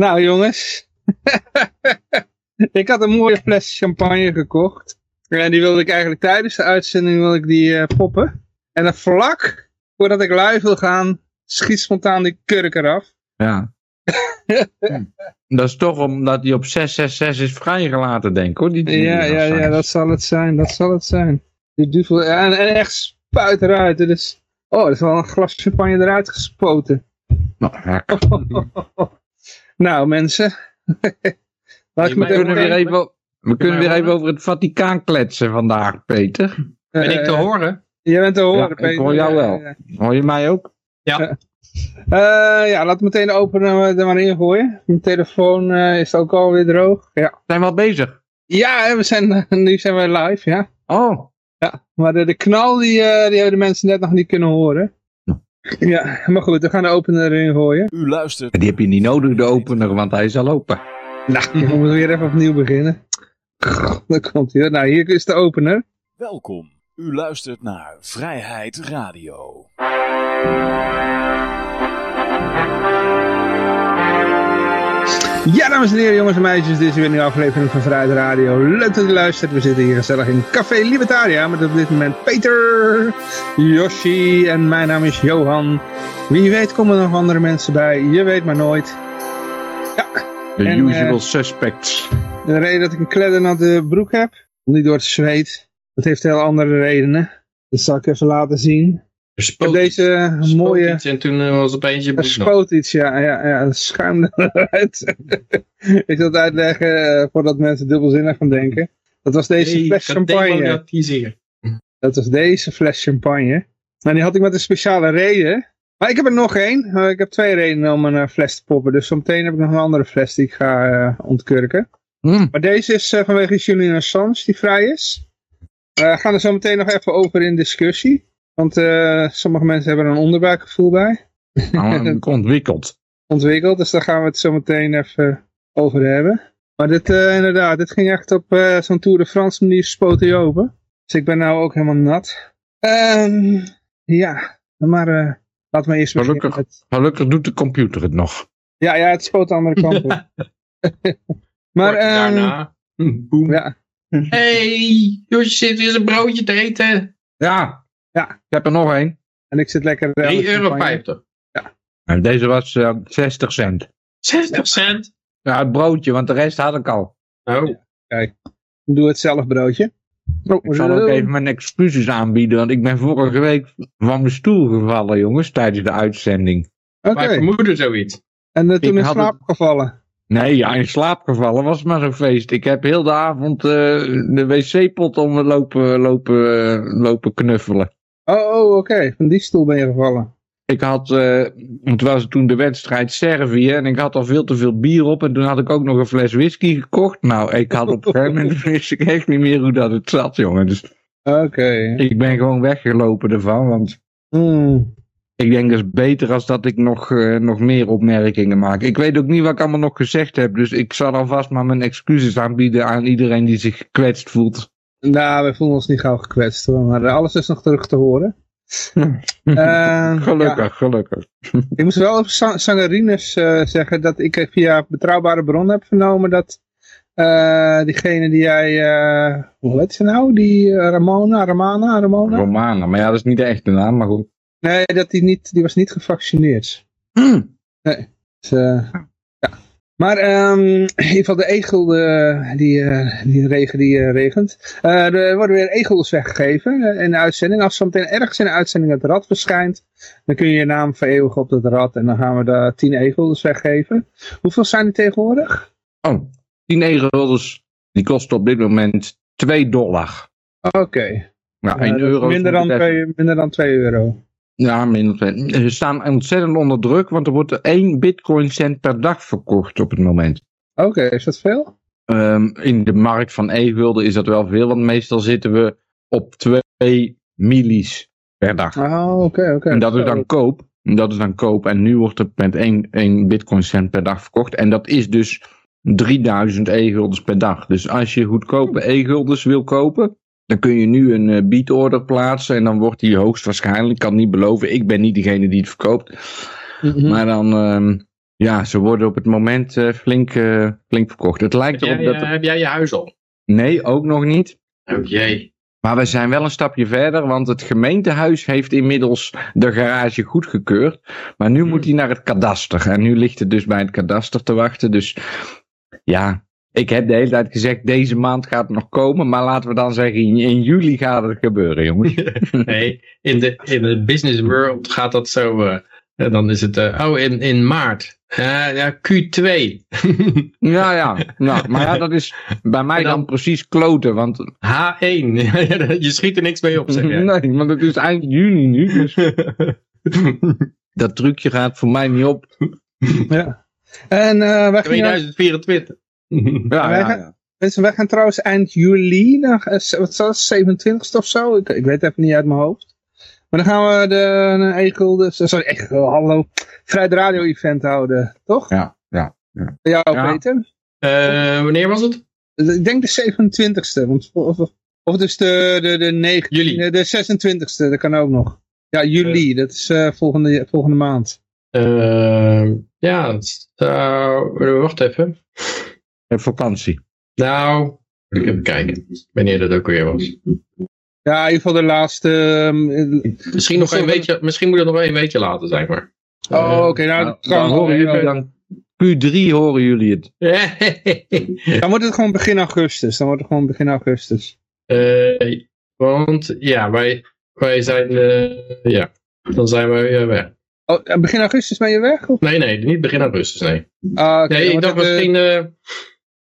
Nou jongens, ik had een mooie fles champagne gekocht. En die wilde ik eigenlijk tijdens de uitzending wil ik die uh, poppen. En dan vlak voordat ik live wil gaan, schiet spontaan die kurk eraf. Ja. dat is toch omdat hij op 666 is vrijgelaten, denk ik hoor. Die, die ja, ja, ja, dat zal het zijn. Dat zal het zijn. Die duvel, en, en echt spuit eruit. Dus, oh, er is wel een glas champagne eruit gespoten. Nou, ja, nou mensen. we kunnen, weer even, we kunnen weer even over het Vaticaan kletsen vandaag, Peter. Ben ik te horen? Jij bent te horen, Ja, Peter. ik hoor jou wel. Hoor je mij ook? Ja. Eh, ja, laat meteen openen en er maar in gooien. Mijn telefoon eh, is ook alweer droog. Ja, Zijn we al bezig? ja we zijn, nu zijn we live, ja. Oh, ja. Maar de, de knal, die, eh, die hebben de mensen net nog niet kunnen horen. Ja, maar goed, we gaan de opener erin gooien. U luistert. die heb je niet nodig, de opener, want hij is al open. Nou, we moeten weer even opnieuw beginnen. Daar komt hij. Nou, hier is de opener. Welkom. U luistert naar Vrijheid Radio. Ja, dames en heren, jongens en meisjes, dit is weer een nieuwe aflevering van Vrijheid Radio. Leuk dat u luistert. We zitten hier gezellig in Café Libertaria met op dit moment Peter, Yoshi en mijn naam is Johan. Wie weet komen er nog andere mensen bij, je weet maar nooit. Ja, The En, usual eh, suspects. de reden dat ik een kledder naar de broek heb, niet door het zweet, dat heeft heel andere redenen. Dat zal ik even laten zien. Er heb deze mooie... En toen eh, was het opeens je broek nog. spoot iets, ja, ja, ja, dat schuimde eruit. ik zal het uitleggen eh, voordat mensen dubbelzinnig gaan denken. Dat was deze Hey, fles champagne. Dat was deze fles champagne. En die had ik met een speciale reden. Maar ik heb er nog één. Eh, ik heb twee redenen om een fles te poppen. Dus zometeen heb ik nog een andere fles die ik ga ontkurken. Hm. Maar deze is vanwege Julian Assange die vrij is. We gaan er zo meteen nog even over in discussie. Want eh, sommige mensen hebben er een onderbuikgevoel bij Nou, ontwikkeld. ontwikkeld. Dus daar gaan we het zo meteen even over hebben. Maar dit eh, inderdaad, dit ging echt op eh, zo'n Tour de France manier spoot hij open. Dus ik ben nou ook helemaal nat. Ehm, ja, maar eh laten we eerst beginnen Gelukkig. met... Gelukkig doet de computer het nog. Ja, ja, het spoot de andere kant op. maar ehm, daarna. Boem. ja, Hey, Josje zit weer een broodje te eten. Ja. Ja. Ik heb er nog één. en ik zit lekker... eh, 3,50 met euro. En deze was eh, 60 cent. 60 cent. Ja, het broodje, want de rest had ik al. Oh, Doe het zelf broodje. Oh, Ik zal ook even mijn excuses aanbieden, want ik ben vorige week van mijn stoel gevallen, jongens, tijdens de uitzending. Oké, wij vermoeden zoiets. en eh, toen Ik in slaap gevallen. Nee, ja, in slaap gevallen was het maar zo'n feest. Ik heb heel de avond eh, de wc-pot om me lopen, lopen, eh, lopen knuffelen. Oh, oh oké, van die stoel ben je gevallen. Ik had, eh het was toen de wedstrijd Servië en ik had al veel te veel bier op en toen had ik ook nog een fles whisky gekocht. Nou, ik had op een gegeven moment wist ik echt niet meer hoe dat het zat, jongen. Dus Oké. ik ben gewoon weggelopen ervan, want Hmm. ik denk dat is beter als dat ik nog, eh, nog meer opmerkingen maak. Ik weet ook niet wat ik allemaal nog gezegd heb, dus ik zal alvast maar mijn excuses aanbieden aan iedereen die zich gekwetst voelt. Nou, we voelen ons niet gauw gekwetst hoor, maar eh, alles is nog terug te horen. Eh, gelukkig, ja, gelukkig. ik moest wel over Sa- Sangarines eh, zeggen dat ik eh, via betrouwbare bronnen heb vernomen dat diegene die jij, hoe heet ze nou? Die Ramona, Ramana, Ramona? Romana, maar ja, dat is niet de echte naam, maar goed. Nee, dat die, niet, die was niet gevaccineerd. Dus, eh, ja. Maar ehm, in ieder geval de egel, eh, die, eh, die regen die eh, regent. Er worden weer egels weggegeven in de uitzending. Als zo meteen ergens in de uitzending het rad verschijnt, dan kun je je naam vereeuwigen op dat rad. En dan gaan we daar tien egels weggeven. Hoeveel zijn die tegenwoordig? Oh, 10 euro's, die kosten op dit moment 2 dollar. Oké. Nou, Eh, 1 dat is euro. minder, dan minder dan 2 euro. Ja, minder dan. Ze staan ontzettend onder druk, want er wordt er 1 bitcoin cent per dag verkocht op het moment. Oké, is dat veel? Ehm, in de markt van e-gulden is dat wel veel, want meestal zitten we op 2 millis per dag. Oh, oké, oké. En dat is dan koop. Dat is dan koop. En nu wordt het met 1, 1 bitcoin cent per dag verkocht. En dat is dus 3000 e-guldens per dag. Dus als je goedkope e-guldens wil kopen, dan kun je nu een eh, biedorder plaatsen. En dan wordt die hoogstwaarschijnlijk, ik kan niet beloven, ik ben niet degene die het verkoopt. Mhm. Maar dan, ehm, Ja, ze worden op het moment eh, flink, eh, flink verkocht. Het lijkt Heb erop jij, dat... heb jij je huis al? Nee, ook nog niet. Oké. Maar we zijn wel een stapje verder, want het gemeentehuis heeft inmiddels de garage goedgekeurd. Maar nu Hmm. moet hij naar het kadaster. En nu ligt het dus bij het kadaster te wachten. Dus ja, ik heb de hele tijd gezegd, deze maand gaat het nog komen. Maar laten we dan zeggen, in, in juli gaat het gebeuren, jongens. Nee, in de, in de business world gaat dat zo. eh, en dan is het, eh, oh, in, in maart. Eh, ja, Q2. ja, ja. Nou, maar ja, dat is bij mij dan- dan precies kloten. Want H1. je schiet er niks mee op, zeg jij. nee, want het is eind juni nu. Dus dat trucje gaat voor mij niet op. Ja. En eh wij, gaan, 2024. Ja, wij, ja, gaan, ja. mensen, wij gaan trouwens eind juli, naar, eh, wat was het, 27ste of zo? Ik, ik weet het even niet uit mijn hoofd. Maar dan gaan we de, een Egel, de, sorry, Egel, hallo, Vrijheid Radio event houden, toch? Ja, ja, ja. Jou ook, Ja. Peter? Eh, wanneer was het? Ik denk de 27ste, want, of, of, dus de, de, de 9, Juli. de 26ste, dat kan ook nog. Ja, juli, dat is eh, volgende, volgende maand. Eh, ja, eh, wacht even. En vakantie. Nou, ik even kijken wanneer dat ook weer was. Ja, in ieder geval de laatste... ehm, Misschien, nog een weekje, misschien moet het nog een weekje later zijn, maar. oh, oké, nou, dan, kan horen jullie dan Q3 horen jullie het. Eh, Dan wordt het gewoon begin augustus. Dan wordt het gewoon begin augustus. Eh, want ja, wij, wij zijn. eh, ja, dan zijn we weer weg. Oh, eh, begin augustus ben je weg? Of? Nee, nee, niet begin augustus, nee. Ah, oké, nee, dan ik dacht eh, misschien.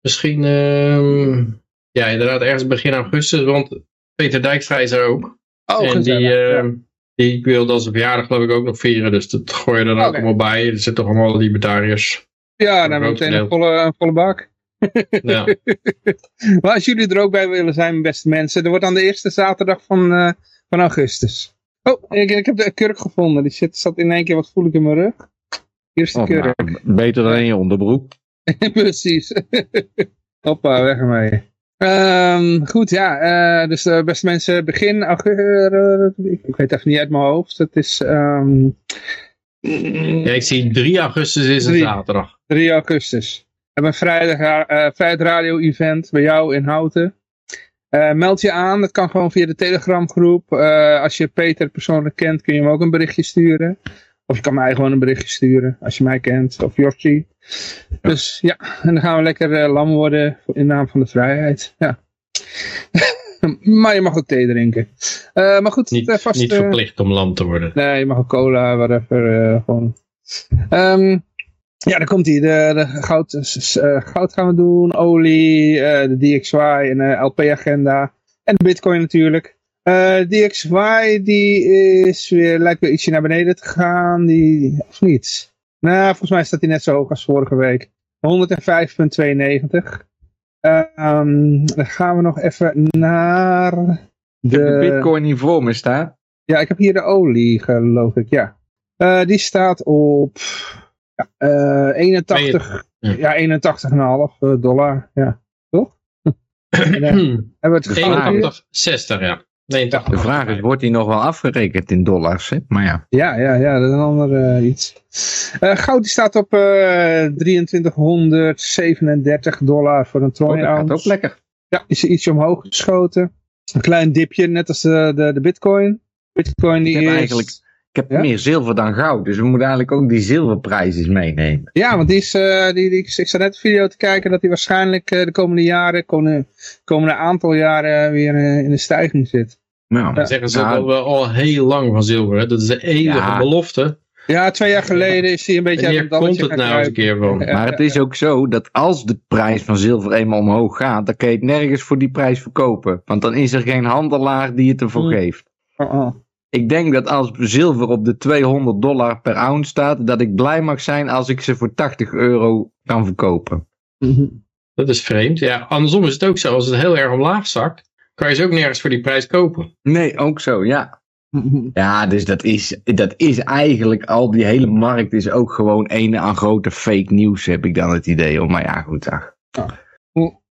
Misschien. ehm, ja, inderdaad, ergens begin augustus, want Peter Dijkstra is er ook. oh, en die, gezellig. eh, die wilde als verjaardag, geloof ik, ook nog vieren. Dus dat gooi je er ook allemaal bij. Er zitten toch allemaal libertariërs. ja, dan hebben we groot meteen een volle, een volle bak. Ja. Maar als jullie er ook bij willen zijn, beste mensen. Dat wordt dan de eerste zaterdag van, eh, van augustus. Oh, ik, ik heb de kurk gevonden. Die zit, zat in één keer wat voel ik in mijn rug. De Oh, kurk. nou, beter dan in je onderbroek. Precies. Hoppa, weg ermee. Ehm, goed, ja. eh, dus de beste mensen, begin augustus. ik, ik weet even niet uit mijn hoofd. Het is ehm, ja, ik zie 3 augustus is een zaterdag. 3 augustus. We hebben een vrijdag, eh, Vrijheid Radio event bij jou in Houten. Eh, meld je aan, dat kan gewoon via de Telegram groep. Eh, als je Peter persoonlijk kent, kun je hem ook een berichtje sturen. Of je kan mij gewoon een berichtje sturen, als je mij kent. Of Yoshi. Dus ja, en dan gaan we lekker eh, lam worden in naam van de vrijheid. Ja. maar je mag ook thee drinken. Eh, maar goed, Niet, eh, vast, niet verplicht om lam te worden. Nee, je mag ook cola, whatever. eh gewoon. Ehm, ja, dan komt hij. De, de goud, goud gaan we doen, olie, de DXY en de LP-agenda. En de bitcoin natuurlijk. DXY die is weer, lijkt weer ietsje naar beneden te gaan. Die, of niet? Nou, volgens mij staat hij net zo hoog als vorige week. 105,92. Ehm dan gaan we nog even naar de bitcoin niet voor me ja, ik heb hier de olie, geloof ik, ja. Eh, die staat op ja, eh 81, Ja. ja, 81,5 eh, dollar, ja. Toch? En, eh, hebben we het goud hier? 81, 60, ja. 89. De vraag is, wordt die nog wel afgerekend in dollars? Hè? Maar ja, Ja, ja, ja, dat is een ander eh, iets. Eh, goud die staat op eh 2337 dollar voor een oh, troy dat gaat ook lekker. Ja, is er ietsje omhoog geschoten. Een klein dipje, net als de, de, de bitcoin. Bitcoin die is... eigenlijk- heb Ja? meer zilver dan goud, dus we moeten eigenlijk ook die zilverprijs eens meenemen. Ja, want die is, eh, die, die, ik zat net een video te kijken dat die waarschijnlijk eh, de komende jaren, komende, komende aantal jaren weer eh, in de stijging zit. Nou, Dat zeggen ze nou, wel, al heel lang van zilver. Hè? Dat is de enige Ja. belofte. Ja, twee jaar geleden is die een beetje hier het komt dalletje het nou eens een keer van. Ja. Maar het is ook zo dat als de prijs van zilver eenmaal omhoog gaat, dan kan je het nergens voor die prijs verkopen. Want dan is er geen handelaar die het ervoor Hmm. geeft. Oh, oh. Ik denk dat als zilver op de 200 dollar per ounce staat, dat ik blij mag zijn als ik ze voor 80 euro kan verkopen. Mhm. Dat is vreemd. Ja, andersom is het ook zo. Als het heel erg omlaag zakt, kan je ze ook nergens voor die prijs kopen. Nee, ook zo, ja. Mhm. Ja, dus dat is, dat is eigenlijk al, die hele markt is ook gewoon een aan grote fake nieuws, heb ik dan het idee. Oh, maar ja, goed. Ach.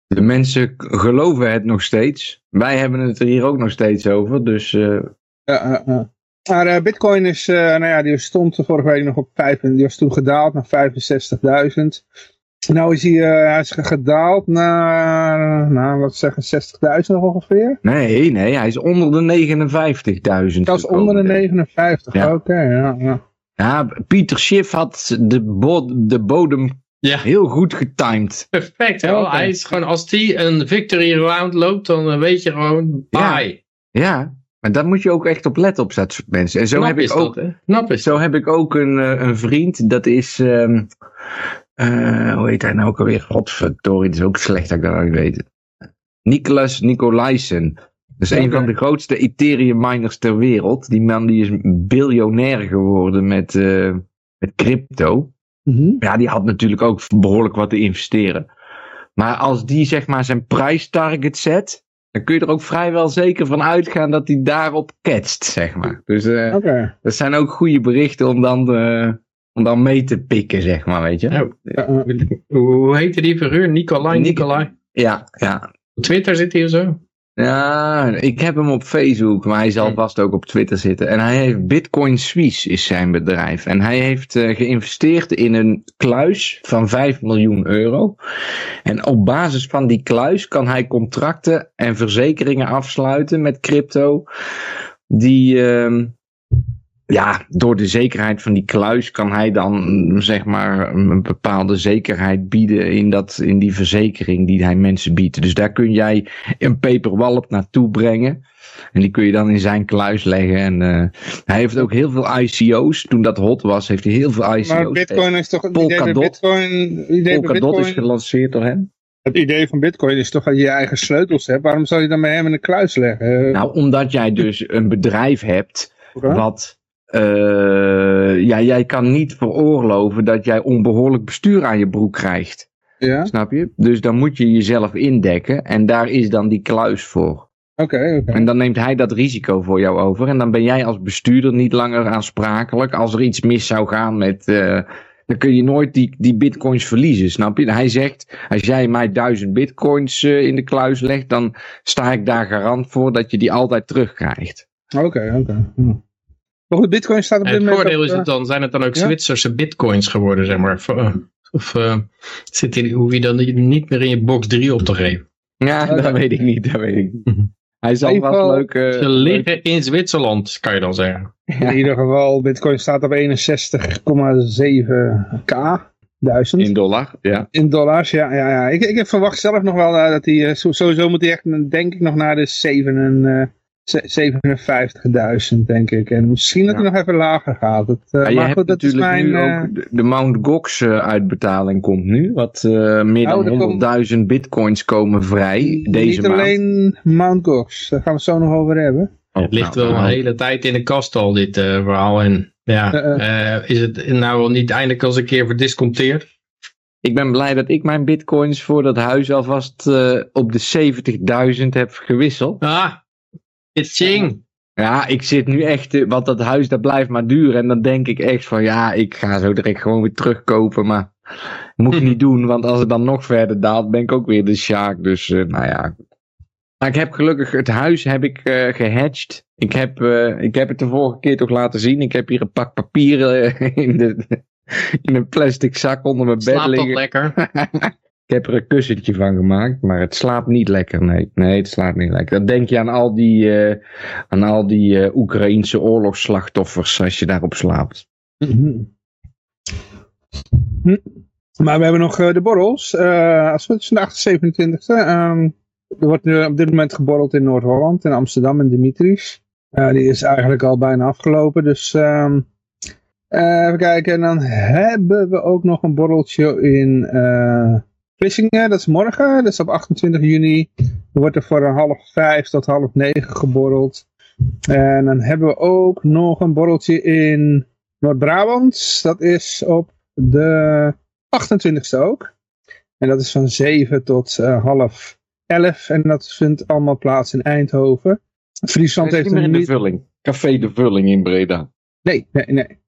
De mensen geloven het nog steeds. Wij hebben het er hier ook nog steeds over, dus... eh, Ja, ja, ja. Maar eh, Bitcoin is, eh, nou ja, die stond vorige week nog op 5, en die was toen gedaald naar 65.000. Nou is hij, eh, hij is gedaald naar, nou wat zeggen, 60.000 ongeveer. Nee, nee, hij is onder de 59.000. Dat is onder de 59, Ja. oké, ja, ja. Ja, Pieter Schiff had de, bo- de bodem Ja, heel goed getimed. perfect. hè. Hij is gewoon, als die een victory round loopt, dan weet je gewoon, bye. Ja, maar daar moet je ook echt op letten op dat soort mensen. En zo Knap heb ik ook dat, Zo heb ik ook een, eh, een vriend, dat is, ehm, eh, hoe heet hij nou ook alweer? Godverdorie, dat is ook slecht dat ik dat uit weet. Nicolas Nicolaisen. Dat is een van de grootste Ethereum miners ter wereld. Die man die is biljonair geworden met, eh, met crypto. Mhm. Ja, die had natuurlijk ook behoorlijk wat te investeren. Maar als die zeg maar zijn prijstarget zet, dan kun je er ook vrijwel zeker van uitgaan dat hij daarop catcht, zeg maar. Dus eh, dat zijn ook goede berichten om dan, eh, om dan mee te pikken, zeg maar, weet je. Ja. Hoe, heette die figuur? Nicolai, Nic- Nicolai. Ja, ja. Op Twitter zit hij of zo? Ja, ik heb hem op Facebook, maar hij zal Hm. vast ook op Twitter zitten. En hij heeft Bitcoin Suisse is zijn bedrijf. En hij heeft eh, geïnvesteerd in een kluis van 5 miljoen euro. En op basis van die kluis kan hij contracten en verzekeringen afsluiten met crypto. Die, ehm, ja, door de zekerheid van die kluis kan hij dan, zeg maar, een bepaalde zekerheid bieden in, dat, in die verzekering die hij mensen biedt. Dus daar kun jij een paper wallet naartoe brengen. En die kun je dan in zijn kluis leggen. En eh, hij heeft ook heel veel ICO's. Toen dat hot was, heeft hij heel veel ICO's. Maar Bitcoin is toch het idee bij Polkadot. Bitcoin, idee is Bitcoin, gelanceerd door hem. het idee van Bitcoin is toch dat je je eigen sleutels hebt. Waarom zou je dan bij hem in een kluis leggen? Nou, omdat jij dus een bedrijf hebt wat... eh, ja, jij kan niet veroorloven dat jij onbehoorlijk bestuur aan je broek krijgt. Ja, Snap je? Dus dan moet je jezelf indekken. En daar is dan die kluis voor. oké, oké. En dan neemt hij dat risico voor jou over. En dan ben jij als bestuurder niet langer aansprakelijk. Als er iets mis zou gaan met. eh, dan kun je nooit die, die bitcoins verliezen, snap je? Hij zegt, als jij mij duizend bitcoins eh, in de kluis legt, dan sta ik daar garant voor dat je die altijd terugkrijgt. Oké, oké. Hm. Maar goed, Bitcoin staat op dit het moment voordeel op, is het eh, dan, zijn het dan ook ja? Zwitserse bitcoins geworden, zeg maar. Of, eh, Of eh, zit die, hoef je dan niet- meer in je box 3 op te geven. Ja, dat weet ik niet, dat weet ik niet. Mhm. Hij zal wel geval- leuk... Ze liggen in Zwitserland, kan je dan zeggen. In ieder geval, Bitcoin staat op 61,7k. Duizend. in dollar, ja. In dollars, ja. ja, ja. Ik, ik heb verwacht zelf nog wel dat hij, sowieso moet hij echt, denk ik, nog naar de 7 en, eh, 57.000, denk ik. En misschien dat Ja. hij nog even lager gaat. Dat, eh, Ja, je maar hebt goed, dat is mijn... nu eh, ook de, de Mount Gox eh, uitbetaling komt nu. Wat eh, meer Oh, er dan 100.000 bitcoins komen vrij deze niet maand. alleen Mount Gox, daar gaan we het zo nog over hebben. Oh, Het ligt nou, wel een nou. hele tijd in de kast al, dit eh, verhaal. En ja, is het nou wel niet eindelijk als een keer verdisconteerd? Ik ben blij dat ik mijn bitcoins voor dat huis alvast eh, op de 70.000 heb gewisseld. Ah, ching. Ja, ik zit nu echt, eh, want dat huis dat blijft maar duren. En dan denk ik echt van ja, ik ga zo direct gewoon weer terugkopen. Maar moet ik niet doen, want als het dan nog verder daalt, ben ik ook weer de sjaak. Dus eh, nou ja. Maar ik heb gelukkig, het huis heb ik eh gehatcht. Ik heb, ik heb het de vorige keer toch laten zien. Ik heb hier een pak papieren in, de, in een plastic zak onder mijn bed Slaapt dat liggen. lekker? Ik heb er een kussentje van gemaakt, maar het slaapt niet lekker. Nee, nee het slaapt niet lekker. Dan denk je aan al die, eh, aan al die eh, Oekraïense oorlogsslachtoffers als je daarop slaapt. Mhm. Hm. Maar we hebben nog eh, de borrels. Als het is de 27e. ehm, er wordt nu op dit moment geborreld in Noord-Holland, in Amsterdam en Dimitris. Die is eigenlijk al bijna afgelopen. Dus ehm, eh, even kijken. En dan hebben we ook nog een borreltje in Vlissingen. Dat is morgen. Dat is op 28 juni. Er wordt er voor een half vijf tot half negen geborreld. En dan hebben we ook nog een borreltje in Noord-Brabant. Dat is op de 28e ook. En dat is van 7 tot eh, half 11. En dat vindt allemaal plaats in Eindhoven. Friesland heeft een in de vulling. Café de Vulling in Breda. Nee, nee, nee.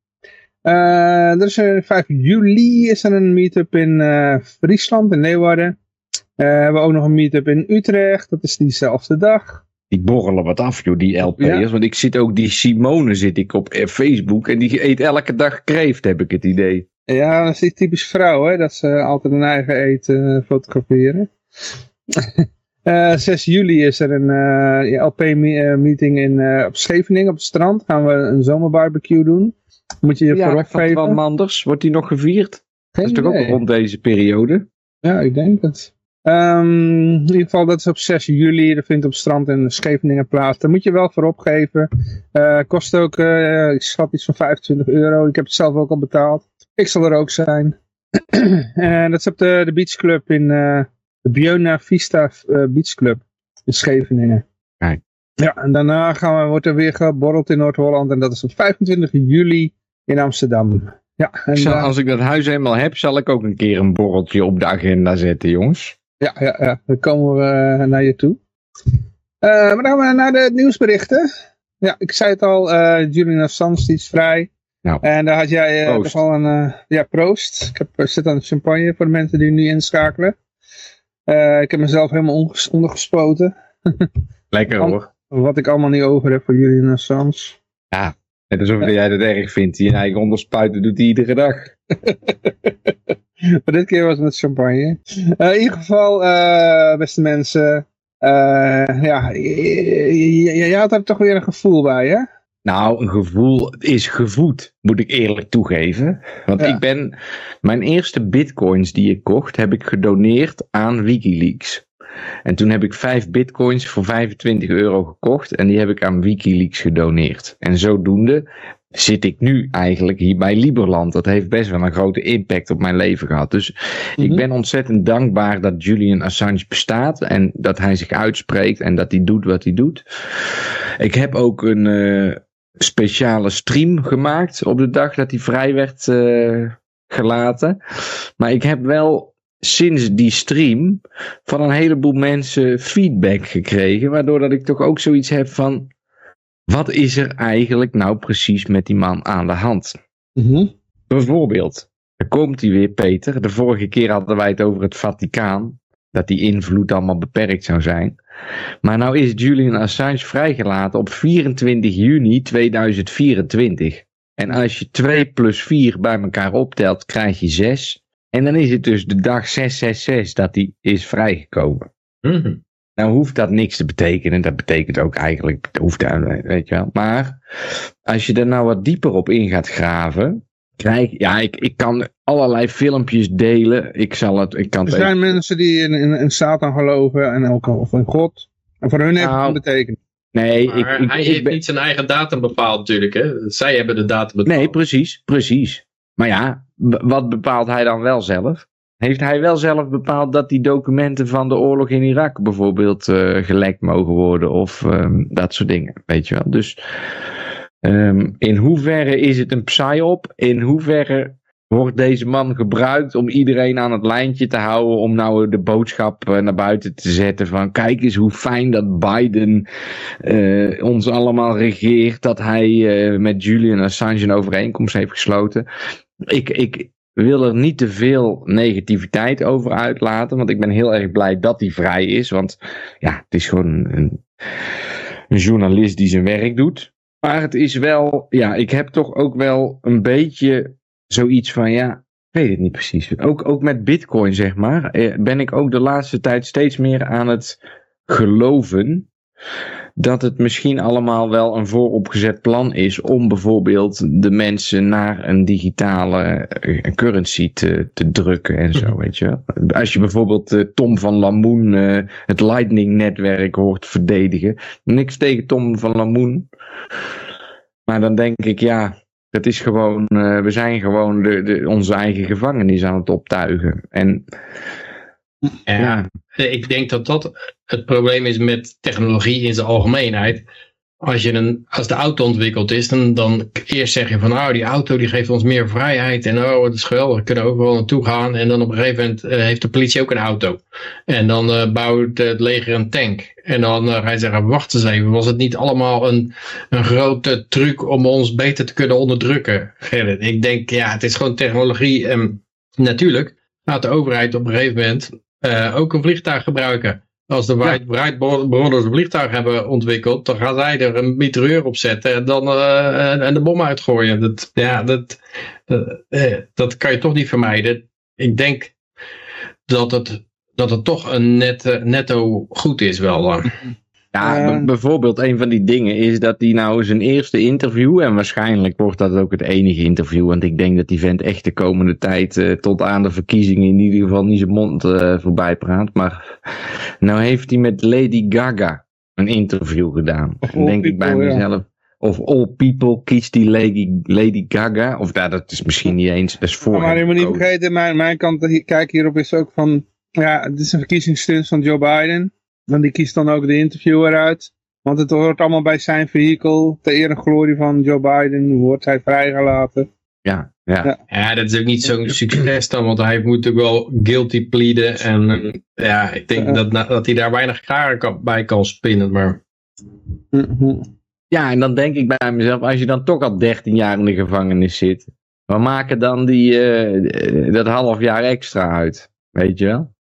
Eh, er is een 5 juli is er een meetup in eh, Friesland, in Leeuwarden. Eh, we hebben ook nog een meetup in Utrecht. Dat is diezelfde dag. die borrelen wat af, joh, die LP'ers. Ja. Want ik zit ook, die Simone zit ik op Facebook en die eet elke dag kreeft, heb ik het idee. Ja, dat is die typisch vrouw, hè, dat ze altijd hun eigen eten fotograferen. Eh 6 juli is er een LP-meeting in op Scheveningen op het strand. Gaan we een zomerbarbecue doen. Moet je je Ja, van geven? Manders, wordt die nog gevierd? Dat is toch ook idee. rond deze periode? Ja, ik denk het. Ehm, in ieder geval, dat is op 6 juli. Dat vindt op strand in Scheveningen plaats. Daar moet je wel voor opgeven. Eh kost ook, eh, ik schat iets van 25 euro. Ik heb het zelf ook al betaald. Ik zal er ook zijn. en dat is op de, de Beach Club in eh, de Björna Vista Beach Club in Scheveningen. Kijk. Ja, en daarna gaan we, wordt er weer geborreld in Noord-Holland. En dat is op 25 juli in Amsterdam. Ja, en zal, daar- als ik dat huis eenmaal heb, zal ik ook een keer een borreltje op de agenda zetten, jongens. Ja, ja, ja. dan komen we eh, naar je toe. Eh, maar dan gaan we naar de nieuwsberichten. Ja, ik zei het al, eh Julian Assange is vrij. Nou, en daar had jij eh, toch al een... eh, ja, proost. Ik heb, zit aan de champagne voor de mensen die nu inschakelen. Eh, ik heb mezelf helemaal ondergespoten. Lekker hoor. Wat ik allemaal niet over heb voor Julian Assange. Net alsof jij dat erg vindt. Die eigen onderspuiten doet hij iedere dag. Maar dit keer was het met champagne. Eh, in ieder geval, eh, beste mensen. eh, ja, jij had er toch weer een gevoel bij, hè? Nou, een gevoel is gevoed, moet ik eerlijk toegeven. Want Ja. ik ben, mijn eerste bitcoins die ik kocht, heb ik gedoneerd aan Wikileaks. En toen heb ik vijf bitcoins voor 25 euro gekocht en die heb ik aan Wikileaks gedoneerd. En zodoende zit ik nu eigenlijk hier bij Liberland. Dat heeft best wel een grote impact op mijn leven gehad. Dus ik Mhm. ben ontzettend dankbaar dat Julian Assange bestaat en dat hij zich uitspreekt en dat hij doet wat hij doet. Ik heb ook een eh, speciale stream gemaakt op de dag dat hij vrij werd eh, gelaten. Maar ik heb wel sinds die stream van een heleboel mensen feedback gekregen, waardoor dat ik toch ook zoiets heb van wat is er eigenlijk nou precies met die man aan de hand? Mhm. Bijvoorbeeld, daar komt hij weer, Peter. De vorige keer hadden wij het over het Vaticaan. Dat die invloed allemaal beperkt zou zijn. Maar nou is Julian Assange vrijgelaten op 24 juni 2024. En als je 2 plus 4 bij elkaar optelt, krijg je 6. En dan is het dus de dag 666 dat hij is vrijgekomen. Mhm. Nou hoeft dat niks te betekenen. Dat betekent ook eigenlijk, hoeft dat, weet je wel. Maar als je er nou wat dieper op in gaat graven. Krijg, ja, ik, ik kan allerlei filmpjes delen. Ik zal het, ik kan Er het zijn even- mensen die in, in, in Satan geloven en ook of in God. En voor hun heeft het Nou, een betekenis. Nee, Maar ik, ik, hij ik heeft ben- niet zijn eigen datum bepaald natuurlijk. Hè? Zij hebben de datum bepaald. Nee, precies, precies. Maar ja, wat bepaalt hij dan wel zelf? Heeft hij wel zelf bepaald dat die documenten van de oorlog in Irak bijvoorbeeld eh, gelekt mogen worden of ehm, dat soort dingen, weet je wel. Dus ehm, in hoeverre is het een psyop? In hoeverre wordt deze man gebruikt om iedereen aan het lijntje te houden om nou de boodschap eh, naar buiten te zetten van kijk eens hoe fijn dat Biden eh, ons allemaal regeert, dat hij met Julian Assange een overeenkomst heeft gesloten. Ik, ik wil er niet te veel negativiteit over uitlaten, want ik ben heel erg blij dat hij vrij is, want ja, het is gewoon een, een journalist die zijn werk doet. Maar het is wel, ja, ik heb toch ook wel een beetje zoiets van, ja, ik weet het niet precies. Ook, ook met bitcoin, zeg maar, eh, ben ik ook de laatste tijd steeds meer aan het geloven dat het misschien allemaal wel een vooropgezet plan is om bijvoorbeeld de mensen naar een digitale eh, currency te, te drukken en zo, weet je. Als je bijvoorbeeld eh, Tom van Lamoen eh, het Lightning-netwerk hoort verdedigen. Niks tegen Tom van Lamoen. Maar dan denk ik, ja, dat is gewoon, we zijn gewoon de, de, onze eigen gevangenis aan het optuigen. En Ja, ja, Ik denk dat dat het probleem is met technologie in zijn algemeenheid. Als, je een, als de auto ontwikkeld is, dan, dan eerst zeg je van oh, die auto die geeft ons meer vrijheid en oh, het is geweldig, we kunnen overal naartoe gaan. En dan op een gegeven moment eh, heeft de politie ook een auto. En dan eh, bouwt het leger een tank. En dan eh, ga je zeggen, wacht eens even, was het niet allemaal een, een grote truc om ons beter te kunnen onderdrukken? Gerrit? Ik denk, ja, het is gewoon technologie. En natuurlijk gaat de overheid op een gegeven moment eh, ook een vliegtuig gebruiken. Als de Wright, Wright Brothers een vliegtuig hebben ontwikkeld, dan gaan zij er een mitrailleur op zetten en, dan, eh, en, en de bom uitgooien. Dat, ja, dat, dat, eh, dat kan je toch niet vermijden. Ik denk dat het, dat het toch een net, netto goed is wel. dan. Ja, Eh. b- bijvoorbeeld een van die dingen is dat hij nou zijn eerste interview, en waarschijnlijk wordt dat ook het enige interview, want ik denk dat die vent echt de komende tijd eh, tot aan de verkiezingen in ieder geval niet zijn mond eh, voorbij praat. Maar nou heeft hij met Lady Gaga een interview gedaan. Of Dan denk ik bij ja. mezelf, of all people kiest die Lady, Lady Gaga, of ja, dat is misschien niet eens, dat is voor maar je hem moet niet vergeten, mijn, mijn kant kijk hierop is ook van, ja, het is een verkiezingsstunt van Joe Biden. Want die kiest dan ook de interviewer uit. Want het hoort allemaal bij zijn vehikel. Ter eer en glorie van Joe Biden wordt hij vrijgelaten. Ja, ja. Ja. Ja, dat is ook niet zo'n succes dan, want hij moet ook wel guilty pleaden. En ja, ik denk Ja. dat, dat hij daar weinig garen kan, bij kan spinnen. Maar Mhm. Ja, en dan denk ik bij mezelf, als je dan toch al 13 jaar in de gevangenis zit, we maken dan die, eh, dat half jaar extra uit. Weet je wel?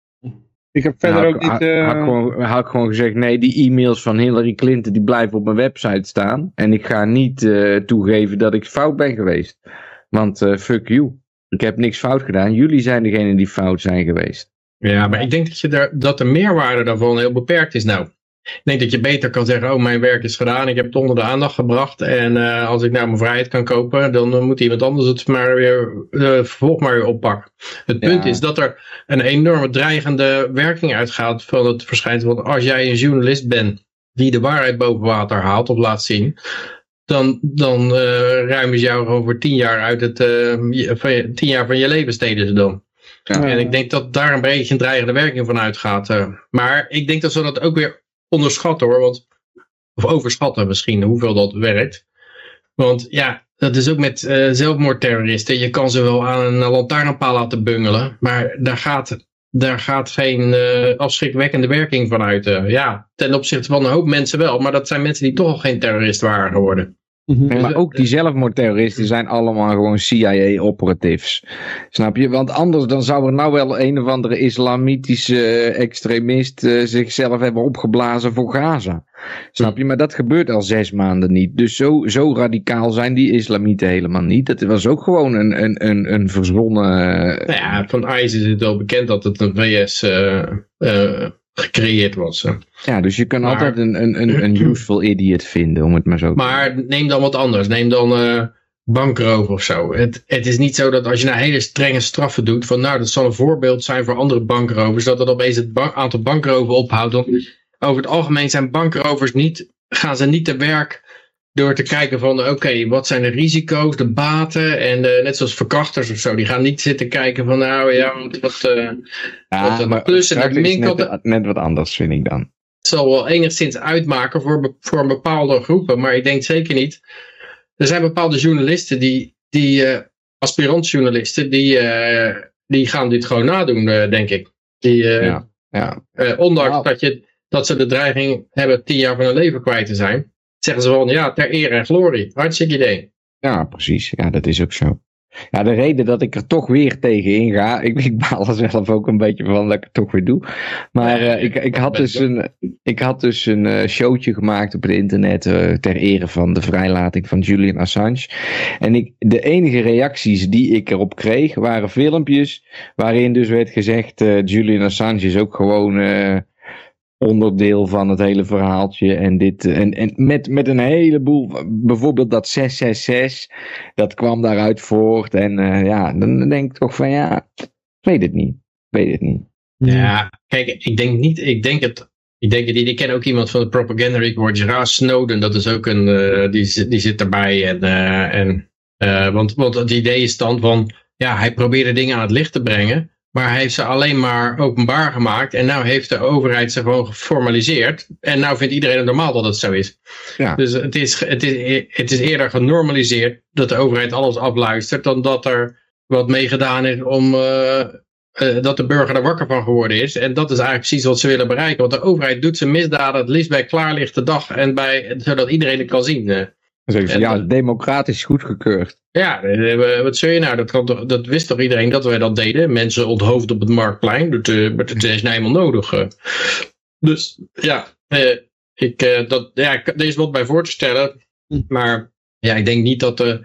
Ik heb verder Nou, ook had, niet... had, eh, had ik gewoon, had ik gewoon gezegd, nee, die e-mails van Hillary Clinton, die blijven op mijn website staan. En ik ga niet eh, toegeven dat ik fout ben geweest. Want eh, fuck you. Ik heb niks fout gedaan. Jullie zijn degene die fout zijn geweest. ja, maar ik denk dat, je daar, dat de meerwaarde daarvan heel beperkt is nou. Ik denk dat je beter kan zeggen, oh mijn werk is gedaan, ik heb het onder de aandacht gebracht. En eh, als ik nou mijn vrijheid kan kopen, dan eh, moet iemand anders het maar weer, eh, vervolg maar weer oppakken. Het punt Ja. is dat er een enorme dreigende werking uitgaat van het verschijnsel. Want als jij een journalist bent die de waarheid boven water haalt of laat zien, dan, dan eh, ruimen ze jou voor tien jaar uit het, van je, tien jaar van je leven steden ze dan. Ja. En ik denk dat daar een beetje een dreigende werking van uitgaat. maar ik denk dat ze dat ook weer onderschatten hoor. Want, of overschatten misschien hoeveel dat werkt. Want ja, dat is ook met eh, zelfmoordterroristen. Je kan ze wel aan een lantaarnpaal laten bungelen. Maar daar gaat, daar gaat geen eh, afschrikwekkende werking van uit. eh. ja, ten opzichte van een hoop mensen wel. Maar dat zijn mensen die toch al geen terrorist waren geworden. Mhm. Maar ook die zelfmoordterroristen zijn allemaal gewoon CIA-operatives. Snap je? Want anders dan zou er nou wel een of andere islamitische extremist eh, zichzelf hebben opgeblazen voor Gaza. Snap je? Maar dat gebeurt al zes maanden niet. Dus zo, zo radicaal zijn die islamieten helemaal niet. Dat was ook gewoon een, een, een, een verzonnen... eh, Nou ja, van ISIS is het wel bekend dat het een VS eh, eh, gecreëerd was. hè. Ja, dus je kan Maar- altijd een, een, een, een useful idiot vinden, om het maar zo te Maar neem dan wat anders. Neem dan eh bankroof of zo. Het, het is niet zo dat als je nou hele strenge straffen doet, van nou dat zal een voorbeeld zijn voor andere bankrovers, dat dat opeens het ba- aantal bankroven ophoudt. Want over het algemeen zijn bankrovers niet, gaan ze niet te werk door te kijken van oké, wat zijn de risico's, de baten en eh, net zoals verkrachters of zo. Die gaan niet zitten kijken van nou ja, wat, wat eh, Ja, dat maar plus en dat minkant- net, net wat anders, vind ik dan. het zal wel enigszins uitmaken voor, voor bepaalde groepen, maar ik denk zeker niet. Er zijn bepaalde journalisten die, die eh aspirantjournalisten, die, die gaan dit gewoon nadoen, denk ik. Die, Ja. Ja, ondanks Nou. dat, je, dat ze de dreiging hebben tien jaar van hun leven kwijt te zijn, zeggen ze van ja, ter eer en glorie. Hartstikke idee. Ja, precies. Ja, dat is ook zo. Ja, de reden dat ik er toch weer tegen inga, ik, ik baal er zelf ook een beetje van dat ik het toch weer doe. Maar eh, ik, ik, had dus een, ik had dus een eh, showtje gemaakt op het internet eh, ter ere van de vrijlating van Julian Assange. En ik, de enige reacties die ik erop kreeg waren filmpjes waarin dus werd gezegd, Julian Assange is ook gewoon onderdeel van het hele verhaaltje. En, dit, en, en met, met een heleboel, bijvoorbeeld dat 666, dat kwam daaruit voort. En eh, ja, dan denk ik toch van ja, ik weet het niet. Ik weet het niet. Ja, kijk, ik denk niet, ik denk het, ik denk ik ken ook iemand van de propaganda report, Gerard Snowden, dat is ook een, eh, die, zit- die zit erbij en, eh, en eh, want, want het idee is dan van, ja, hij probeerde dingen aan het licht te brengen, maar hij heeft ze alleen maar openbaar gemaakt en nou heeft de overheid ze gewoon geformaliseerd en nou vindt iedereen het normaal dat het zo is. Ja. Dus het is, het, is, het is eerder genormaliseerd dat de overheid alles afluistert dan dat er wat mee gedaan is om... eh, eh, dat de burger er wakker van geworden is. En dat is eigenlijk precies wat ze willen bereiken. Want de overheid doet zijn misdaden het liefst bij klaarlichte dag. En bij, zodat iedereen het kan zien. Eh, Dan zeg ja, democratisch goedgekeurd. Ja, eh, wat zul je nou? Dat, kan toch, dat wist toch iedereen dat wij dat deden? Mensen onthoofd op het marktplein. Dat, eh, maar dat is nou eenmaal nodig. eh. Dus ja, eh, ik, eh, dat, ja, er is wat bij voor te stellen. Maar ja, ik denk niet dat, eh,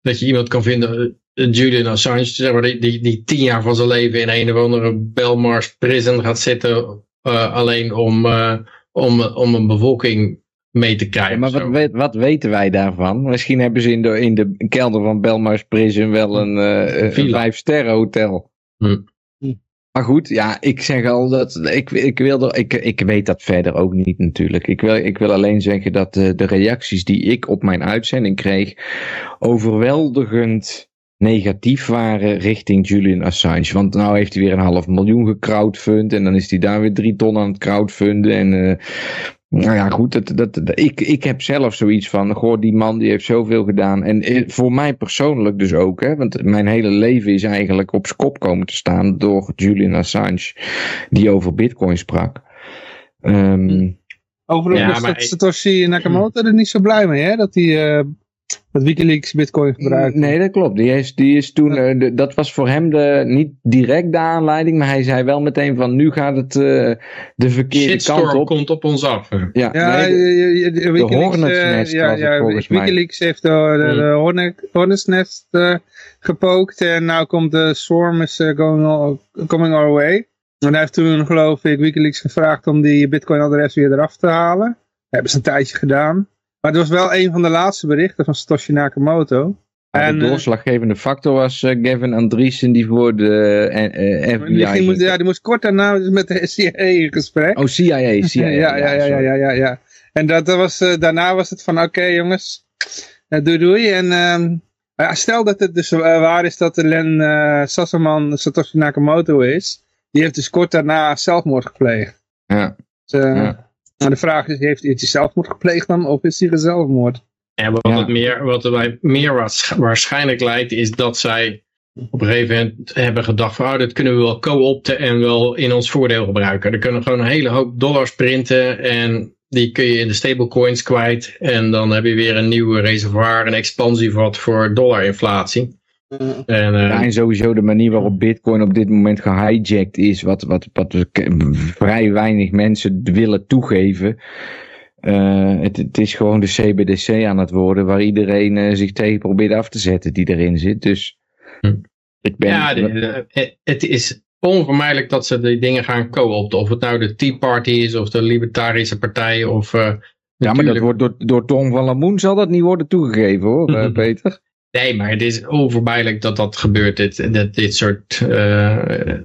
dat je iemand kan vinden, eh, Julian Assange, zeg maar, die, die, die tien jaar van zijn leven in een of andere Belmarsh prison gaat zitten. eh, alleen om, eh, om, om een bevolking mee te krijgen. maar wat, weet- wat weten wij daarvan? Misschien hebben ze in de, in de kelder van Belmars Prison wel een, eh, een vijf sterren hotel. Hm. Hm. Maar goed, ja, ik zeg al dat ik, ik, wil er, ik, ik weet dat verder ook niet natuurlijk. Ik wil, ik wil alleen zeggen dat de, de reacties die ik op mijn uitzending kreeg overweldigend negatief waren richting Julian Assange. Want nou heeft hij weer een half miljoen gecrowdfund en dan is hij daar weer drie ton aan het crowdfunden en... eh, nou ja, goed, dat, dat, dat- ik, ik heb zelf zoiets van, goh, die man die heeft zoveel gedaan. En eh, voor mij persoonlijk dus ook, hè, want mijn hele leven is eigenlijk op zijn kop komen te staan door Julian Assange, die over bitcoin sprak. Ehm, Overigens Ja, was maar dat ik- Satoshi Nakamoto er niet zo blij mee, hè? Dat hij eh, dat Wikileaks bitcoin gebruikt. nee, dat klopt. Die is, die is toen, eh, de- dat was voor hem de, niet direct de aanleiding, maar hij zei wel meteen van, nu gaat het eh, de verkeerde kant Shitstorm op. komt op ons af. hè. Ja, Ja, nee, de- je- je- de Wikileaks, Hornets eh, Nest ja, was het ja, volgens mij. Wikileaks heeft de, de, de. Hornet, Hornets Nest gepookt en nou komt de Swarm is going all- coming our way. En hij heeft toen geloof ik Wikileaks gevraagd om die bitcoin adres weer eraf te halen. Dat hebben ze een tijdje gedaan. Maar het was wel een van de laatste berichten van Satoshi Nakamoto. En, de eh, doorslaggevende factor was eh, Gavin Andriessen die voor de eh, Die, FBI ging- ging. ja, die moest kort daarna met de CIA in gesprek. Oh, CIA, CIA. ja, ja, ja, ja, ja, ja, ja. En dat, dat was, eh, daarna was het van, oké jongens, eh, doei doei. En ehm, stel dat het dus waar is dat de Len Sassaman Satoshi Nakamoto is. Die heeft dus kort daarna zelfmoord gepleegd. Ja. Dus, Ja. Maar de vraag is, heeft, hij zelfmoord gepleegd dan? Of is hij zelfmoord? En wat, Ja. het meer, wat er mij meer waars- waarschijnlijk lijkt, is dat zij op een gegeven moment hebben gedacht van, oh, dit kunnen we wel co-opten en wel in ons voordeel gebruiken. Er kunnen gewoon een hele hoop dollars printen en die kun je in de stablecoins kwijt. En dan heb je weer een nieuw reservoir, een expansievat voor dollarinflatie. En, eh, Ja, en sowieso de manier waarop Bitcoin op dit moment gehijacked is, wat, wat, wat vrij weinig mensen willen toegeven. Eh, het, het is gewoon de CBDC aan het worden, waar iedereen eh, zich tegen probeert af te zetten die erin zit. Dus Hm. ik ben. ja, de- de- het is onvermijdelijk dat ze die dingen gaan co-opten. Of het nou de Tea Party is of de Libertarische Partij of... eh, ja, maar dat wordt door, door Tom van Lamoen zal dat niet worden toegegeven hoor. Peter. Nee, maar het is onvermijdelijk dat dat gebeurt. Dit, dit, dit soort, eh,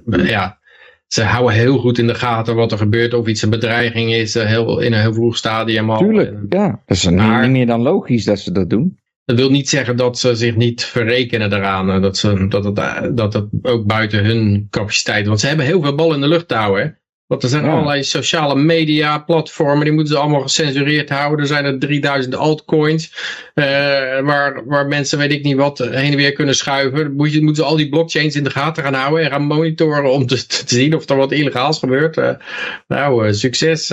ja, ze houden heel goed in de gaten wat er gebeurt. Of iets een bedreiging is eh, heel, in een heel vroeg stadium al. Tuurlijk, ja. Dat is niet, Maar- niet meer dan logisch dat ze dat doen. Dat wil niet zeggen dat ze zich niet verrekenen daaraan. eh, Dat, ze, dat, het, dat het ook buiten hun capaciteit. Want ze hebben heel veel bal in de lucht te houden. Want er zijn Ja. allerlei sociale media platformen. Die moeten ze allemaal gecensureerd houden. Er zijn er 3000 altcoins. eh, waar, waar mensen weet ik niet wat heen en weer kunnen schuiven. Moet je, moeten ze al die blockchains in de gaten gaan houden. En gaan monitoren om te, te zien of er wat illegaals gebeurt. Eh, nou, eh, succes.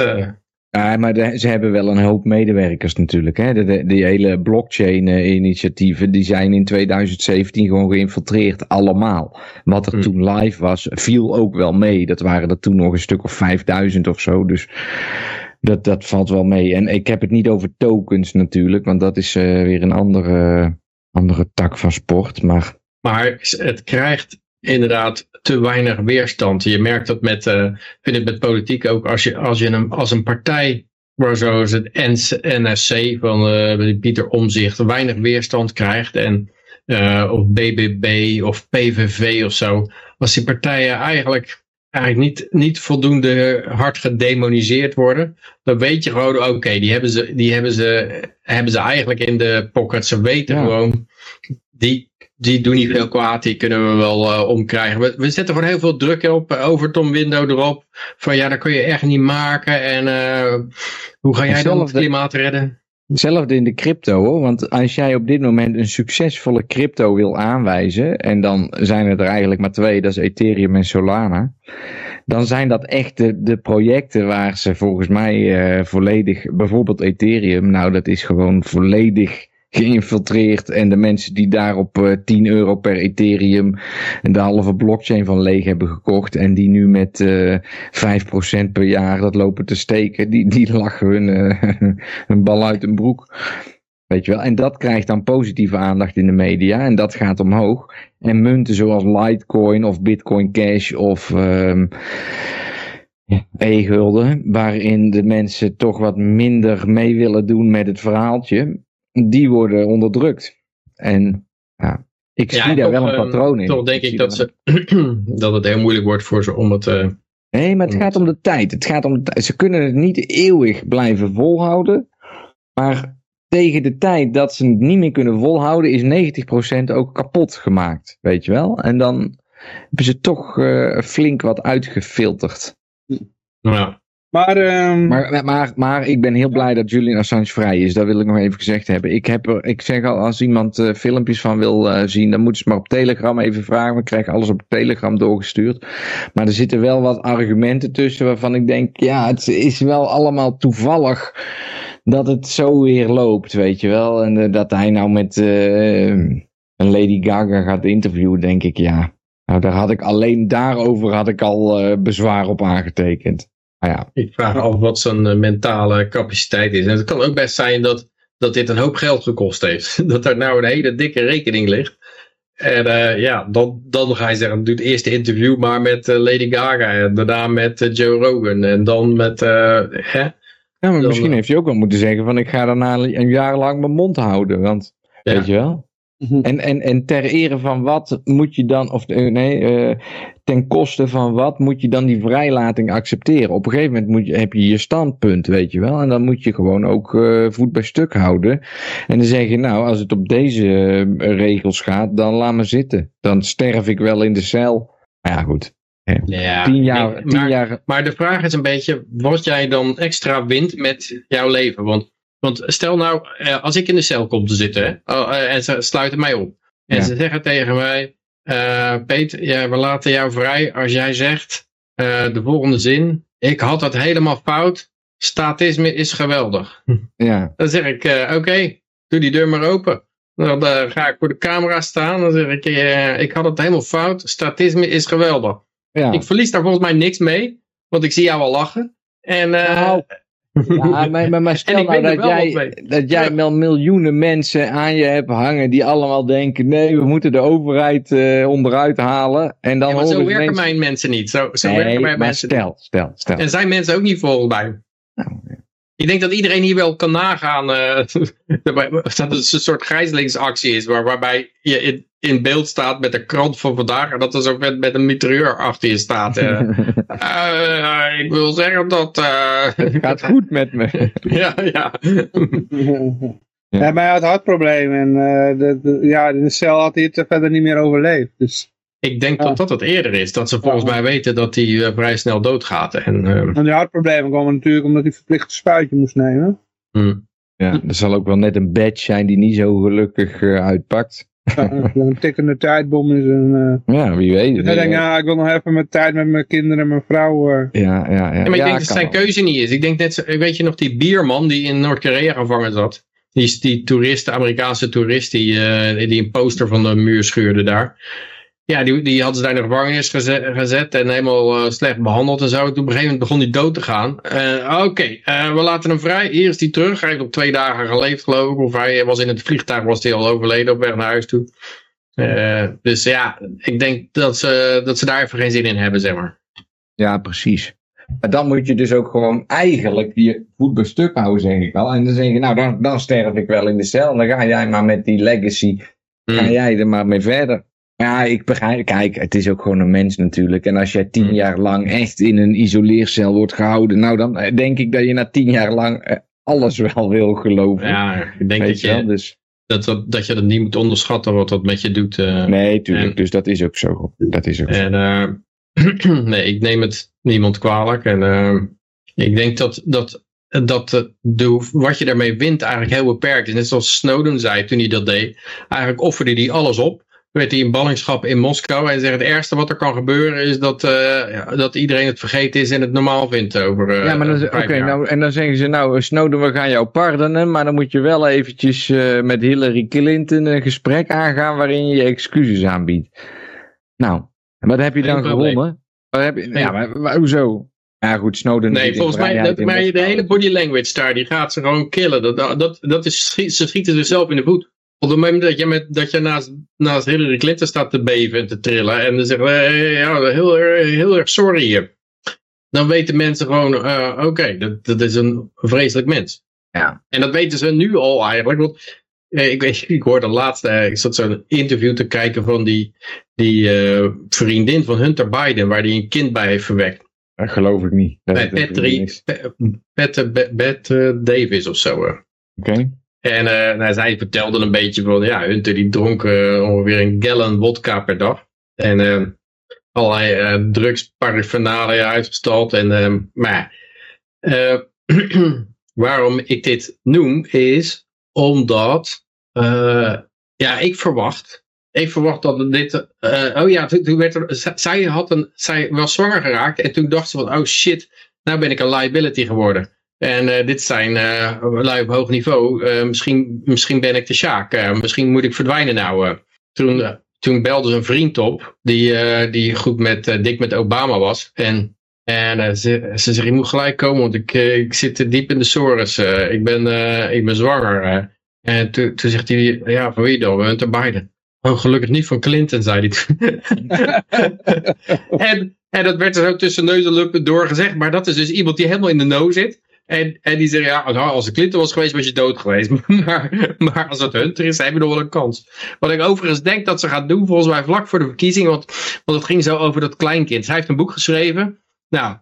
Eh. Ja, maar de- ze hebben wel een hoop medewerkers natuurlijk. Hè? De, de, die hele blockchain-initiatieven, die zijn in 2017 gewoon geïnfiltreerd, allemaal. Wat er Hmm. toen live was, viel ook wel mee. Dat waren er toen nog een stuk of 5000 of zo. Dus dat, dat valt wel mee. En ik heb het niet over tokens natuurlijk, want dat is eh, weer een andere, andere tak van sport. Maar Maar het krijgt inderdaad te weinig weerstand. Je merkt dat met, eh, ik vind het met politiek ook, als je, als je een, als een partij, waar zoals het NS NSC van eh, Pieter Omzicht, weinig weerstand krijgt en eh, of BBB of PVV of zo, als die partijen eigenlijk, eigenlijk niet, niet voldoende hard gedemoniseerd worden, dan weet je gewoon, oké, die, hebben ze, die hebben, ze, hebben ze eigenlijk in de pocket. Ze weten Ja. gewoon, die, die doen niet veel kwaad, die kunnen we wel eh, omkrijgen. We, we zetten gewoon heel veel druk op, eh, Overton window erop, van ja, dat kun je echt niet maken en eh, hoe ga jij dan het klimaat redden? Hetzelfde in de crypto hoor, want als jij op dit moment een succesvolle crypto wil aanwijzen, en dan zijn het er eigenlijk maar twee, dat is Ethereum en Solana, dan zijn dat echt de, de projecten waar ze volgens mij volledig, bijvoorbeeld Ethereum, nou dat is gewoon volledig geïnfiltreerd. En de mensen die daarop uh, 10 euro per Ethereum de halve blockchain van leeg hebben gekocht. En die nu met uh, 5% per jaar dat lopen te steken. Die, die lachen hun, uh, bal uit hun broek. Weet je wel? En dat krijgt dan positieve aandacht in de media. En dat gaat omhoog. En munten zoals Litecoin of Bitcoin Cash of um, e-gulden. Waarin de mensen toch wat minder mee willen doen met het verhaaltje. Die worden onderdrukt. En ja, ik zie Ja, daar toch, wel een eh, patroon in. Toch denk ik dat, ze, dat het heel moeilijk wordt voor ze om het... eh, Nee, maar het gaat om de tijd. Het gaat om. Ze kunnen het niet eeuwig blijven volhouden. Maar tegen de tijd dat ze het niet meer kunnen volhouden, is 90% ook kapot gemaakt. Weet je wel? En dan hebben ze toch eh, flink wat uitgefilterd. nou ja. Maar, ehm, Maar, maar, maar ik ben heel blij dat Julian Assange vrij is. Dat wil ik nog even gezegd hebben. Ik, heb er, ik zeg al, als iemand eh, filmpjes van wil eh, zien, dan moeten ze maar op Telegram even vragen. We krijgen alles op Telegram doorgestuurd. Maar er zitten wel wat argumenten tussen waarvan ik denk, ja, het is wel allemaal toevallig dat het zo weer loopt, weet je wel. En eh, dat hij nou met eh, een Lady Gaga gaat interviewen, denk ik, ja. Nou, daar had ik alleen daarover had ik al eh, bezwaar op aangetekend. Nou ja, Ik vraag af wat zijn eh, mentale capaciteit is. En het kan ook best zijn dat, dat dit een hoop geld gekost heeft. Dat er nou een hele dikke rekening ligt. En eh, ja, dan, dan ga je zeggen, doe het eerste interview maar met eh, Lady Gaga. En daarna met Joe Rogan. En dan met... hè? Ja, maar Dan, misschien heeft hij ook wel moeten zeggen van ik ga daarna een jaar lang mijn mond houden. Want, Ja. weet je wel? Mhm. En, en, en ter ere van wat moet je dan, of eh, nee, eh, ten koste van wat moet je dan die vrijlating accepteren? Op een gegeven moment moet je, heb je je standpunt, weet je wel? En dan moet je gewoon ook eh, voet bij stuk houden. En dan zeg je, nou, als het op deze regels gaat, dan laat me zitten. Dan sterf ik wel in de cel. Maar ja, goed. Ja, Tien jaar, nee, tien maar, jaar maar de vraag is een beetje wat jij dan extra wint met jouw leven. Want, want stel nou, eh, als ik in de cel kom te zitten oh, eh, en ze sluiten mij op. En Ja. ze zeggen tegen mij, eh Peter, ja, we laten jou vrij als jij zegt de volgende zin. Ik had het helemaal fout. Statisme is geweldig. ja. Dan zeg ik, oké, doe die deur maar open. Dan eh, ga ik voor de camera staan. Dan zeg ik, ik had het helemaal fout. Statisme is geweldig. Ja. Ik verlies daar volgens mij niks mee. Want ik zie jou al lachen. En Nou, Ja, maar, maar, maar stel nou dat jij, dat jij Ja. wel miljoenen mensen aan je hebt hangen die allemaal denken, nee, we moeten de overheid eh, onderuit halen. En dan ja, maar zo werken ineens- mijn mensen niet. Zo, zo Nee, werken mijn maar mensen stel, stel, stel. En zijn mensen ook niet volgens mij. Nou, Ik denk dat iedereen hier wel kan nagaan eh, dat het een soort gijzelingsactie is. Waar, waarbij je in, in beeld staat met de krant van vandaag. En dat er zo met, met een mitrailleur achter je staat. eh. Eh, ik wil zeggen dat... eh, Het gaat goed met me. ja, ja. ja. maar hij had hartproblemen en eh, de, de- ja, in de cel had hij het er verder niet meer overleefd. Dus, Ik denk Ja. dat dat het eerder is. Dat ze volgens mij weten dat hij eh, vrij snel doodgaat. En, eh, en die hartproblemen kwamen natuurlijk omdat hij verplicht een spuitje moest nemen. hm. Ja, er zal ook wel net een badge zijn die niet zo gelukkig eh, uitpakt. Ja, een tikkende tijdbom is een... eh, Ja, wie weet. hij denkt, ja, ik wil nog even mijn tijd met mijn kinderen en mijn vrouw. eh. Ja, ja, ja. Maar ik Ja, denk dat kan zijn wel. keuze niet is. Ik denk net, zo- weet je nog die bierman die in Noord-Korea gevangen zat? Die, is die toerist, de Amerikaanse toerist, die, eh, die een poster van de muur schuurde daar. Ja, die, die hadden ze daar in de gevangenis gezet, gezet en helemaal eh, slecht behandeld en zo. Toen op een gegeven moment begon hij dood te gaan. Eh, Oké, eh, we laten hem vrij. Hier is hij terug. Hij heeft op twee dagen geleefd, geloof ik. Of hij was in het vliegtuig, was hij al overleden op weg naar huis toe. Dus ja, ik denk dat ze, dat ze daar even geen zin in hebben, zeg maar. Ja, precies. Maar dan moet je dus ook gewoon eigenlijk je voet bij stuk houden, zeg ik wel. En dan zeg je, nou, dan, dan sterf ik wel in de cel. Dan ga jij maar met die legacy, ga Hm. jij er maar mee verder. Ja, ik begrijp, kijk, het is ook gewoon een mens natuurlijk. En als jij tien Hmm. jaar lang echt in een isoleercel wordt gehouden, nou dan eh, denk ik dat je na tien jaar lang eh, alles wel wil geloven. Ja, ik denk dat je wel, dus... dat, dat, dat je dat niet moet onderschatten wat dat met je doet. eh. Nee, tuurlijk. en- dus dat is ook zo. Dat is ook zo. En nee, ik neem het niemand kwalijk. En ik denk dat, dat, dat de, wat je daarmee wint eigenlijk heel beperkt is. Net zoals Snowden zei toen hij dat deed. Eigenlijk offerde hij alles op. werd hij in ballingschap in Moskou. En zegt het ergste wat er kan gebeuren is dat, eh, ja, dat iedereen het vergeten is en het normaal vindt over eh, ja, maar dan, oké, nou, en dan zeggen ze, nou Snowden, we gaan jou pardonen, maar dan moet je wel eventjes eh, met Hillary Clinton een gesprek aangaan waarin je je excuses aanbiedt. Nou, en wat heb je dan gewonnen? Wat heb je, Nee. Ja, maar, maar hoezo? Ja goed, Snowden... Nee, volgens mij, dat, maar de hele body language daar, die gaat ze gewoon killen. Dat, dat, dat is, ze schieten zichzelf in de voet. Op het moment dat je, met, dat je naast, naast Hillary Clinton staat te beven en te trillen. En dan zeggen we, eh, ja, heel, erg- heel erg sorry hier. Dan weten mensen gewoon, eh, oké, dat, dat is een vreselijk mens. Ja. En dat weten ze nu al eigenlijk. Want eh, ik, weet, ik hoorde laatst, eh, ik zat zo'n interview te kijken van die, die eh, vriendin van Hunter Biden, waar die een kind bij heeft verwekt. Dat geloof ik niet. Dat Bij eh, Davis of zo. eh. Oké. En eh, nou, zij vertelde een beetje van, ja, Hunter die dronk eh, ongeveer een gallon wodka per dag. En eh, allerlei eh drugs, paraphernalia. En, eh, maar waarom ik dit noem is omdat, ja, ik verwacht, ik verwacht dat dit, oh ja, toen, werd er, zij, had een, zij was zwanger geraakt en toen dacht ze van, oh shit, nou ben ik een liability geworden. En eh, dit zijn eh lui op hoog niveau. Eh, misschien, misschien ben ik de Sjaak. Misschien moet ik verdwijnen nou. Toen, toen belde ze een vriend op. Die, die goed met, dik met Obama was. En, en ze, ze zegt, je moet gelijk komen. Want ik, ik zit diep in de sores. ik, ben, ik ben zwanger. En toen, toen zegt hij, ja, van wie dan? Hunter Biden. Oh, gelukkig niet van Clinton, zei hij toen. en, en dat werd er zo tussen neus en lippen door gezegd. Maar dat is dus iemand die helemaal in de no zit. En, en die zegt, ja, nou, als het Clinton was geweest, was je dood geweest. maar, maar als het Hunter is, hebben we nog wel een kans. Wat ik overigens denk dat ze gaat doen, volgens mij vlak voor de verkiezingen. Want, want het ging zo over dat kleinkind. Hij heeft een boek geschreven. Nou,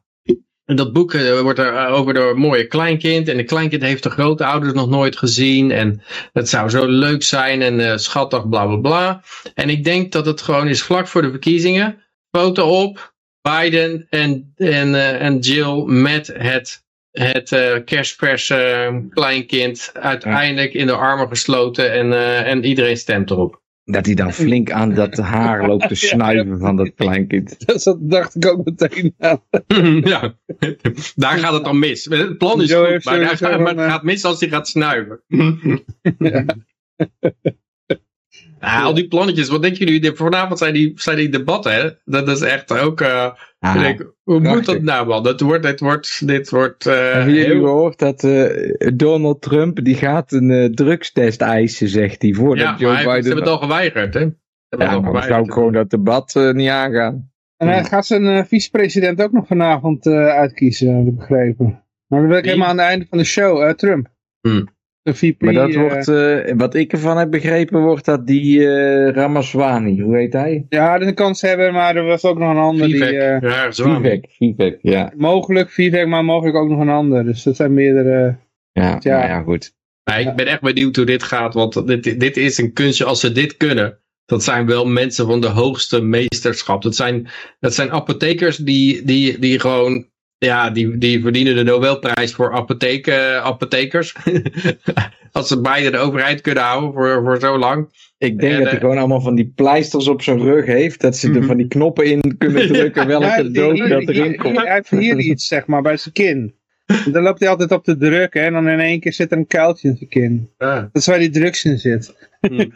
en dat boek eh, wordt er eh, over de mooie kleinkind. En de kleinkind heeft de grootouders nog nooit gezien. En het zou zo leuk zijn en eh, schattig, bla bla bla. En ik denk dat het gewoon is vlak voor de verkiezingen. Foto op, Biden en, en, en Jill met het, het eh kerstpers eh, kleinkind uiteindelijk in de armen gesloten. En, eh, en iedereen stemt erop. Dat hij dan flink aan dat haar loopt te snuiven van dat kleinkind. Dat dacht ik ook meteen aan. ja, daar gaat het dan mis. Het plan is goed, maar, daar maar het gaat mis als hij gaat snuiven. Ja, al die plannetjes, wat denken jullie? De- Vanavond zijn die, zijn die debatten, hè? Dat is echt ook... eh, Ah, ik denk, hoe moet dat nou, man? Dat wordt, dit wordt... Dit wordt eh, Hebben jullie heel- gehoord dat eh, Donald Trump die gaat een drugstest eisen, zegt hij, voordat Ja, Joe hij, ze Biden... hebben het al geweigerd, hè? Ze hebben ja, het al maar dan geweigerd. zou ik gewoon dat debat eh, niet aangaan. En hij gaat zijn vicepresident ook nog vanavond eh, uitkiezen, heb ik begrepen. Maar dat wil ik helemaal aan het einde van de show, eh, Trump. Hmm. De VP. Maar dat eh, wordt, eh, wat ik ervan heb begrepen, wordt dat die eh, Ramaswamy, hoe heet hij? Ja, dat een kans hebben, maar er was ook nog een ander die... Eh, ja. Vivek, Vivek, ja. mogelijk Vivek, maar mogelijk ook nog een ander. Dus dat zijn meerdere... Ja, Ja. nou ja, goed. Ik ben echt benieuwd hoe dit gaat, want dit, dit is een kunstje. Als ze dit kunnen, dat zijn wel mensen van de hoogste meesterschap. Dat zijn, dat zijn apothekers die, die, die gewoon, ja, die, die verdienen de Nobelprijs voor apotheek, eh, apothekers. Als ze beide de overheid kunnen houden voor, voor zo lang. Ik denk En, dat hij eh, gewoon allemaal van die pleisters op zijn rug heeft, dat ze er van die knoppen in kunnen drukken welke Ja, dood hier- dat erin komt. Hij heeft hier iets, zeg maar, bij zijn kin. En Dan loopt hij altijd op te drukken en dan in één keer zit er een kuiltje in zijn kin. Ja. Dat is waar die drugs in zit. Hm.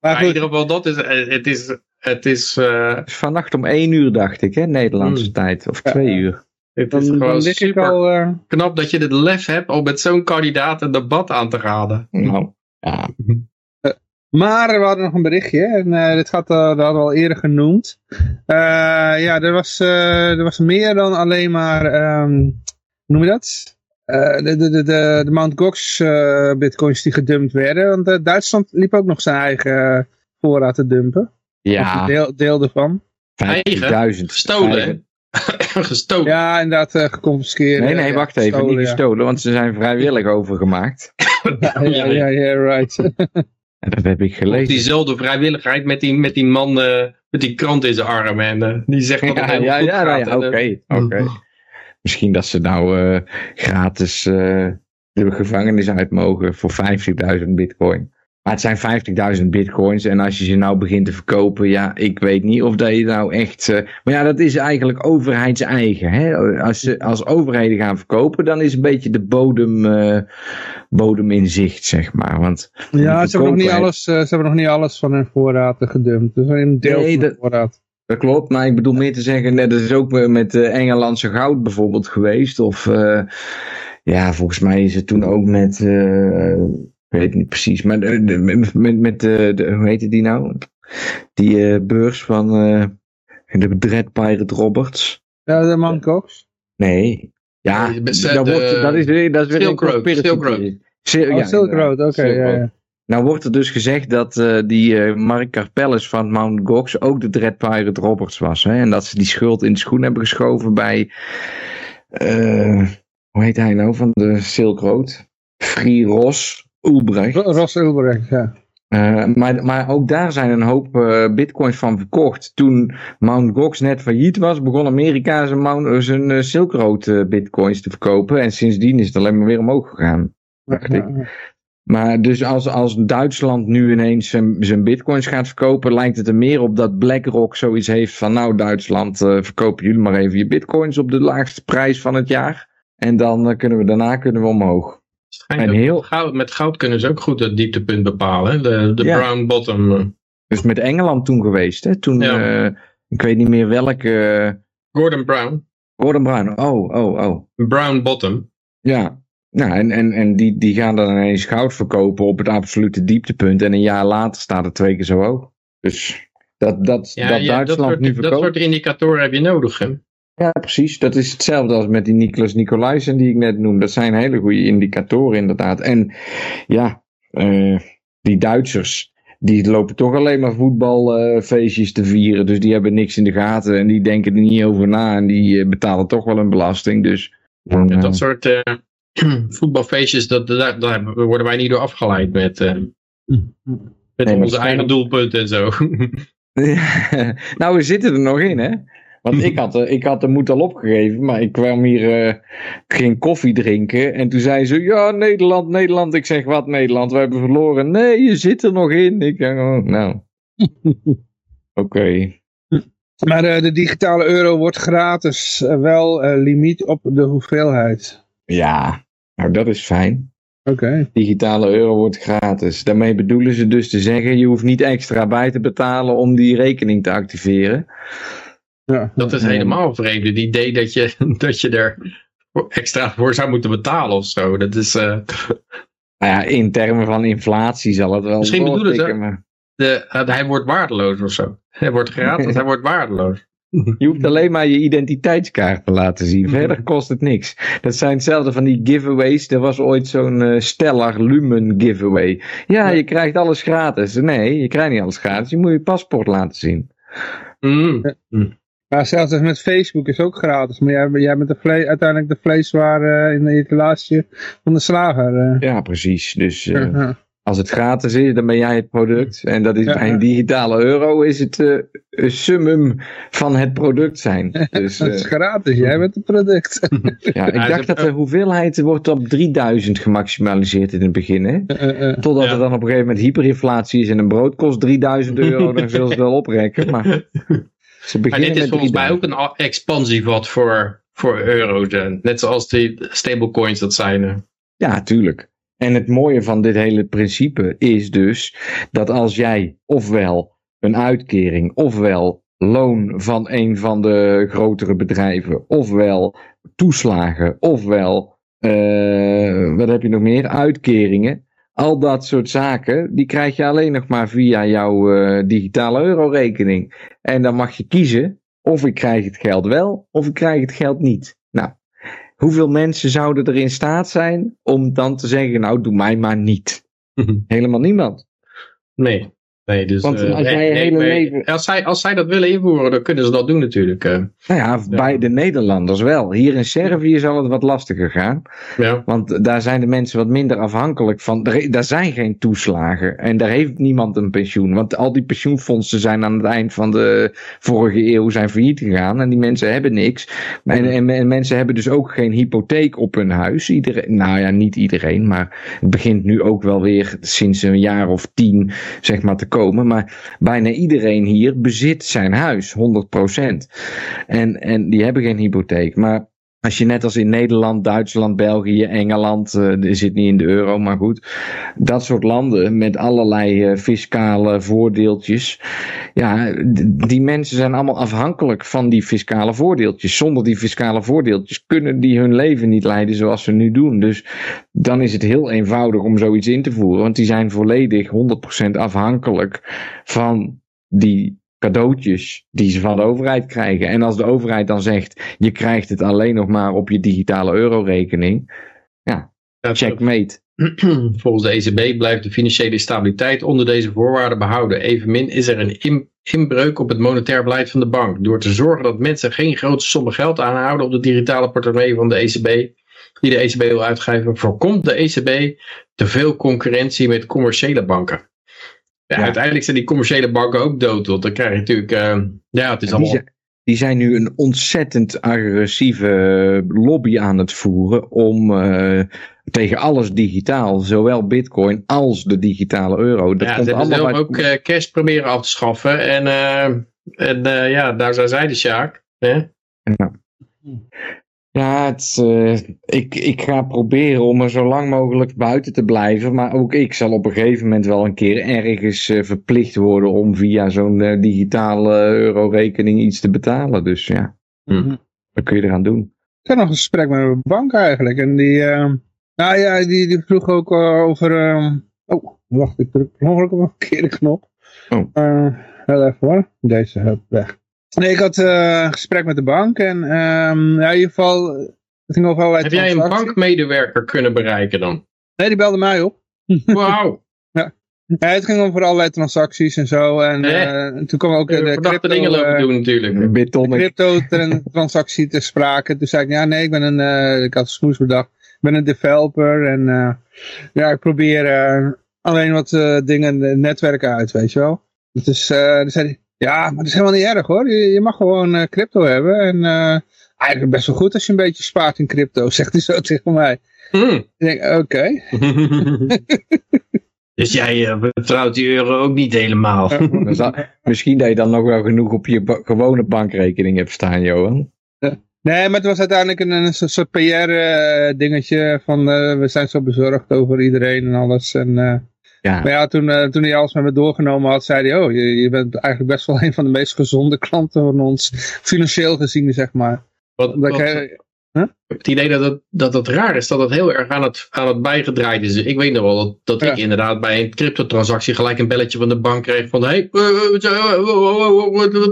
Maar in goed, ieder geval, dat is, eh, het is, het is, eh, Vannacht om één uur, dacht ik, hè, Nederlandse Hmm. tijd. Of twee uur. Het is dan, dan gewoon ik super al... eh, knap dat je het lef hebt om met zo'n kandidaat een debat aan te raden. Nou, ja. Maar we hadden nog een berichtje en eh, dit gaat, eh, dat hadden we al eerder genoemd. Eh, ja, er was, eh, er was meer dan alleen maar, ehm, hoe noem je dat? Eh, de, de, de, de, de Mt. Gox eh, bitcoins die gedumpt werden. Want eh, Duitsland liep ook nog zijn eigen eh, voorraad te dumpen. Of Ja, een deel, deel ervan. 50.000. Gestolen? Gestolen. Ja, inderdaad uh, geconfiskeerd. Nee, nee, Ja, wacht even. gestolen, niet ja. gestolen, want ze zijn vrijwillig overgemaakt. Ja, ja, ja, ja, right. En dat heb ik Op gelezen. diezelfde vrijwilligheid met die, met die man eh, met die krant in zijn arm. En eh, die zegt dat het Ja, helemaal ja, goed ja, gaat. ja, oké. oké. Misschien dat ze nou eh, gratis eh, de gevangenis uit mogen voor 50.000 bitcoin. Maar het zijn 50.000 bitcoins en als je ze nou begint te verkopen, ja, ik weet niet of dat je nou echt... eh, maar ja, dat is eigenlijk overheidseigen. Hè? Als, ze, als overheden gaan verkopen, dan is een beetje de bodem, eh, bodem in zicht, zeg maar. Want Ja, ze hebben, nog niet alles, eh, ze hebben nog niet alles van hun voorraad gedumpt. Dus een deel Nee, van de dat- voorraad. Dat klopt, maar ik bedoel meer te zeggen, net is ook met Engelandse goud bijvoorbeeld geweest. Of ja, volgens mij is het toen ook met, weet het niet precies, maar de, de- met, met, met de, de- hoe heette die nou? Die eh, beurs van eh, de Dread Pirate Roberts. Ja, de man Cox. Nee. Ja, Nee, dat, de- wordt, dat is weer, dat is weer Silk een Road, conspiracy Silk Road. theory. Sil- Oh, ja, Silk. Road, oké. Silk ja, ja. Nou wordt er dus gezegd dat eh, die eh Mark Carpellis van Mount Gox ook de Dread Pirate Roberts was. Hè? En dat ze die schuld in de schoen hebben geschoven bij, eh, hoe heet hij nou, van de Silk Road? Free Ross Ulbricht. Ro- Ross Ulbricht, ja. Eh, maar, maar ook daar zijn een hoop eh, bitcoins van verkocht. Toen Mount Gox net failliet was, begon Amerika zijn, Mount, eh, zijn Silk Road eh, bitcoins te verkopen. En sindsdien is het alleen maar weer omhoog gegaan. Dacht ik. Ja, Maar dus als, als Duitsland nu ineens zijn, zijn bitcoins gaat verkopen, lijkt het er meer op dat BlackRock zoiets heeft van nou Duitsland, verkopen jullie maar even je bitcoins op de laagste prijs van het jaar. En dan kunnen we daarna kunnen we omhoog. Schijnt En heel- met goud, met goud kunnen ze ook goed het dieptepunt bepalen. hè? De, de Ja. brown bottom. eh. Dus met Engeland toen geweest, hè? Toen, Ja. eh, ik weet niet meer welke, eh, Gordon Brown. Gordon Brown. Oh, oh, oh. Brown bottom. Ja. Nou, en, en, en die, die gaan dan ineens goud verkopen op het absolute dieptepunt. En een jaar later staat het twee keer zo hoog. Dus dat, dat, Ja, dat ja, dat, Duitsland soort, nu dat verkoopt. soort indicatoren heb je nodig. Hè? Ja, precies. Dat is hetzelfde als met die Nicolas Nicolaisen die ik net noemde. Dat zijn hele goede indicatoren inderdaad. En ja, eh, die Duitsers, die lopen toch alleen maar voetbalfeestjes te vieren. Dus die hebben niks in de gaten en die denken er niet over na. En die eh, betalen toch wel een belasting. Dus dat soort eh, voetbalfeestjes, dat, daar, daar worden wij niet door afgeleid met, met onze eigen doelpunten en zo. nou, we zitten er nog in, hè? Want ik had, eh, ik had de moed al opgegeven, maar ik kwam hier, eh, geen koffie drinken. En toen zei ze, ja, Nederland, Nederland. Ik zeg, wat Nederland? We hebben verloren. Nee, je zit er nog in. Ik denk, oh, nou. Oké. Maar eh, de digitale euro wordt gratis. eh, wel eh, limiet op de hoeveelheid. Ja, nou dat is fijn. Oké. Digitale euro wordt gratis. Daarmee bedoelen ze dus te zeggen, je hoeft niet extra bij te betalen om die rekening te activeren. Ja. Dat is helemaal vreemd. Het idee dat je, dat je er extra voor zou moeten betalen of zo. Dat is, eh, Nou ja, in termen van inflatie zal het wel Misschien bedoelen ze- maar de, eh, hij wordt waardeloos of zo. Hij wordt gratis, hij wordt waardeloos. Je hoeft alleen maar je identiteitskaart te laten zien. Verder kost het niks. Dat zijn hetzelfde van die giveaways. Er was ooit zo'n eh, Stellar Lumen giveaway. Ja, je krijgt alles gratis. Nee, je krijgt niet alles gratis. Je moet je paspoort laten zien. Mm. Maar zelfs met Facebook is ook gratis. Maar jij, jij bent de vle uiteindelijk de vleesware in de etalage van de slager. eh. Ja, precies. Dus eh, als het gratis is, dan ben jij het product. En dat is bij een digitale euro is het eh, een summum van het product zijn. Dus Dat is eh, gratis, jij bent het product. ja, ik dacht dat de hoeveelheid wordt op 3000 gemaximaliseerd in het begin. Hè? Eh, eh. Totdat Ja. er dan op een gegeven moment hyperinflatie is en een brood kost 3000 euro, dan zullen ze het wel oprekken. Maar ze Maar beginnen dit is met volgens mij 3000. ook een expansievat voor, voor euro's. Net zoals die stablecoins dat zijn. Ja, tuurlijk. En het mooie van dit hele principe is dus dat als jij ofwel een uitkering, ofwel loon van een van de grotere bedrijven, ofwel toeslagen, ofwel, eh, wat heb je nog meer, uitkeringen. Al dat soort zaken, die krijg je alleen nog maar via jouw eh, digitale eurorekening. En dan mag je kiezen of ik krijg het geld wel, of ik krijg het geld niet. Nou, hoeveel mensen zouden er in staat zijn om dan te zeggen, nou doe mij maar niet. Helemaal niemand. Nee. Nee, dus, Want eh, als nee, hele leven- Als zij, als zij dat willen invoeren, dan kunnen ze dat doen natuurlijk. eh. Nou ja, bij de Nederlanders wel. Hier in Servië zal het wat lastiger gaan. ja. Want daar zijn de mensen wat minder afhankelijk van. Er, daar zijn geen toeslagen. En daar heeft niemand een pensioen. Want al die pensioenfondsen zijn aan het eind van de vorige eeuw zijn failliet gegaan. En die mensen hebben niks. En, en, en mensen hebben dus ook geen hypotheek op hun huis. Iedereen, nou ja, niet iedereen. Maar het begint nu ook wel weer sinds een jaar of tien zeg maar te komen. Maar bijna iedereen hier bezit zijn huis. 100%. En, en die hebben geen hypotheek. Maar als je net als in Nederland, Duitsland, België, Engeland, die zit niet in de euro, maar goed. Dat soort landen met allerlei eh, fiscale voordeeltjes. Ja, die mensen zijn allemaal afhankelijk van die fiscale voordeeltjes. Zonder die fiscale voordeeltjes kunnen die hun leven niet leiden zoals ze nu doen. Dus dan is het heel eenvoudig om zoiets in te voeren. Want die zijn volledig 100% afhankelijk van die cadeautjes die ze van de overheid krijgen. En als de overheid dan zegt, je krijgt het alleen nog maar op je digitale eurorekening. Ja, Checkmate. Volgens de ECB blijft de financiële stabiliteit onder deze voorwaarden behouden. Evenmin is er een in- inbreuk op het monetair beleid van de bank. Door te zorgen dat mensen geen grote sommen geld aanhouden op de digitale portemonnee van de ECB, die de ECB wil uitgeven, voorkomt de ECB te veel concurrentie met commerciële banken. Ja, Ja. Uiteindelijk zijn die commerciële banken ook dood, want dan krijg je natuurlijk, eh, ja, het is Die allemaal... zijn, die zijn nu een ontzettend agressieve lobby aan het voeren om eh, tegen alles digitaal, zowel bitcoin als de digitale euro. Dat ja, komt allemaal uit- ook eh, cash proberen af te schaffen en, eh, en eh, ja, daar zijn zij de Sjaak. Hè? Ja, het, is, eh, ik, ik ga proberen om er zo lang mogelijk buiten te blijven. Maar ook ik zal op een gegeven moment wel een keer ergens eh, verplicht worden om via zo'n eh, digitale eurorekening iets te betalen. Dus ja, Hm. wat kun je eraan doen? Ik had nog een gesprek met mijn bank eigenlijk. En die, eh, nou ja, die, die vroeg ook over... eh, oh, wacht, ik druk per ongeluk op een verkeerde knop. Oh. Eh, heel even hoor. Deze, hup, weg. Nee, ik had eh, een gesprek met de bank. En ehm, ja, in ieder geval... Het ging over allerlei Heb jij een bankmedewerker kunnen bereiken dan? Nee, die belde mij op. Wauw, Ja, het ging over allerlei transacties en zo. En, Eh. en toen kwam ook eh, de verdachte crypto, dingen lopen eh, doen natuurlijk. de Bitonic. crypto-transactie te sprake. Toen zei ik, ja nee, ik ben een, eh, ik had smoes bedacht, ik ben een developer en eh, ja, ik probeer eh, alleen wat eh, dingen, netwerken uit, weet je wel. Dus eh toen zei hij, ja, maar dat is helemaal niet erg hoor, je, je mag gewoon eh, crypto hebben en eh, eigenlijk best wel goed als je een beetje spaart in crypto, zegt hij zo tegen mij. Hm. Ik denk, oké. dus jij eh, vertrouwt die euro ook niet helemaal. Dan Misschien dat je dan nog wel genoeg op je ba- gewone bankrekening hebt staan, Johan. Nee, maar het was uiteindelijk een, een soort- PR-dingetje van eh, we zijn zo bezorgd over iedereen en alles. En, eh, Ja. Maar ja, toen, eh, toen hij alles met me doorgenomen had, zei hij, oh, je, je bent eigenlijk best wel een van de meest gezonde klanten van ons, financieel gezien, zeg maar. Wat, Omdat wat- ik, ik heb het idee dat het, dat het raar is, dat het heel erg aan het, aan het bijgedraaid is. Ik weet nog wel dat, dat Ja. ik inderdaad bij een cryptotransactie gelijk een belletje van de bank kreeg van, hey, wat,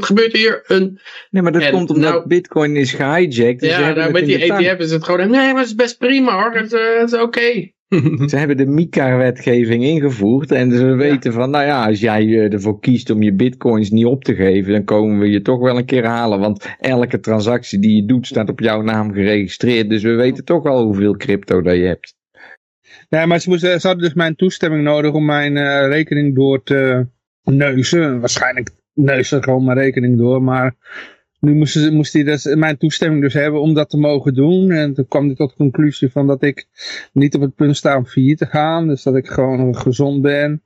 gebeurt hier? En, Nee, maar dat En komt omdat nou- bitcoin is gehijacked. ze ja, nou, met die. ETF is het gewoon, nee, maar het is best prima hoor, het, eh, het is oké. Ze hebben de MiCA-wetgeving ingevoerd en ze weten van, nou ja, als jij eh, ervoor kiest om je bitcoins niet op te geven, dan komen we je toch wel een keer halen. Want elke transactie die je doet staat op jouw naam geregistreerd. Dus we weten toch wel hoeveel crypto dat je hebt. nee, maar ze, moesten, ze hadden dus mijn toestemming nodig om mijn eh, rekening door te neuzen. Waarschijnlijk neuzen ze gewoon mijn rekening door, maar nu moest, moest hij dus mijn toestemming dus hebben om dat te mogen doen. En toen kwam hij tot de conclusie van dat ik niet op het punt sta om failliet te gaan. Dus dat ik gewoon gezond ben,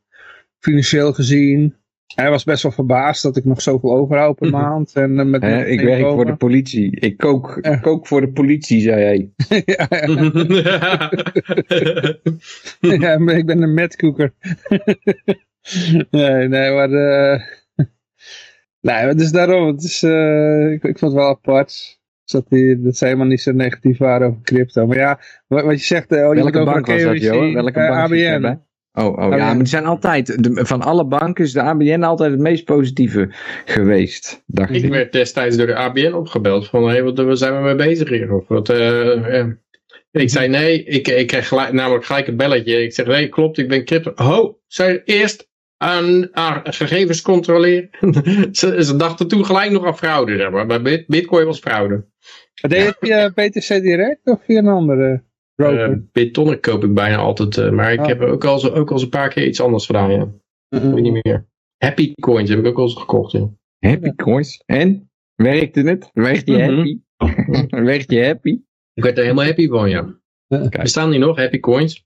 financieel gezien. Hij was best wel verbaasd dat ik nog zoveel overhoud per maand. En, eh, met ik werk voor de politie. Ik kook, ik kook voor de politie, zei hij. ja, ja, maar ik ben een metkoeker. nee, nee, maar... eh nee, het is daarom. Het is, eh, ik, ik vond het wel apart. Dus dat, die, dat ze helemaal niet zo negatief waren over crypto. Maar ja, wat, wat je zegt... eh, oh, je moet Welke over bank was dat, Johan? Welke eh, bank zit ABN. Oh, oh ja, maar die zijn altijd, de- van alle banken is de ABN altijd het meest positieve geweest, dacht ik. ik werd destijds door de ABN opgebeld van, hey, wat zijn we mee bezig hier? Of wat. Ik zei nee, ik, ik kreeg gelijk, namelijk gelijk een belletje. Ik zeg nee, klopt, ik ben crypto. Ho, zei eerst aan, aan gegevens controleren. ze, ze dachten toen gelijk nog aan fraude, zeg maar. Bij Bitcoin was fraude. Deed je via BTC direct of via een andere broker? Eh Bitonic koop ik bijna altijd, eh, maar ik Oh. heb ook al, zo- ook al eens een paar keer iets anders gedaan, ja. Mm-mm. Weet niet meer. Happy Coins heb ik ook al eens gekocht, ja. Happy coins. En? Werkte het? Werd je Mhm. happy? Werd je happy? Ik werd er helemaal happy van, ja. Ja. Bestaan die nog, Happy Coins?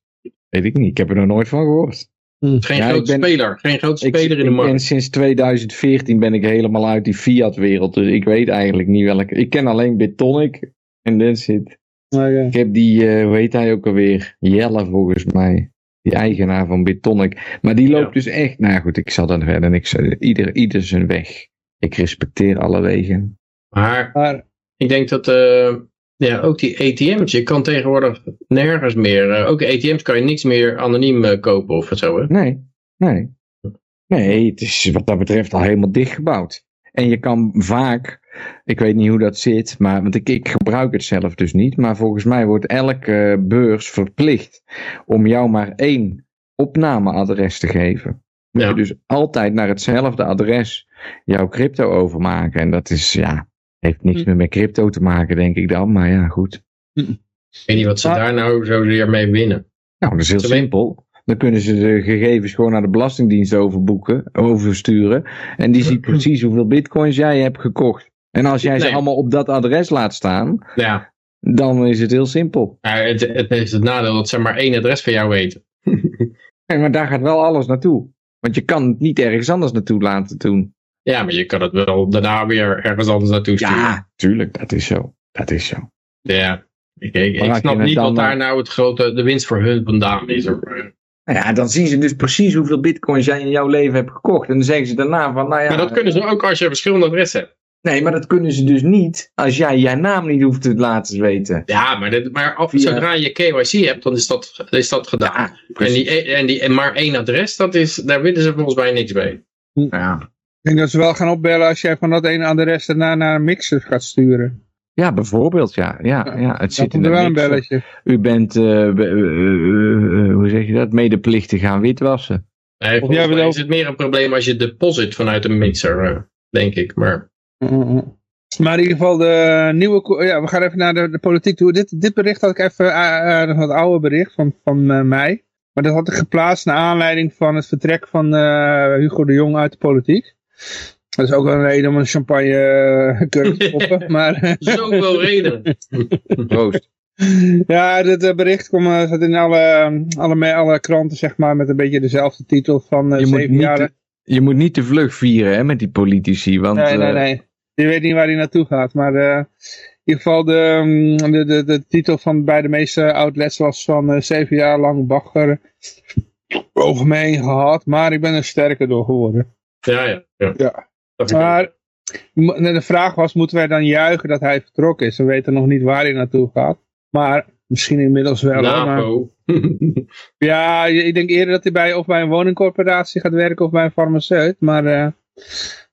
Weet ik niet. Ik heb er nog nooit van gehoord. Is geen Ja, grote speler. Geen grote Ik, speler in de markt. sinds 2014 ben ik helemaal uit die fiat-wereld. Dus ik weet eigenlijk niet welke. Ik ken alleen Bitonic. En that's it. Oké. Ik heb die, eh, hoe heet hij ook alweer? Jelle volgens mij. Die eigenaar van Bitonic. Maar die loopt Ja. dus echt. Nou goed, ik zal dan verder niks. Ieder, ieder zijn weg. Ik respecteer alle wegen. Maar Maar ik denk dat eh, ja, ook die ATM's, je kan tegenwoordig nergens meer. eh, ook ATM's kan je niks meer anoniem eh, kopen of zo. Hè? Nee, nee. Nee, het is wat dat betreft al helemaal dichtgebouwd. En je kan vaak, ik weet niet hoe dat zit, maar, want ik, ik gebruik het zelf dus niet, maar volgens mij wordt elke beurs verplicht om jou maar één opnameadres te geven. Moet Ja. je dus altijd naar hetzelfde adres jouw crypto overmaken. En dat is, ja, heeft niks Hm. meer met crypto te maken, denk ik dan. Maar ja, goed. Ik weet niet wat ze Maar- daar nou zozeer mee winnen. Nou, dat is heel Ze simpel. Dan kunnen ze de gegevens gewoon naar de Belastingdienst overboeken, oversturen. En die ziet precies hoeveel bitcoins jij hebt gekocht. En als jij ze Nee. allemaal op dat adres laat staan, Ja, dan is het heel simpel. maar het, het heeft het nadeel dat ze maar één adres van jou weten. Nee, maar daar gaat wel alles naartoe. Want je kan het niet ergens anders naartoe laten doen. Ja, maar je kan het wel daarna weer ergens anders naartoe sturen. Ja, tuurlijk, dat is zo. Dat is zo. Ja. Ik, snap niet wat daar nou het grote, de winst voor hun vandaan is. Nou ja, dan zien ze dus precies hoeveel bitcoins jij in jouw leven hebt gekocht. En dan zeggen ze daarna van, nou ja... Maar dat kunnen ze ook als je verschillende adressen hebt. Nee, maar dat kunnen ze dus niet als jij je naam niet hoeft te laten weten. Ja, maar, dit, maar af, Via- zodra je KYC hebt, dan is dat, is dat gedaan. Ja, en, die, en, die, en maar één adres, dat is, daar willen ze volgens mij niks mee. Ja. Ik denk dat ze wel gaan opbellen als jij van dat ene adres daarna naar een mixer gaat sturen. Ja, bijvoorbeeld, ja. ja, ja het zit in komt de er wel een belletje. U bent, eh, be- eh, eh, hoe zeg je dat, medeplichtig gaan witwassen. Nee, volgens mij is het meer een probleem als je deposit vanuit een mixer, eh, denk ik. Maar. Maar in ieder geval de nieuwe... Ja, we gaan even naar de, de politiek toe. Dit, dit bericht had ik even... eh, eh, nog wat oude bericht van, van eh, mei. Maar dat had ik geplaatst naar aanleiding van het vertrek van eh, Hugo de Jong uit de politiek. Dat is ook wel een reden om een champagne uh, kurk te poppen. maar zoveel redenen. Proost. ja, dit eh, bericht komt, eh, staat in alle, alle, alle kranten zeg maar met een beetje dezelfde titel van eh Je moet, zeven niet, jaar. te- je moet niet te vlug vieren hè, met die politici. Want, Nee, nee, eh, nee. Je weet niet waar hij naartoe gaat. Maar eh, in ieder geval de, mm, de, de, de titel van bij de meeste outlets was van eh, zeven jaar lang bagger over me heen gehad. Maar ik ben er sterker door geworden. Ja, ja. ja. Maar de vraag was, moeten wij dan juichen dat hij vertrokken is? We weten nog niet waar hij naartoe gaat. Maar misschien inmiddels wel. hoor, maar- NAVO. ja, ik denk eerder dat hij bij, of bij een woningcorporatie gaat werken of bij een farmaceut. Maar eh,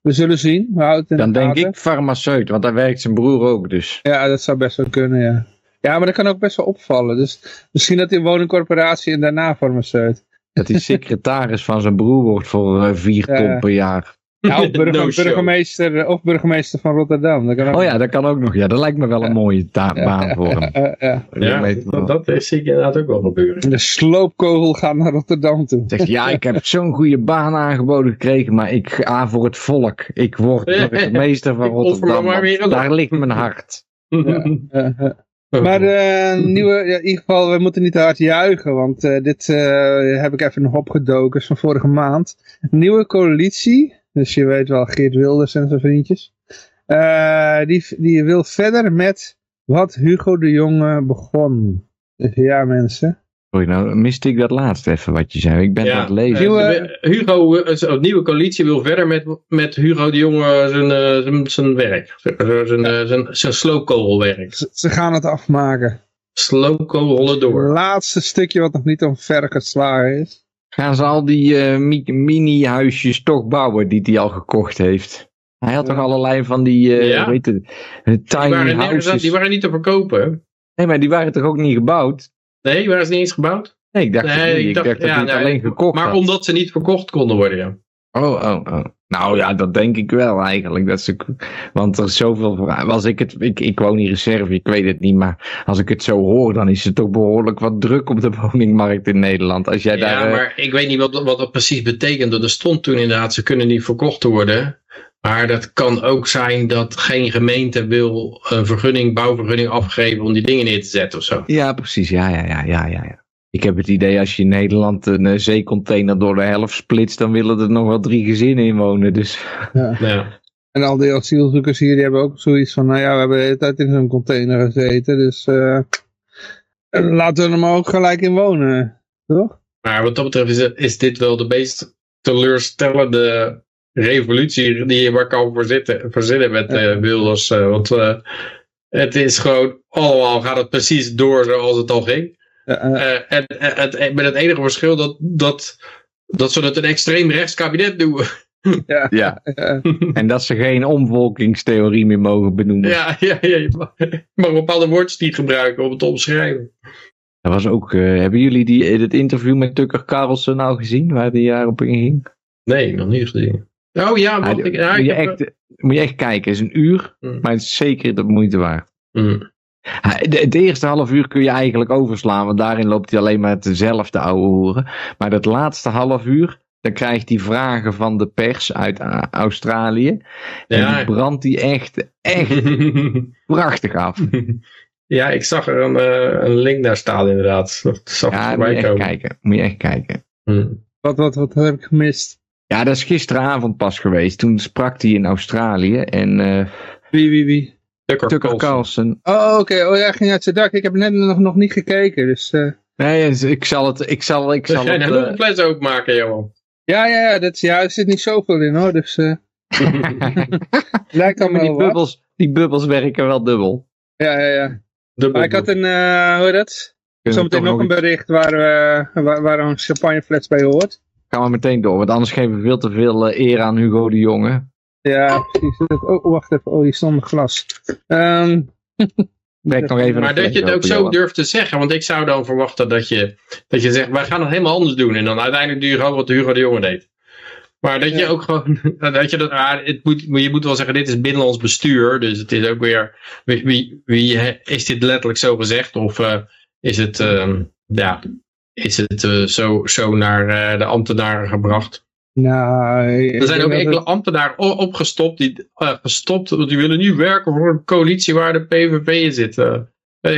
we zullen zien. We houden het in dan de denk gaten. ik farmaceut, want daar werkt zijn broer ook dus. Ja, dat zou best wel kunnen, ja. Ja, maar dat kan ook best wel opvallen. Dus misschien dat hij een woningcorporatie en daarna farmaceut. Dat hij secretaris van zijn broer wordt voor eh, vier Ja. ton per jaar. Ja, of burger- No show. burgemeester, of burgemeester van Rotterdam. Dat kan ook. Oh ja, dat kan ook nog. Ja, dat lijkt me wel een mooie baan voor hem. Ja. Ja, dat, dat zie ik inderdaad ook wel gebeuren. De sloopkogel gaat naar Rotterdam toe. Zegt, ja, ik heb zo'n goede baan aangeboden gekregen, maar ik ga voor het volk. Ik word burgemeester van Rotterdam. Daar ligt mijn hart. Eh. Maar eh, nieuwe, ja, in ieder geval, we moeten niet te hard juichen, want eh, dit eh, heb ik even nog opgedoken, is van vorige maand. Nieuwe coalitie, dus je weet wel, Geert Wilders en zijn vriendjes. Die, die wil verder met wat Hugo de Jonge begon. Dus ja mensen. Sorry, nou miste ik dat laatste even wat je zei. Ik ben aan het lezen. Nieuwe- eh, Hugo, eh, een nieuwe coalitie wil verder met, met Hugo de Jonge zijn, eh, zijn, zijn werk. Zijn, zijn, zijn. Ze, ze gaan het afmaken. Slowkogelen Het door. laatste stukje wat nog niet omver geslagen is. Gaan ze al die mi- mini-huisjes toch bouwen die hij al gekocht heeft? Hij had Ja. toch allerlei van die, eh Ja. weet het, Die tiny waren, nergens aan- houses. die waren niet te verkopen. Nee, maar die waren toch ook niet gebouwd? Nee, waren ze niet eens gebouwd? Nee, ik dacht, Nee, het niet. ik ik dacht- dat ja, alleen gekocht Maar had. omdat ze niet verkocht konden worden, ja. Oh, oh, oh. Nou ja, dat denk ik wel eigenlijk. Dat ze, want er is zoveel. Als ik het, ik, ik woon hier in Servië, ik weet het niet, maar als ik het zo hoor, dan is het toch behoorlijk wat druk op de woningmarkt in Nederland. Als jij. Ja, eh, maar ik weet niet wat, wat dat precies betekent. Er stond toen inderdaad, ze kunnen niet verkocht worden. Maar dat kan ook zijn dat geen gemeente wil een vergunning, bouwvergunning afgeven om die dingen neer te zetten of zo. Ja, precies. Ja, ja, ja, ja, ja. ja. Ik heb het idee als je in Nederland een eh, zeecontainer door de helft splitst, dan willen er nog wel drie gezinnen in wonen. Dus Ja. En al die asielzoekers hier, die hebben ook zoiets van, nou ja, we hebben de hele tijd in zo'n container gezeten, dus eh, laten we er maar ook gelijk in wonen, toch? Maar wat dat betreft is, is dit wel de meest teleurstellende revolutie die je maar kan verzitten, verzinnen met eh Wilders. eh, want eh, het is gewoon, allemaal gaat het precies door zoals het al ging. Ja, en, en- het, met het enige verschil dat, dat, dat ze het een extreem rechts kabinet doen. ja, ja. En dat ze geen omvolkingstheorie meer mogen benoemen. ja, ja, ja, je mag, je mag bepaalde woordjes niet gebruiken om het te omschrijven. Dat was ook, eh, hebben jullie die, het interview met Tucker Carlson nou gezien, waar die daarop in ging? Nee, nog niet gezien. Oh ja, ik, moet, ik je heb- echt, moet je echt kijken, het is een uur, Hmm. maar het is zeker de moeite waard. De, het eerste half uur kun je eigenlijk overslaan, want daarin loopt hij alleen maar het dezelfde ouwe horen. Maar dat laatste half uur, dan krijgt hij vragen van de pers uit Australië. En Ja. die brandt hij echt, echt prachtig af. ja, ik zag er een, eh, een link naar staan inderdaad. Dat zag Ja, moet je echt komen. kijken. Moet je echt kijken. Hmm. wat, wat, wat heb ik gemist? Ja, dat is gisteravond pas geweest. Toen sprak hij in Australië en eh Wie, wie, wie? Tucker, Tucker Carlson. Carlson. Oh, oké, oh ja, ging uit zijn dak. Ik heb net nog, nog niet gekeken, dus... eh, Nee, dus ik zal het, ik zal, ik zal Ga je het, nou eh, een fles openmaken, Johan? ja, ja, ja, dat, ja, er zit niet zoveel in hoor, dus... eh lijkt maar allemaal die wat. bubbels, die bubbels werken wel dubbel. Ja, ja, ja. Dubbel. Maar ik had een, eh hoe heet dat? Zometeen nog een bericht waar, waar, waar een champagnefles bij hoort. Gaan we meteen door, want anders geven we veel te veel eh, eer aan Hugo de Jonge. Ja, precies. Oh, wacht even. Oh, hier stond mijn glas. Ehm, Trek nog even Maar dat je het ook zo durft te zeggen. Want ik zou dan verwachten dat je, dat je zegt, wij gaan het helemaal anders doen. En dan uiteindelijk doe je gewoon wat Hugo de Jonge deed. Maar dat je Ja. ook gewoon, dat je dat, ah, het moet, je moet wel zeggen, dit is binnenlands bestuur. Dus het is ook weer, wie, wie, is dit letterlijk zo gezegd? Of eh, is het, ehm, ja, is het eh, zo, zo naar eh, de ambtenaren gebracht? nou, Er zijn ook enkele het- ambtenaren opgestopt, die, eh, gestopt, want die willen niet werken voor een coalitie waar de PVV in zit.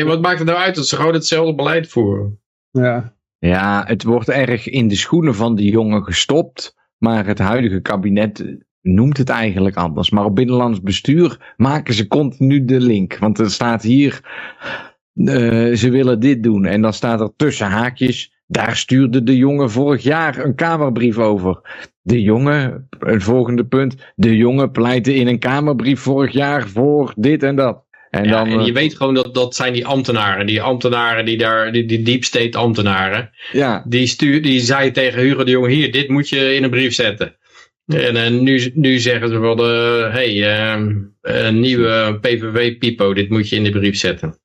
Wat maakt het nou uit dat ze gewoon hetzelfde beleid voeren? Ja. Ja, het wordt erg in de schoenen van die jongen gestopt. Maar het huidige kabinet noemt het eigenlijk anders. Maar op binnenlands bestuur maken ze continu de link. Want er staat hier, eh, ze willen dit doen. En dan staat er tussen haakjes, daar stuurde de jongen vorig jaar een kamerbrief over. De jongen, het volgende punt, de jongen pleitte in een kamerbrief vorig jaar voor dit en dat. En Ja, dan, en eh, je weet gewoon dat dat zijn die ambtenaren. Die ambtenaren die daar, die, die deep state ambtenaren. ja, Die, stuur, die zei tegen Hugo de Jonge, hier, dit moet je in een brief zetten. En eh, nu, nu zeggen ze van, eh hey, ehm, een nieuwe PVV-pipo, dit moet je in de brief zetten.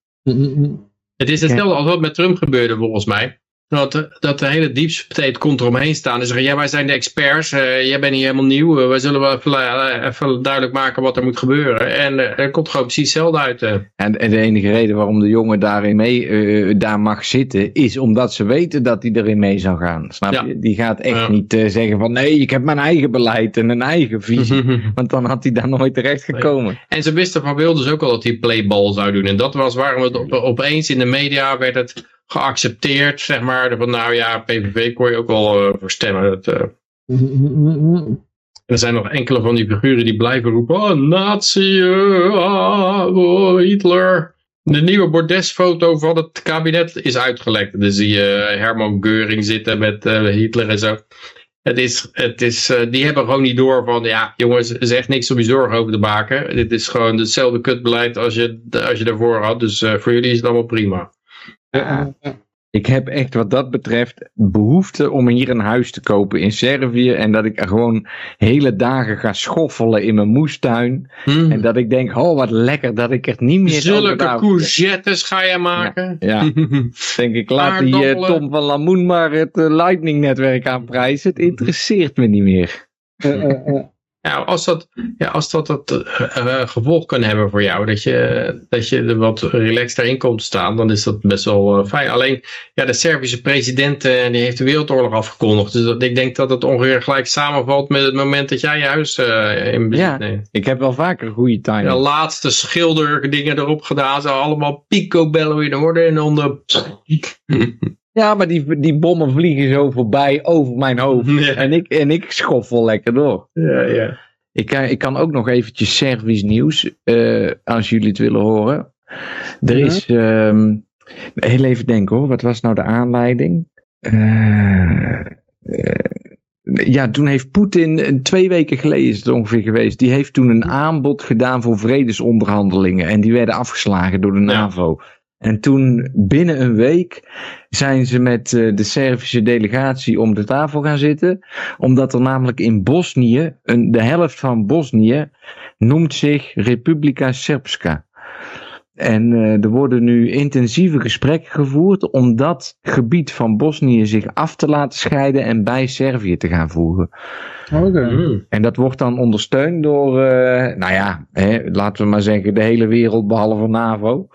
Het is hetzelfde als wat met Trump gebeurde volgens mij. Dat, de- dat de hele deep state komt eromheen staan en zeggen, ja wij zijn de experts, eh, jij bent hier helemaal nieuw, eh, wij zullen wel even, eh, even duidelijk maken wat er moet gebeuren. En er komt gewoon precies hetzelfde uit. En, en de enige reden waarom de jongen daarin mee daar mag zitten, is omdat ze weten dat hij erin mee zou gaan. Snap Ja. je? Die gaat echt niet zeggen van nee, ik heb mijn eigen beleid en een eigen visie. Want dan had hij daar nooit terecht gekomen. En ze wisten van Wilders ook al dat hij playball zou doen. En dat was waarom het op, opeens in de media werd het geaccepteerd, zeg maar. Van nou ja, PVV kon je ook wel eh, voor stemmen. Eh, er zijn nog enkele van die figuren die blijven roepen, oh nazi, eh, ah, oh, Hitler. De nieuwe bordesfoto van het kabinet is uitgelekt. Dus zie je Herman Geuring zitten met Hitler en zo. Het is, het is, die hebben gewoon niet door van, ja jongens, er is echt niks om je zorgen over te maken. Dit is gewoon hetzelfde kutbeleid als je, als je daarvoor had. Dus voor jullie is het allemaal prima. Ja. Ik heb echt wat dat betreft behoefte om hier een huis te kopen in Servië. En dat ik er gewoon hele dagen ga schoffelen in mijn moestuin. Hmm. En dat ik denk, oh wat lekker dat ik het niet meer Zulke courgettes ga je maken. Ja, denk ik, laat die eh. Tom van Lamoen maar het eh, Lightning netwerk aanprijzen. Het interesseert me niet meer. Eh, Ja, als dat, ja, als dat, dat eh, eh, gevolg kan hebben voor jou, dat je, dat je er wat relaxed daarin komt te staan, dan is dat best wel eh, fijn. Alleen, ja, de Servische president die heeft de wereldoorlog afgekondigd. Dus dat, ik denk dat het ongeveer gelijk samenvalt met het moment dat jij je huis eh, in bezit Ja. neemt. Ik heb wel vaker goede De timing. laatste schilderdingen erop gedaan, ze allemaal picobello in orde en onder... Ja, maar die, die bommen vliegen zo voorbij over mijn hoofd. ja, En ik, en ik schoffel lekker door. ja, ja. Ik, kan- ik kan ook nog eventjes Servisch nieuws, eh, als jullie het willen horen. Er Ja. is, ehm, heel even denken hoor, wat was nou de aanleiding? Eh, eh, ja, toen heeft Poetin, eh, twee weken geleden is het ongeveer geweest, die heeft toen een aanbod gedaan voor vredesonderhandelingen. En die werden afgeslagen door de NAVO. En toen binnen een week zijn ze met eh, de Servische delegatie om de tafel gaan zitten omdat er namelijk in Bosnië, een, de helft van Bosnië, noemt zich Republika Srpska. En eh, er worden nu intensieve gesprekken gevoerd om dat gebied van Bosnië zich af te laten scheiden en bij Servië te gaan voegen. Oké. Hmm. En dat wordt dan ondersteund door, eh, nou ja, hè, laten we maar zeggen, de hele wereld behalve NAVO.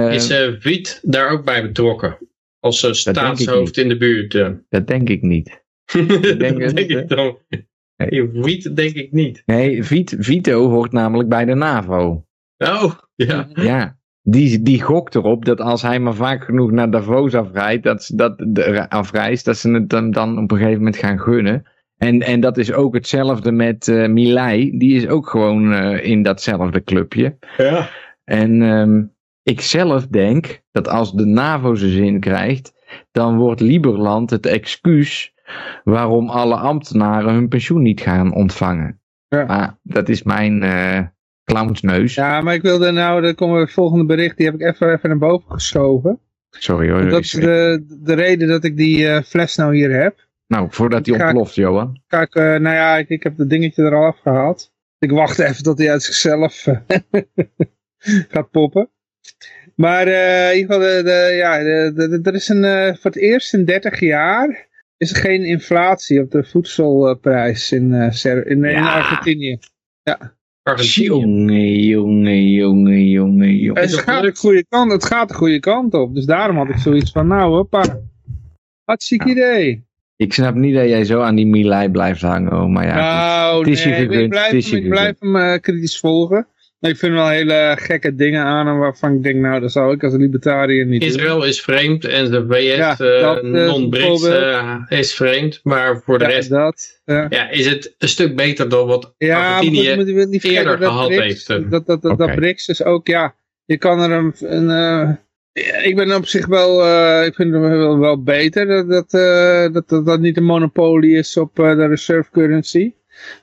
Is eh Wiet daar ook bij betrokken? Als eh, staatshoofd in de buurt. eh. Dat denk ik niet. dat denk, hè? ik dan. Nee, Wiet denk ik niet. Nee, Vit- Vito hoort namelijk bij de NAVO. Oh, ja. Ja, die, die gokt erop dat als hij maar vaak genoeg naar Davos afrijdt, dat, ze dat, de, afreist, dat ze het dan, dan op een gegeven moment gaan gunnen. En, en dat is ook hetzelfde met eh Milei, die is ook gewoon in datzelfde clubje. ja. En ehm, ik zelf denk dat als de NAVO zijn zin krijgt, dan wordt Lieberland het excuus waarom alle ambtenaren hun pensioen niet gaan ontvangen. Ja. Maar dat is mijn eh clownsneus. Ja, maar ik wilde nou, dan komen we het volgende bericht, die heb ik even, even naar boven geschoven. Sorry hoor. Dat is de, de reden dat ik die eh, fles nou hier heb. Nou, voordat die ontploft, Johan. Kijk, eh, nou ja, ik, ik heb het dingetje er al afgehaald. Ik wacht even tot hij uit zichzelf gaat poppen. Maar eh, in ieder geval, de, de, ja, de, de- de- er is een, eh, voor het eerst in 30 jaar is er geen inflatie op de voedselprijs in, eh, in, in Ja. Argentinië. Argentinië. Jongen, jongen, jongen, jongen, jongen. Het gaat, de goede kant, het gaat de goede kant op. Dus daarom had ik zoiets van, nou hoppa. Hartstikke idee. Ik snap niet dat jij zo aan die Milei blijft hangen, maar ja. nou, het is nee, ik- gegund, ik blijf, het is je hem, ik blijf hem eh, kritisch volgen. Ik vind wel hele gekke dingen aan hem waarvan ik denk, nou, dat zou ik als libertariër niet doen. Israël is vreemd en de VS Ja, eh, non-Brits eh, is vreemd. Maar voor de Ja, rest dat. ja. ja, is het een stuk beter dan wat Argentinië moet, moet niet eerder gehad BRICS, heeft, eh. Dat, dat, dat, BRICS is ook, ja, je kan er een... ik ben op zich wel, ik vind het wel, wel beter dat dat, dat, dat dat niet een monopolie is op de reserve currency.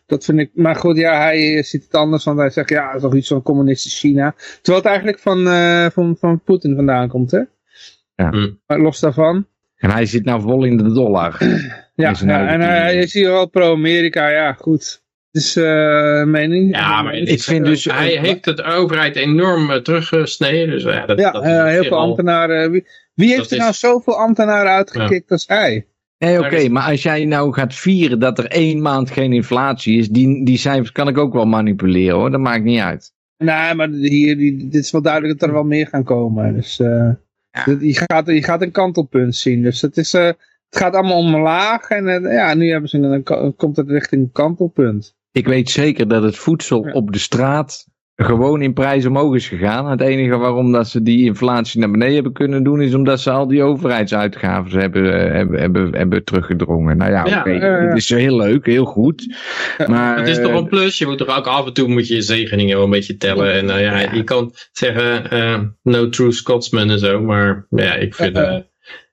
Dat vind ik, maar goed, ja, hij ziet het anders, want hij zegt, ja, het is toch iets van communistisch China. Terwijl het eigenlijk van, eh, van, van Poetin vandaan komt, hè? Ja. Hmm. Maar los daarvan. En hij zit nou vol in de dollar. Ja, en hij, is hier wel pro-Amerika, ja, goed. Dus eh mening. Ja, maar Ik vind dus... Hij heeft het overheid enorm eh, teruggesneden. Dus ja, dat, Ja, dat is eh, op heel veel ambtenaren. Wie, wie heeft Dat er is- nou zoveel ambtenaren uitgekikt als hij? Nee, oké, maar als jij nou gaat vieren dat er één maand geen inflatie is, die, die cijfers kan ik ook wel manipuleren hoor, dat maakt niet uit. Nee, maar hier, die, dit is wel duidelijk dat er wel meer gaan komen. Dus eh, Ja. je, gaat, je gaat een kantelpunt zien. Dus het, is, eh, het gaat allemaal omlaag. En eh, ja, nu hebben ze een, een- komt het richting een kantelpunt. Ik weet zeker dat het voedsel Ja. op de straat gewoon in prijs omhoog is gegaan. Het enige waarom dat ze die inflatie naar beneden hebben kunnen doen, is omdat ze al die overheidsuitgaven hebben, eh, hebben, hebben, hebben teruggedrongen. Nou ja, Ja, oké, het is heel leuk, heel goed. Maar, Het is toch eh, een plus. Je moet toch ook af en toe moet je je zegeningen wel een beetje tellen. En eh, ja, je kan zeggen eh, no true Scotsman en zo. Maar ja, ik vind... Eh,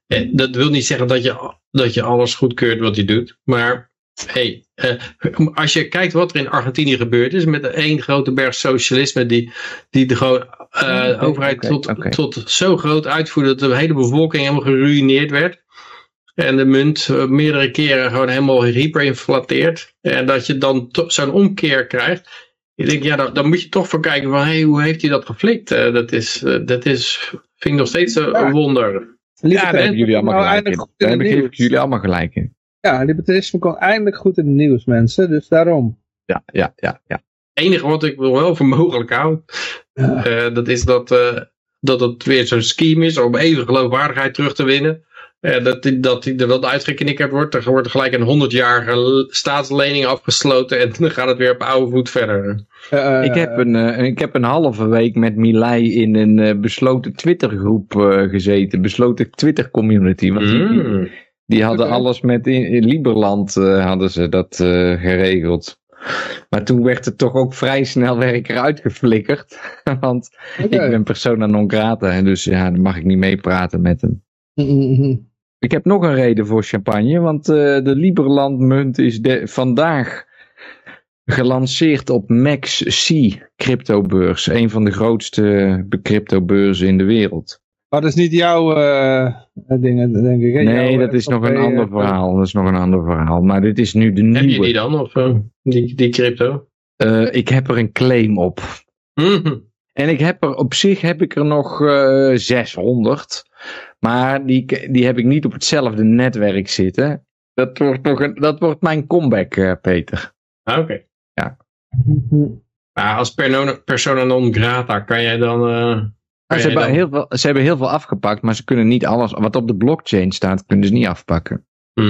eh, dat wil niet zeggen dat je, dat je alles goedkeurt wat hij doet. Maar hey, eh, als je kijkt wat er in Argentinië gebeurd is. Met één grote berg socialisme die, die de eh, Oké, overheid tot, tot zo groot uitvoerde dat de hele bevolking helemaal geruineerd werd. En de munt eh, meerdere keren gewoon helemaal hyperinflateerd. En dat je dan zo'n omkeer krijgt. Ik denk, ja, dan, dan moet je toch voor kijken van, hey, hoe heeft hij dat geflikt? Eh, dat is, eh, dat is, vind ik nog steeds een Ja. wonder. Ja, daar hebben jullie allemaal nou gelijk in. Daar heb ik jullie allemaal gelijk in. Ja, libertarisme kwam eindelijk goed in het nieuws, mensen. Dus daarom. Ja, ja, ja, ja. Het enige wat ik wel voor mogelijk hou, Ja. eh, dat is dat, eh, dat het weer zo'n scheme is om even geloofwaardigheid terug te winnen. Eh, dat, die, dat die er wel uitgeknikkerd wordt. Er wordt gelijk een 100-jarige l- staatslening afgesloten en dan gaat het weer op oude voet verder. Eh, Ik heb, een, eh, ik heb een halve week met Milei in een eh, besloten Twittergroep eh, gezeten. Besloten Twitter community. Want die, Mm. Die hadden alles met in, in Liberland eh, hadden ze dat eh, geregeld. Maar toen werd er toch ook vrij snel werk eruit geflikkerd. Want ik ben persona non grata. En dus ja, dan mag ik niet meepraten met hem. Ik heb nog een reden voor champagne, want eh, de Liberland munt is de, vandaag gelanceerd op MaxC cryptobeurs. Een van de grootste cryptobeurzen in de wereld. Maar dat is niet jouw eh, dingen, denk ik. hè? Nee, Jouw, dat is eh, nog een ander eh, verhaal. Dat is nog een ander verhaal. Maar dit is nu de Heb je die nieuwe. dan? Of eh, die, die crypto? Eh, ik heb er een claim op. Mhm. En ik heb er op zich heb ik er nog eh 600. Maar die, die heb ik niet op hetzelfde netwerk zitten. Dat wordt, nog een, dat wordt mijn comeback, eh, Peter. Ah, Oké. Maar als persona, persona non grata kan jij dan... eh, ze, hebben dan- heel veel, ze hebben heel veel afgepakt, maar ze kunnen niet alles. Wat op de blockchain staat, kunnen ze niet afpakken. Hm.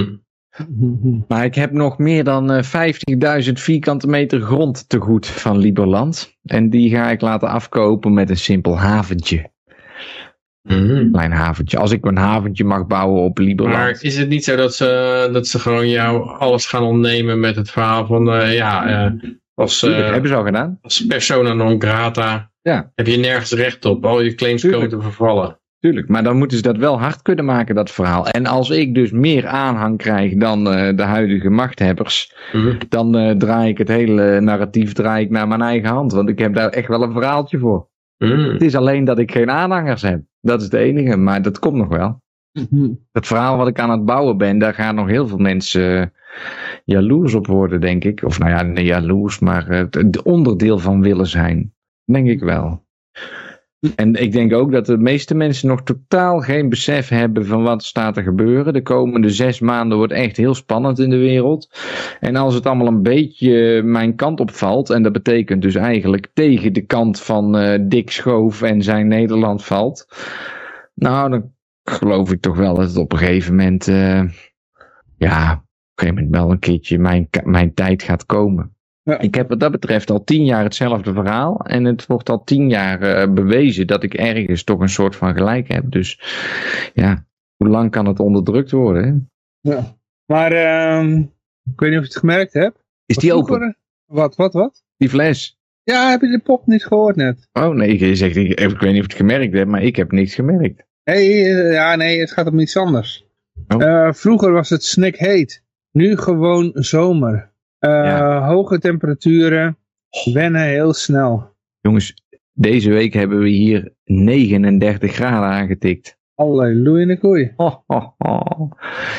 Mhm. Maar ik heb nog meer dan eh, 50.000 vierkante meter grond te goed van Liberland. En die ga ik laten afkopen met een simpel haventje. Mhm. Klein haventje. Als ik een haventje mag bouwen op Liberland. Maar is het niet zo dat ze, dat ze gewoon jou alles gaan ontnemen met het verhaal van, eh, ja, eh, als, eh, hebben ze al gedaan. als persona non grata Ja. heb je nergens recht op. Al je claims Tuurlijk. komen te vervallen. Tuurlijk, maar dan moeten ze dat wel hard kunnen maken, dat verhaal. En als ik dus meer aanhang krijg dan eh, de huidige machthebbers, Mhm. dan eh, draai ik het hele narratief draai ik naar mijn eigen hand. Want ik heb daar echt wel een verhaaltje voor. Mhm. Het is alleen dat ik geen aanhangers heb. Dat is het enige, maar dat komt nog wel. Mhm. Het verhaal wat ik aan het bouwen ben, daar gaan nog heel veel mensen eh, jaloers op worden, denk ik. Of nou ja, niet jaloers, maar eh, het het onderdeel van willen zijn. Denk ik wel. En ik denk ook dat de meeste mensen nog totaal geen besef hebben van wat staat er gebeuren. De komende zes maanden wordt echt heel spannend in de wereld. En als het allemaal een beetje mijn kant opvalt, en dat betekent dus eigenlijk tegen de kant van eh, Dick Schoof en zijn Nederland valt. Nou, dan geloof ik toch wel dat het op een gegeven moment, eh, ja, op een gegeven moment wel een keertje mijn, mijn tijd gaat komen. Ja. Ik heb wat dat betreft al tien jaar hetzelfde verhaal. En het wordt al tien jaar eh, bewezen dat ik ergens toch een soort van gelijk heb. Dus ja, hoe lang kan het onderdrukt worden? Hè? Ja. Maar ehm, ik weet niet of je het gemerkt hebt. Is die open? Wat, wat, wat? Die fles? Ja, heb je de pop niet gehoord net? Oh nee, je zegt, ik, ik weet niet of je het gemerkt hebt, maar ik heb niks gemerkt. Hey, eh, ja, nee, het gaat om iets anders. Oh. Eh, vroeger was het snik heet. Nu gewoon zomer. Eh, Ja. Hoge temperaturen. Wennen heel snel. Jongens, deze week hebben we hier 39 graden aangetikt. Halleluja in de koei.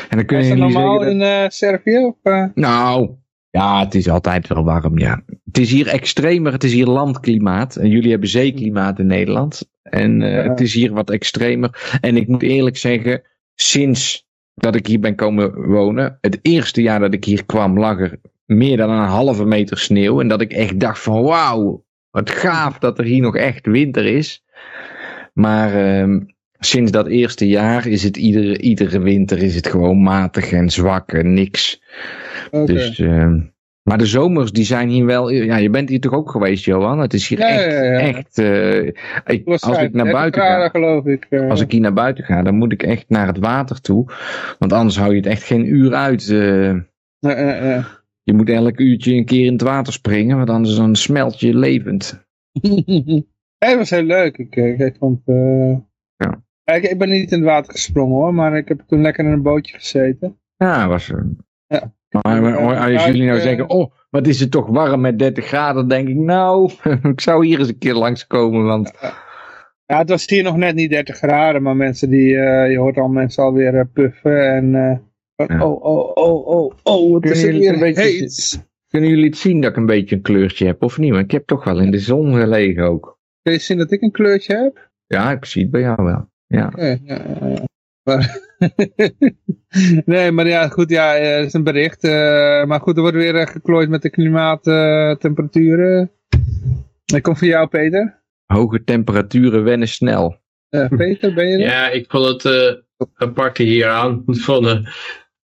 En dan kun Is je dat normaal dat- in eh, Servië? Of, eh? Nou, ja, het is altijd wel warm, ja. Het is hier extremer, het is hier landklimaat. En jullie hebben zeeklimaat in Nederland. En Ja. het is hier wat extremer. En ik moet eerlijk zeggen, sinds dat ik hier ben komen wonen, het eerste jaar dat ik hier kwam, lag er meer dan een halve meter sneeuw. En dat ik echt dacht van, wauw, wat gaaf dat er hier nog echt winter is. Maar ehm, sinds dat eerste jaar is het iedere, iedere winter is het gewoon matig en zwak en niks. Dus, ehm, maar de zomers die zijn hier wel. Ja, je bent hier toch ook geweest, Johan? Het is hier Ja, echt. ja, ja. echt eh, ik, als ik naar 35 buiten ga. geloof ik. eh. Als ik hier naar buiten ga, dan moet ik echt naar het water toe. Want anders hou je het echt geen uur uit. Eh. Eh, eh, eh. je moet elk uurtje een keer in het water springen, want anders dan smelt je levend. Het was heel leuk. Ik, ik, ik vond... eh, Ja. Ik, ik ben niet in het water gesprongen hoor, maar ik heb toen lekker in een bootje gezeten. Ja, was. eh, Ja. Maar, maar als jullie nou eh, zeggen, oh, wat is het toch warm met 30 graden, denk ik, nou, ik zou hier eens een keer langskomen, want Ja, het was hier nog net niet 30 graden, maar mensen die, eh, je hoort al mensen alweer puffen en uh, Ja. oh, oh, oh, oh, oh, het Kunnen is jullie weer een beetje heet. Kunnen jullie het zien dat ik een beetje een kleurtje heb of niet? Want ik heb toch wel in de zon gelegen ook. Kun je zien dat ik een kleurtje heb? Ja, ik zie het bij jou wel. Ja. Ja, ja, ja. Maar nee, maar ja, goed, ja, eh, het is een bericht. eh, maar goed, er wordt weer eh, geklooid met de klimaattemperaturen. Ik kom van jou, Peter. Hoge temperaturen wennen snel. Eh, Peter, ben je er? Ja, ik vond het eh aparte hier aan. Van, eh,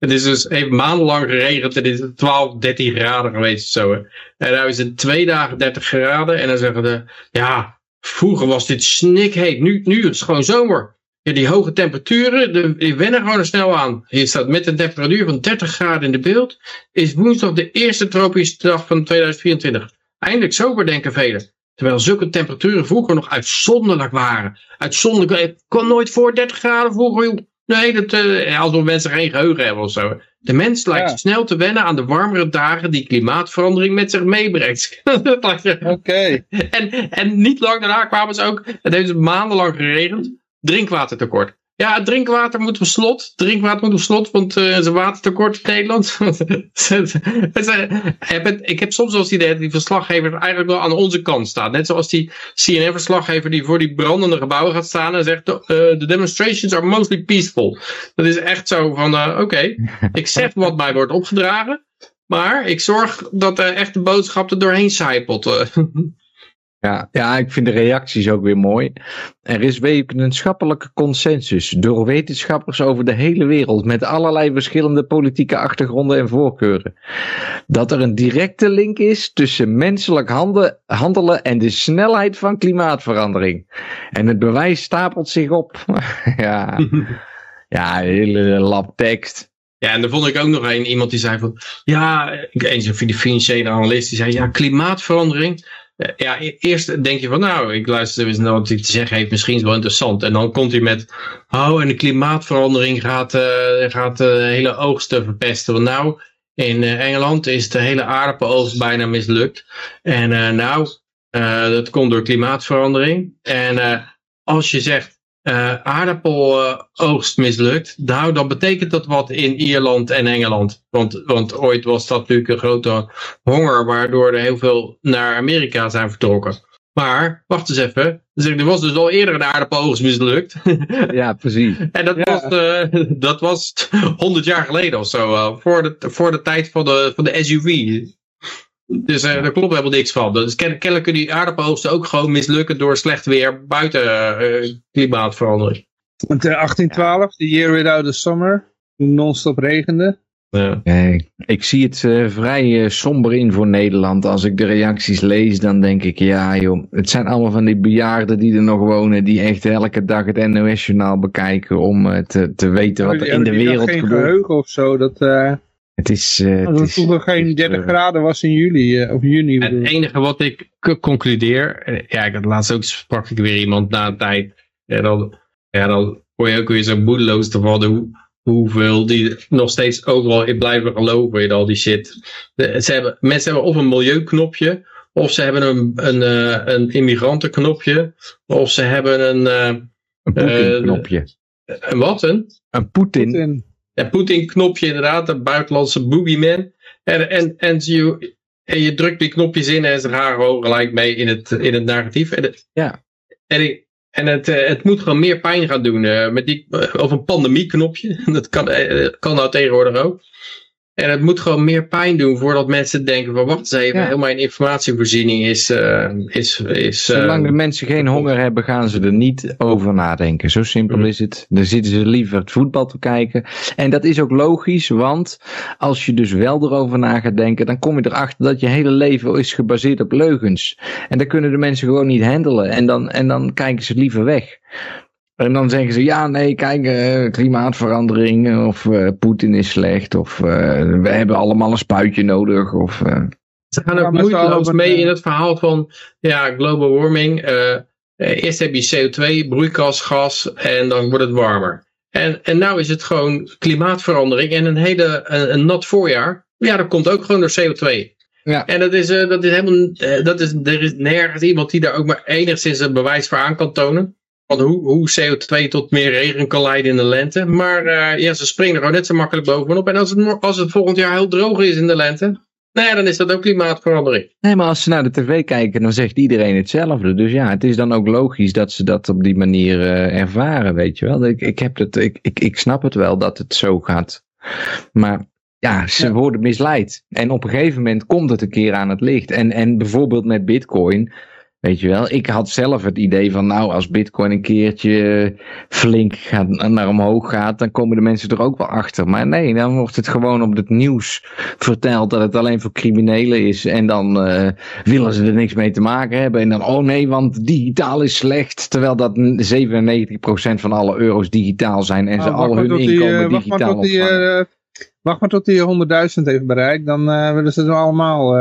het is dus even maandenlang geregend en het is 12, 13 graden geweest zo. En nu is het twee dagen 30 graden en dan zeggen ze, ja, vroeger was dit snikheet, nu, nu is het gewoon zomer. Ja, die hoge temperaturen, de, die wennen gewoon er snel aan. Hier staat met een temperatuur van 30 graden in de beeld, is woensdag de eerste tropische dag van 2024. Eindelijk sober, denken velen. Terwijl zulke temperaturen vroeger nog uitzonderlijk waren. Uitzonderlijk, het kwam nooit voor 30 graden vroeger. Nee, dat, eh, alsof mensen geen geheugen hebben of zo. De mens lijkt Ja. snel te wennen aan de warmere dagen die klimaatverandering met zich meebrengt. Oké. en, en niet lang daarna kwamen ze ook, het heeft maandenlang geregend, drinkwatertekort. Ja, drinkwater moet op slot. Drinkwater moet op slot, want eh, er is een watertekort in Nederland. Ze hebben- ik heb soms wel het idee dat die verslaggever eigenlijk wel aan onze kant staat. Net zoals die CNN-verslaggever die voor die brandende gebouwen gaat staan en zegt: The demonstrations are mostly peaceful. Dat is echt zo van: eh, oké, ik zeg wat mij wordt opgedragen. Maar ik zorg dat de echte boodschap er doorheen zijpelt. Ja, ja, ik vind de reacties ook weer mooi. Er is wetenschappelijke consensus door wetenschappers over de hele wereld met allerlei verschillende politieke achtergronden en voorkeuren. Dat er een directe link is tussen menselijk handelen en de snelheid van klimaatverandering. En het bewijs stapelt zich op. ja, ja, hele lab tekst. Ja, en dan vond ik ook nog een, iemand die zei van, ja, ik- een financiële analist, die zei, ja, klimaatverandering. Eh, Ja, e- eerst denk je van, nou, ik luister eens naar wat hij te zeggen heeft, misschien is het wel interessant. En dan komt hij met, oh, en de klimaatverandering gaat, eh, gaat de hele oogsten verpesten. Want nou, in eh, Engeland is de hele aardappeloogst bijna mislukt. En eh, nou, eh, dat komt door klimaatverandering. En eh, als je zegt, eh aardappeloogst mislukt, nou, dan betekent dat wat in Ierland en Engeland. Want, want ooit was dat natuurlijk een grote honger, waardoor er heel veel naar Amerika zijn vertrokken. Maar, wacht eens even, dus er was dus al eerder een aardappeloogst mislukt. Ja, precies. en dat, Ja. was, eh, dat was 100 jaar geleden of zo, eh, voor, de, voor de tijd van de, van de SUV. Dus eh, daar klopt helemaal niks van. Dus ken, kennelijk kunnen die aardappeloogsten ook gewoon mislukken door slecht weer buiten eh, klimaatverandering. Want, eh, 1812, the year without the summer. Toen non-stop regende. Ja. Nee, ik zie het eh, vrij eh, somber in voor Nederland. Als ik de reacties lees, dan denk ik, ja joh, het zijn allemaal van die bejaarden die er nog wonen, die echt elke dag het NOS-journaal bekijken om eh, te, te weten wat er in de wereld geen gebeurt. geheugen of zo. Dat, eh, Het is... eh, het als het is- vroeger geen is, 30 eh, graden was in juli, eh, of juni. bedoel Het enige wat ik concludeer, eh, ja, ik had laatst ook sprak ik weer iemand na een tijd. En dan, ja, dan word je ook weer zo moedeloos te vallen hoe, hoeveel die nog steeds overal in blijven geloven in al die shit. De- ze hebben, mensen hebben of een milieuknopje, of ze hebben een, een, eh, een immigrantenknopje, of ze hebben een, eh, een Poetin-knopje. een wat? Een? Een Poetin. Poetin. Ja, Poetin-knopje inderdaad, een buitenlandse boogeyman. En, en, en, je, en je drukt die knopjes in en ze gaan gewoon gelijk mee in het, in het narratief. En het, Ja. En, ik- en het, eh, het moet gewoon meer pijn gaan doen. eh, met die, of een pandemieknopje. Dat kan, eh, kan nou tegenwoordig ook. En het moet gewoon meer pijn doen voordat mensen denken van wacht eens even, Ja. heel mijn informatievoorziening is... eh, is, is eh, Zolang de mensen geen honger hebben, gaan ze er niet over nadenken. Zo simpel Mhm. is het. Dan zitten ze liever het voetbal te kijken. En dat is ook logisch, want als je dus wel erover na gaat denken, dan kom je erachter dat je hele leven is gebaseerd op leugens. En dat kunnen de mensen gewoon niet handelen. En dan, en dan kijken ze liever weg. En dan zeggen ze, ja nee, kijk, eh, klimaatverandering, of eh, Poetin is slecht, of eh, we hebben allemaal een spuitje nodig, of... eh, Ze gaan ook moeiteloos mee in het verhaal van ja, global warming. eh, eh, eerst heb je CO2, broeikasgas en dan wordt het warmer. En, en nou is het gewoon klimaatverandering en een hele een, een nat voorjaar. Ja, dat komt ook gewoon door CO2. Ja. En dat is, eh, dat is helemaal, dat is, er is nergens iemand die daar ook maar enigszins een bewijs voor aan kan tonen. Van hoe, hoe CO2 tot meer regen kan leiden in de lente. Maar eh, ja, ze springen er gewoon net zo makkelijk bovenop. En als het, als het volgend jaar heel droog is in de lente, nou ja, dan is dat ook klimaatverandering. Nee, maar als ze naar de tv kijken, dan zegt iedereen hetzelfde. Dus ja, het is dan ook logisch dat ze dat op die manier eh, ervaren, weet je wel. Ik, ik, heb het, ik, ik, ik snap het wel dat het zo gaat. Maar ja, ze worden misleid. En op een gegeven moment komt het een keer aan het licht. En, en bijvoorbeeld met bitcoin, weet je wel. Ik had zelf het idee van, nou, als bitcoin een keertje flink gaat, naar omhoog gaat, dan komen de mensen er ook wel achter. Maar nee, dan wordt het gewoon op het nieuws verteld dat het alleen voor criminelen is. En dan eh, willen ze er niks mee te maken hebben. En dan, oh nee, want digitaal is slecht. Terwijl dat 97% van alle euro's digitaal zijn. En ze Oh, al hun die, inkomen eh, wacht maar digitaal die, eh, Wacht maar tot die 100.000 heeft bereikt, dan willen ze dan allemaal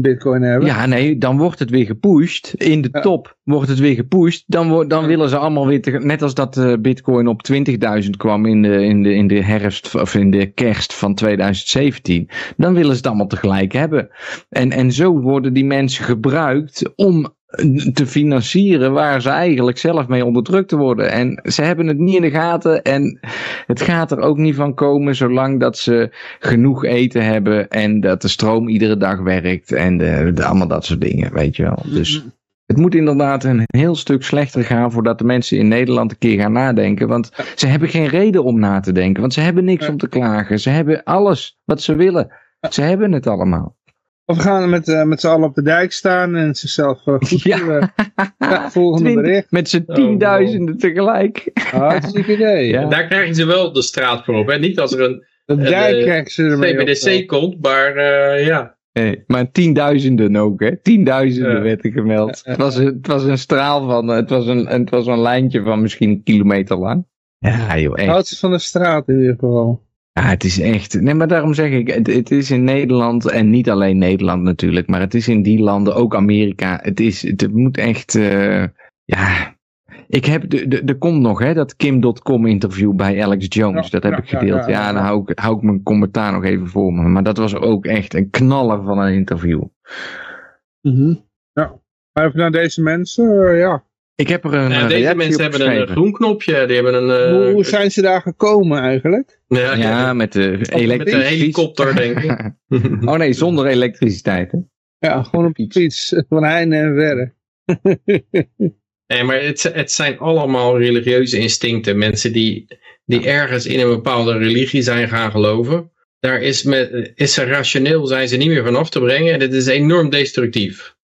bitcoin hebben. Ja, nee, dan wordt het weer gepusht. In de Ja. top wordt het weer gepusht. Dan, dan Ja. willen ze allemaal weer, te- net als dat eh, bitcoin op 20.000 kwam in de, in, de, in de herfst of in de kerst van 2017. Dan willen ze het allemaal tegelijk hebben. En, en zo worden die mensen gebruikt om te financieren waar ze eigenlijk zelf mee onderdrukt te worden. En ze hebben het niet in de gaten en het gaat er ook niet van komen zolang dat ze genoeg eten hebben en dat de stroom iedere dag werkt en de, de- allemaal dat soort dingen, weet je wel. Dus het moet inderdaad een heel stuk slechter gaan voordat de mensen in Nederland een keer gaan nadenken. Want ze hebben geen reden om na te denken, want ze hebben niks om te klagen. Ze hebben alles wat ze willen. Ze hebben het allemaal. Of we gaan met, eh, met z'n allen op de dijk staan en zichzelf uh, goed Ja. volgende bericht. Met z'n Oh, tienduizenden tegelijk. Hartstikke idee. Ja. Daar krijgen ze wel de straat voor op. Hè? Niet als er een De En, dijk eh, krijgen ze op. CBDC komt, maar eh, ja. Nee, maar tienduizenden ook, hè? Tienduizenden Ja. werd er gemeld. Het, was een, het was een straal van, het was een, het was een lijntje van misschien een kilometer lang. Ja, joh, echt. Houdt ze van de straat in ieder geval. Ja, het is echt. Nee, maar daarom zeg ik, het, het is in Nederland en niet alleen Nederland natuurlijk, maar het is in die landen, ook Amerika. Het is, het moet echt, eh, ja. Ik heb, de, de, er komt nog, hè, dat Kim.com interview bij Alex Jones. Ja, dat heb ja, ik gedeeld. ja, Ja, ja, ja. dan hou ik, hou ik mijn commentaar nog even voor me. Maar dat was ook echt een knaller van een interview. Mhm. Ja. Maar even naar deze mensen, eh, ja. Ik heb er een Ja, eh, deze mensen op hebben een eh, groen knopje. Die hebben een... eh, hoe, hoe zijn ze daar gekomen eigenlijk? ja, Ja, met de met elektrisch. een helikopter, denk ik. oh nee, zonder elektriciteit. Hè? Ja, gewoon op fiets. fiets. Van heine en verre. Nee, maar het, het zijn allemaal religieuze instincten. Mensen die, die ergens in een bepaalde religie zijn gaan geloven. Daar is, met, is ze rationeel zijn ze niet meer van af te brengen. En het is enorm destructief.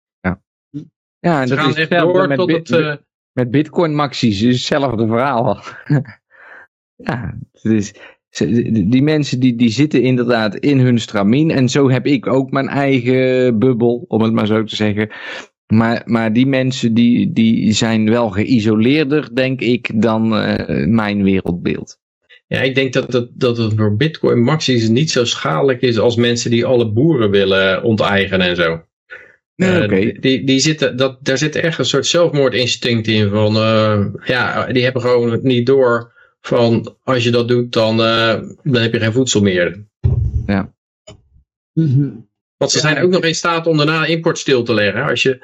Ja, en Ze dat gaan is echt door met tot bit- het... eh, Met bitcoin maxies is hetzelfde verhaal. ja, ze- die mensen die, die zitten inderdaad in hun stramien. En zo heb ik ook mijn eigen bubbel, om het maar zo te zeggen. Maar, maar die mensen die, die zijn wel geïsoleerder, denk ik, dan eh, mijn wereldbeeld. Ja, ik denk dat het, dat het voor Bitcoin Maxis niet zo schadelijk is als mensen die alle boeren willen onteigenen en zo. Nee, Eh, oké. die, die zitten, dat, daar zit echt een soort zelfmoordinstinct in. Van, eh, ja, die hebben gewoon niet door van als je dat doet, dan, eh, dan heb je geen voedsel meer. Mhm. Want ze Ja, zijn ook nog in staat om daarna import stil te leggen. Als je,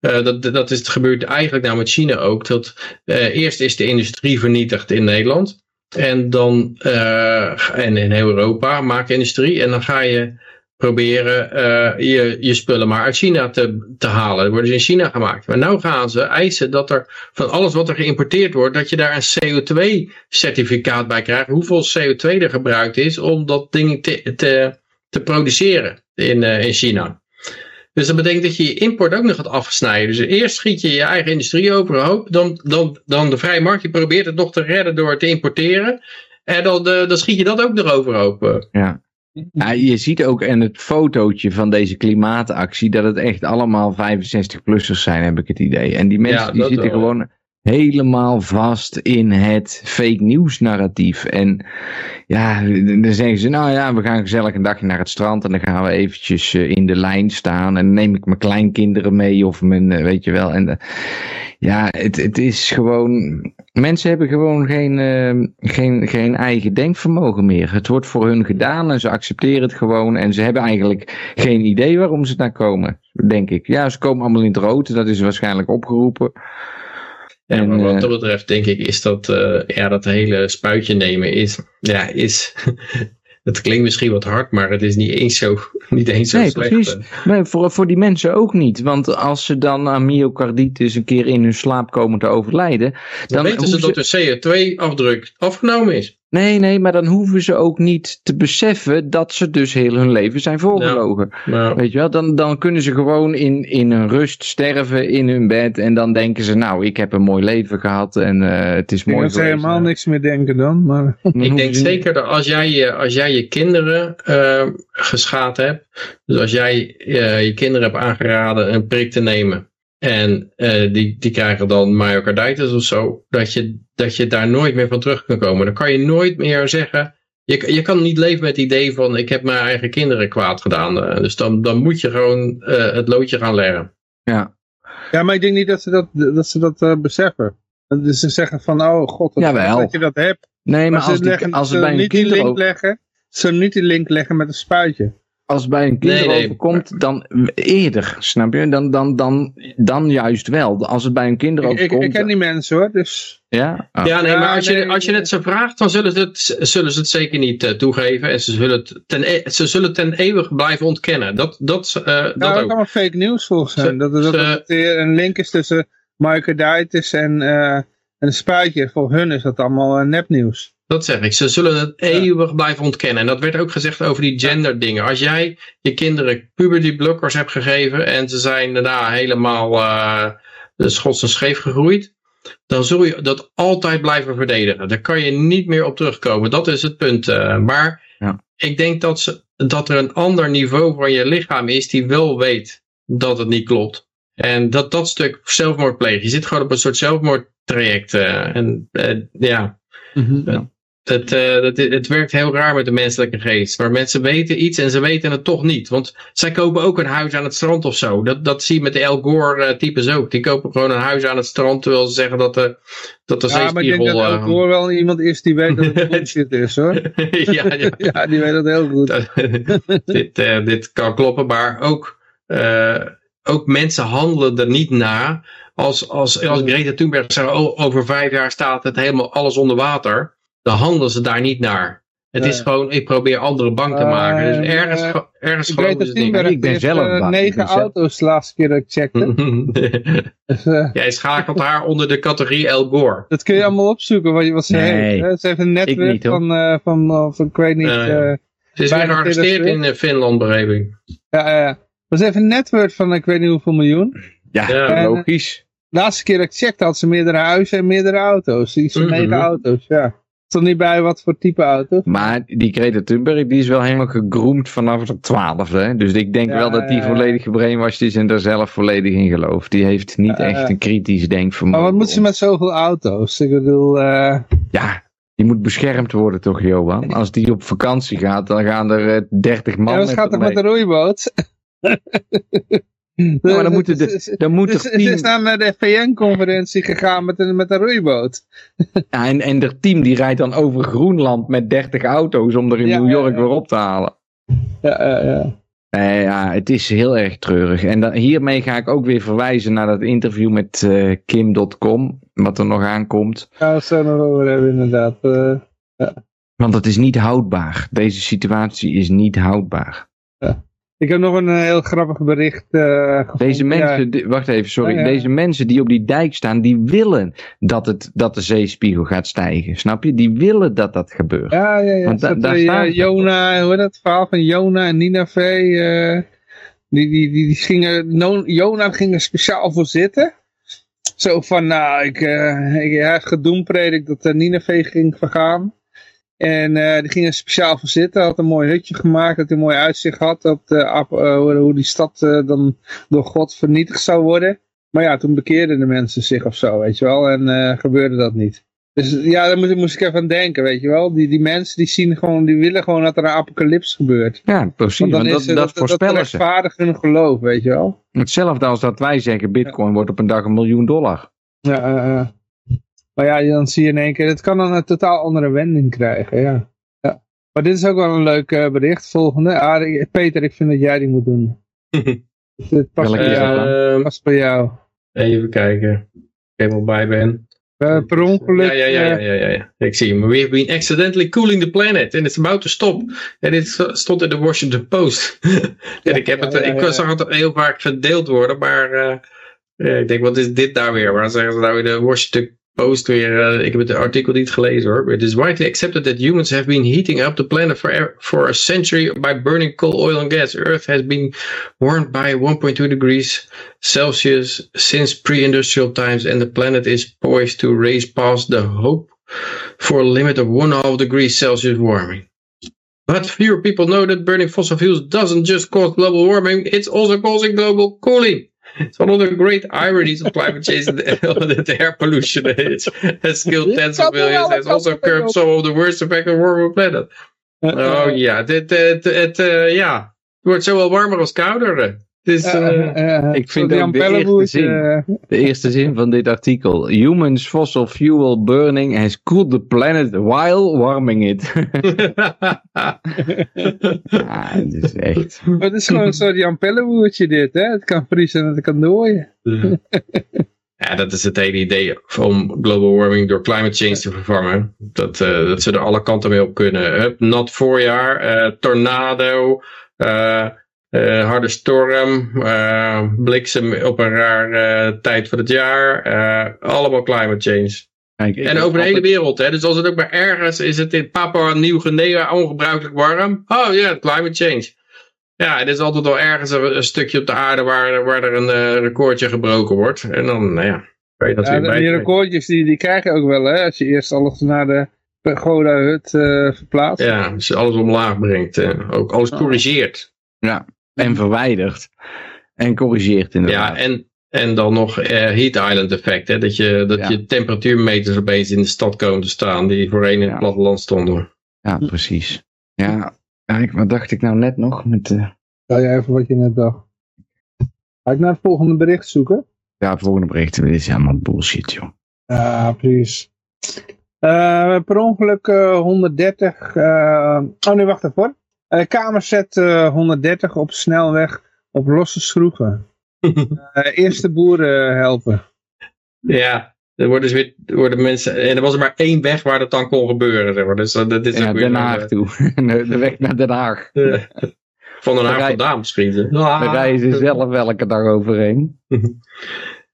eh, dat, dat is het gebeurt eigenlijk nou met China ook. Dat, eh, eerst is de industrie vernietigd in Nederland. En dan, eh, en in heel Europa, maak industrie. En dan ga je proberen eh, je, je spullen maar uit China te, te halen. Die worden ze in China gemaakt. Maar nu gaan ze eisen dat er van alles wat er geïmporteerd wordt, dat je daar een CO2-certificaat bij krijgt. Hoeveel CO2 er gebruikt is om dat ding te, te, te produceren in, eh, in China. Dus dat betekent dat je je import ook nog gaat afsnijden. Dus eerst schiet je je eigen industrie overhoop. Dan, dan, dan de vrije markt. Je probeert het nog te redden door te importeren. En dan, eh, dan schiet je dat ook nog overhoop. Ja. Ja, je ziet ook in het fotootje van deze klimaatactie dat het echt allemaal 65-plussers zijn, heb ik het idee. En die mensen Ja, die zitten wel. gewoon helemaal vast in het fake nieuws narratief. En ja, dan zeggen ze, nou ja, we gaan gezellig een dagje naar het strand en dan gaan we eventjes eh, in de lijn staan en neem ik mijn kleinkinderen mee of mijn, eh, weet je wel. En eh, ja, het, het is gewoon, mensen hebben gewoon geen, eh, geen, geen eigen denkvermogen meer. Het wordt voor hun gedaan en ze accepteren het gewoon en ze hebben eigenlijk geen idee waarom ze daar komen, denk ik. Ja, ze komen allemaal in het rood, dat is waarschijnlijk opgeroepen. Ja, maar wat eh, dat betreft denk ik is dat, eh, ja, dat hele spuitje nemen is, ja, is, het klinkt misschien wat hard, maar het is niet eens zo, niet eens zo Nee, slecht. precies. eh. Nee, voor, voor die mensen ook niet. Want als ze dan aan myocarditis een keer in hun slaap komen te overlijden. Dan Dan weten ze dat de CO2-afdruk afgenomen is. Nee, nee, maar dan hoeven ze ook niet te beseffen dat ze dus heel hun leven zijn voorgelogen. Weet je wel, dan, dan kunnen ze gewoon in, in een rust sterven in hun bed. En dan denken ze, nou, ik heb een mooi leven gehad en eh, het is Ik mooi dat ze helemaal niks meer denken dan. Maar ik denk zeker dat als jij, je- als jij je kinderen eh, geschaad hebt, dus als jij eh, je kinderen hebt aangeraden een prik te nemen en eh, die, die krijgen dan myocarditis of zo, dat je, dat je daar nooit meer van terug kan komen. Dan kan je nooit meer zeggen, je, je kan niet leven met het idee van ik heb mijn eigen kinderen kwaad gedaan. Eh, dus dan, dan moet je gewoon eh, het loodje gaan leggen. Ja, Ja, maar ik denk niet dat ze dat, dat, ze dat eh, beseffen. Dus ze zeggen van, oh god, Jawel. dat je dat hebt. nee, maar ze als, die, leggen- als ze bij een niet die link over- leggen, ze niet die link leggen met een spuitje. Als het bij een kind Nee, nee. overkomt, dan eerder, snap je? Dan, dan, dan, dan juist wel. Als het bij een kind Ik, ik, overkomt. ik ken die mensen hoor, dus... Ja? Ja, nee, maar als je, als je het ze vraagt, dan zullen ze het, zullen ze het zeker niet eh, toegeven. En ze zullen het ten, e- ze zullen ten eeuwig blijven ontkennen. Dat, dat, eh, Nou, dat ook. allemaal fake news volgens Ze- hen. Dat, dat, dat ze- het eh, een link is tussen myocarditis en eh, een spuitje. Voor hun is dat allemaal nepnieuws. Dat zeg ik. Ze zullen het eeuwig blijven ontkennen. En dat werd ook gezegd over die gender dingen. Als jij je kinderen puberty blockers hebt gegeven en ze zijn daarna helemaal uh, schots en scheef gegroeid. Dan zul je dat altijd blijven verdedigen. Daar kan je niet meer op terugkomen. Dat is het punt. Uh, maar Ja. ik denk dat, ze, dat er een ander niveau van je lichaam is die wel weet dat het niet klopt. En dat dat stuk zelfmoord plegen. Je zit gewoon op een soort zelfmoordtraject. Uh, en ja, Ja. Het, uh, het, het werkt heel raar met de menselijke geest. Maar mensen weten iets en ze weten het toch niet. Want zij kopen ook een huis aan het strand of zo. Dat, dat zie je met de El Gore uh, types ook. Die kopen gewoon een huis aan het strand terwijl ze zeggen dat de, dat de Ja, maar ik denk dat El Gore wel iemand is die weet dat het bullshit is hoor. ja, ja. ja, die weet dat heel goed. dit, uh, dit kan kloppen, maar ook, uh, ook mensen handelen er niet na. Als, als, als Greta Thunberg zegt, oh, over vijf jaar staat het helemaal alles onder water. Dan handelen ze daar niet naar. Het Nee. is gewoon, ik probeer anderen bang te maken. Dus Uh, ergens, uh, ge- ergens ze het niet. Thunberg Ik ben zelf eh, bang. Ik negen ben zelf- auto's de laatste keer dat ik checkte. Dus, eh, Jij schakelt haar onder de categorie El Gore. dat kun je allemaal opzoeken wat, je, wat ze Nee, heeft. hè. Ze heeft een netwerk van, eh, van, of ik weet niet... Eh, Ze is weer gearresteerd in eh, Finland, begreep ik. ja, ja. Maar ze heeft een netwerk van ik weet niet hoeveel miljoen. Ja, Ja. logisch. De laatste keer dat ik checkte had ze meerdere huizen en meerdere auto's. Iets van Mhm. negen auto's, ja. Stond niet bij wat voor type auto. Maar die Greta Thunberg, die is wel helemaal gegroomd vanaf de twaalfde. Dus ik denk Ja, wel dat die volledig gebrainwashed is en daar zelf volledig in gelooft. Die heeft niet echt een kritisch denkvermogen. Maar wat moet ze met zoveel auto's? Ik bedoel, eh, Ja, die moet beschermd worden toch, Johan? Als die op vakantie gaat, dan gaan er eh, 30 man ja, ze gaat toch met de roeiboot? Ja, maar dan moeten de, Ze- dan moet ze- is naar de VN-conferentie gegaan met een, met een roeiboot. ja, en, en er team die rijdt dan over Groenland met 30 auto's om er in Ja, New York ja, ja. weer op te halen. Ja, ja, ja. Eh, ja, het is heel erg treurig. En dan, hiermee ga ik ook weer verwijzen naar dat interview met eh, Kim.com, wat er nog aankomt. Gaan we het zo nog over hebben, inderdaad. Eh, Want het is niet houdbaar. Deze situatie is niet houdbaar. Ik heb nog een eh, heel grappig bericht gevonden. Deze Ja, mensen, die- wacht even, sorry. Ja, ja. Deze mensen die op die dijk staan, die willen dat, het, dat de zeespiegel gaat stijgen. Snap je? Die willen dat dat gebeurt. Ja, ja, ja. Want da- daar eh, staat. Jona, hoe heet dat verhaal van Jona en Nineveh? eh die, die, die, die gingen, no, Jona ging er speciaal voor zitten. Zo van, nou, ik, eh ik, hij heeft gedoempredikt dat uh, Nineveh ging vergaan. En eh, die ging er speciaal voor zitten. Had een mooi hutje gemaakt. Dat hij een mooi uitzicht had op de, eh, hoe, die stad eh, dan door God vernietigd zou worden. Maar ja, toen bekeerden de mensen zich of zo, weet je wel. En gebeurde dat niet. Dus ja, daar moest, moest ik even aan denken, weet je wel. Die, die mensen die zien gewoon, die willen gewoon dat er een apocalyps gebeurt. Ja, precies. Want, dan dat, is dat, dat, dat voorspellen ze. rechtvaardig hun geloof, weet je wel. Hetzelfde als dat wij zeggen, bitcoin wordt op een dag een miljoen dollar. Ja, eh. Maar ja, dan zie je in één keer, het kan dan een totaal andere wending krijgen, ja. ja. Maar dit is ook wel een leuk eh, bericht. Volgende. Ah, ik- Peter, ik vind dat jij die moet doen. Dit past Welke bij is dat jou. dan? Ehm, Past bij jou. even kijken. helemaal bij ben. Eh, per ongeluk. Ja, ja, ja, ja, eh, ja, ja, ja. Ik zie hem. We have been accidentally cooling the planet and it's about to stop. En dit stond in de Washington Post. en ik, heb het, ja, ja, ik ja. zag het heel vaak gedeeld worden, maar eh, eh, ik denk, wat is dit nou weer? Waarom zeggen ze nou in de Washington Post weer? eh, ik heb het artikel niet gelezen hoor. It is widely accepted that humans have been heating up the planet for, for a century by burning coal, oil and gas. Earth has been warmed by 1.2 degrees Celsius since pre-industrial times and the planet is poised to raise past the hope for a limit of 1.5 degrees Celsius warming. But fewer people know that burning fossil fuels doesn't just cause global warming, it's also causing global cooling. It's one of the great ironies of climate change that the air pollution has, has killed tens of millions has also curbed some of the worst effects of warming planet. Oh ja, dit, het, het, ja. het wordt zowel warmer als kouder. Het is, eh, Ik vind ook de eerste zin. eh, De eerste zin van dit artikel. Humans fossil fuel burning has cooled the planet while warming it. ah, het is echt. maar het is gewoon een soort Jan Pellewoertje dit, hè? Het kan vriezen en het kan dooien. ja, dat is het hele idee om global warming door climate change te vervangen. Dat, eh, dat ze er alle kanten mee op kunnen. Hup, nat voorjaar, eh, tornado, eh, eh, harde storm, eh, bliksem op een raar eh, tijd van het jaar. eh, allemaal climate change. Kijk, En over de hele wereld, hè? Dus als het ook maar ergens is het in Papua Nieuw-Guinea ongebruikelijk warm. Oh ja, climate change. Ja, het is altijd wel ergens een, een stukje op de aarde waar, waar er een eh, recordje gebroken wordt. En dan, nou ja, kan je dat Ja, weer die recordjes die, die krijg je ook wel, hè? Als je eerst alles naar de Pagoda-hut eh verplaatst. Ja, als je alles omlaag brengt. ook alles Oh. corrigeert. Ja, en verwijderd. En corrigeert Ja, inderdaad. en, en dan nog eh, heat island effect. Hè? Dat, je, dat Ja. je temperatuurmeters opeens in de stad komen te staan. Die voorheen in het Ja. platteland stonden. Ja, precies. Ja, wat dacht ik nou net nog met... eh, jij even wat je net dacht. Ga ik naar het volgende bericht zoeken? ja, het volgende bericht. Dit is helemaal bullshit, joh. Ja, precies. Eh, per ongeluk eh, 130. eh, oh nee, wacht even hoor. Eh kamer zet eh, 130 op snelweg op losse schroeven. Eh, eerste boeren helpen. Ja, er worden, dus weer, er worden mensen. En er was er maar één weg waar dat dan kon gebeuren. Zeg maar. Dus dat, dat is Ja, ook weer Den een, Haag toe. de, de weg naar Den Haag. eh, van Den Haag Daar vandaan misschien. hè. Daar rijden ze zelf elke dag overheen.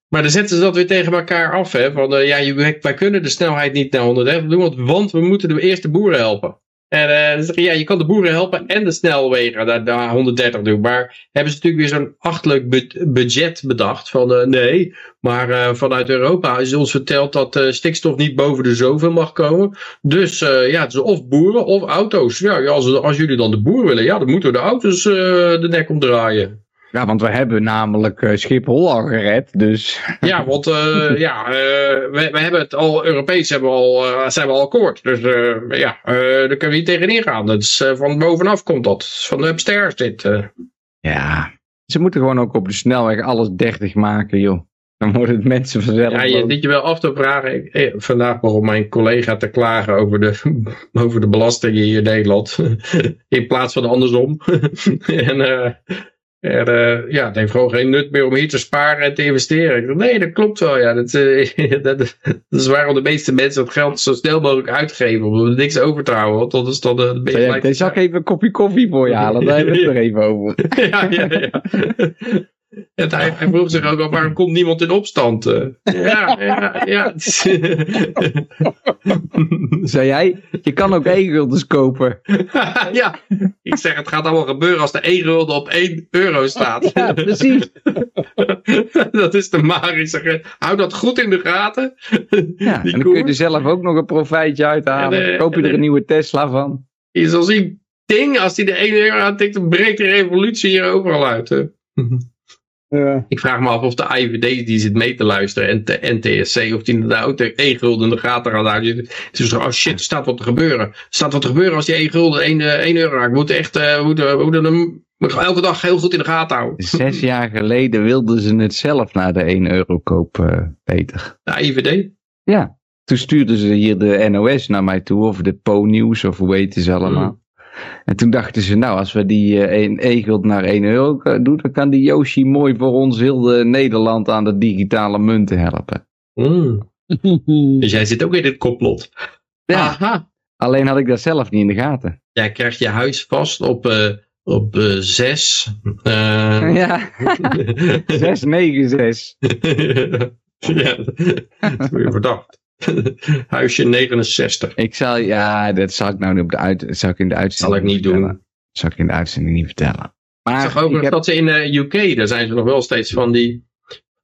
Maar dan zetten ze dat weer tegen elkaar af. Hè? Van, eh, ja, je, wij kunnen de snelheid niet naar 130 doen, want, want we moeten de eerste boeren helpen. En eh, ja, je kan de boeren helpen en de snelwegen naar, naar 130 doen. Maar hebben ze natuurlijk weer zo'n achtelijk bu- budget bedacht. Van eh, nee, maar eh, vanuit Europa is ons verteld dat stikstof niet boven de zoveel mag komen. Dus ja, het is of boeren of auto's. Ja, als, als jullie dan de boeren willen, ja, dan moeten we de auto's de nek omdraaien. Ja, want we hebben namelijk eh, Schiphol al gered, dus... Ja, want eh, ja, eh, we, we hebben het al, Europees hebben we al, eh, zijn we al akkoord. Dus ja, daar kunnen we niet tegenin gaan. Dat is, van bovenaf komt dat. Van de upstairs dit. Ja, ze moeten gewoon ook op de snelweg alles 30 maken, joh. Dan worden het mensen vanzelf Ja, je zit je wel af te vragen. Ik, eh, vandaag begon mijn collega te klagen over de, over de belastingen hier in Nederland. in plaats van andersom. en er, eh, ja, het heeft gewoon geen nut meer om hier te sparen en te investeren. Ik dacht, nee, dat klopt wel. Ja. Dat, eh, dat, dat is waarom de meeste mensen het geld zo snel mogelijk uitgeven. Om er niks over te houden. Want dat is dan jij- Ik zal ik even een kopje koffie voor je halen, daar hebben we het er even over. ja, ja, ja. En hij, hij vroeg zich ook al, waarom komt niemand in opstand? eh? Ja, ja, ja. Zei jij, je kan ook e-guldens kopen. ja, ik zeg het gaat allemaal gebeuren als de 1 gulden op 1 euro staat. Ja, precies. dat is de magische. Hou dat goed in de gaten. Ja, Die en dan kun je er zelf ook nog een profijtje uithalen. En, eh, Koop je er en, een nieuwe Tesla van. Je zal zien, ding, als die de 1 euro aantikt, dan breekt de revolutie hier overal uit. hè. Ja. Ik vraag me af of de IVD die zit mee te luisteren en de NTSC, of die inderdaad ook de e-gulden in de gaten gaan houden. Het is zo, oh shit, er staat wat te gebeuren. Er staat wat te gebeuren als die e-gulden 1, eh, 1 euro raakt. We moeten echt, eh, we moeten, we moeten hem elke dag heel goed in de gaten houden. Zes jaar geleden wilden ze het zelf naar de 1 euro kopen, Peter. De IVD? Ja, toen stuurden ze hier de NOS naar mij toe, of de Po-nieuws, of hoe weten ze allemaal. En toen dachten ze, nou, als we die eh, een e-guld naar 1 euro doen, dan kan die Yoshi mooi voor ons heel de Nederland aan de digitale munten helpen. Mm. Dus jij zit ook in dit koplot. Ja, Aha. alleen had ik dat zelf niet in de gaten. Jij krijgt je huis vast op, eh op eh, zes. eh, Ja, 696. ja, dat is weer verdacht. Huisje 69. Ik zal, ja, dat zal ik nou op de uit, zal ik in de uitzending Zal ik niet vertellen. doen. Zal ik in de uitzending niet vertellen. Ik Maar zag ook ik heb- dat ze in de UK, daar zijn ze nog wel steeds van die,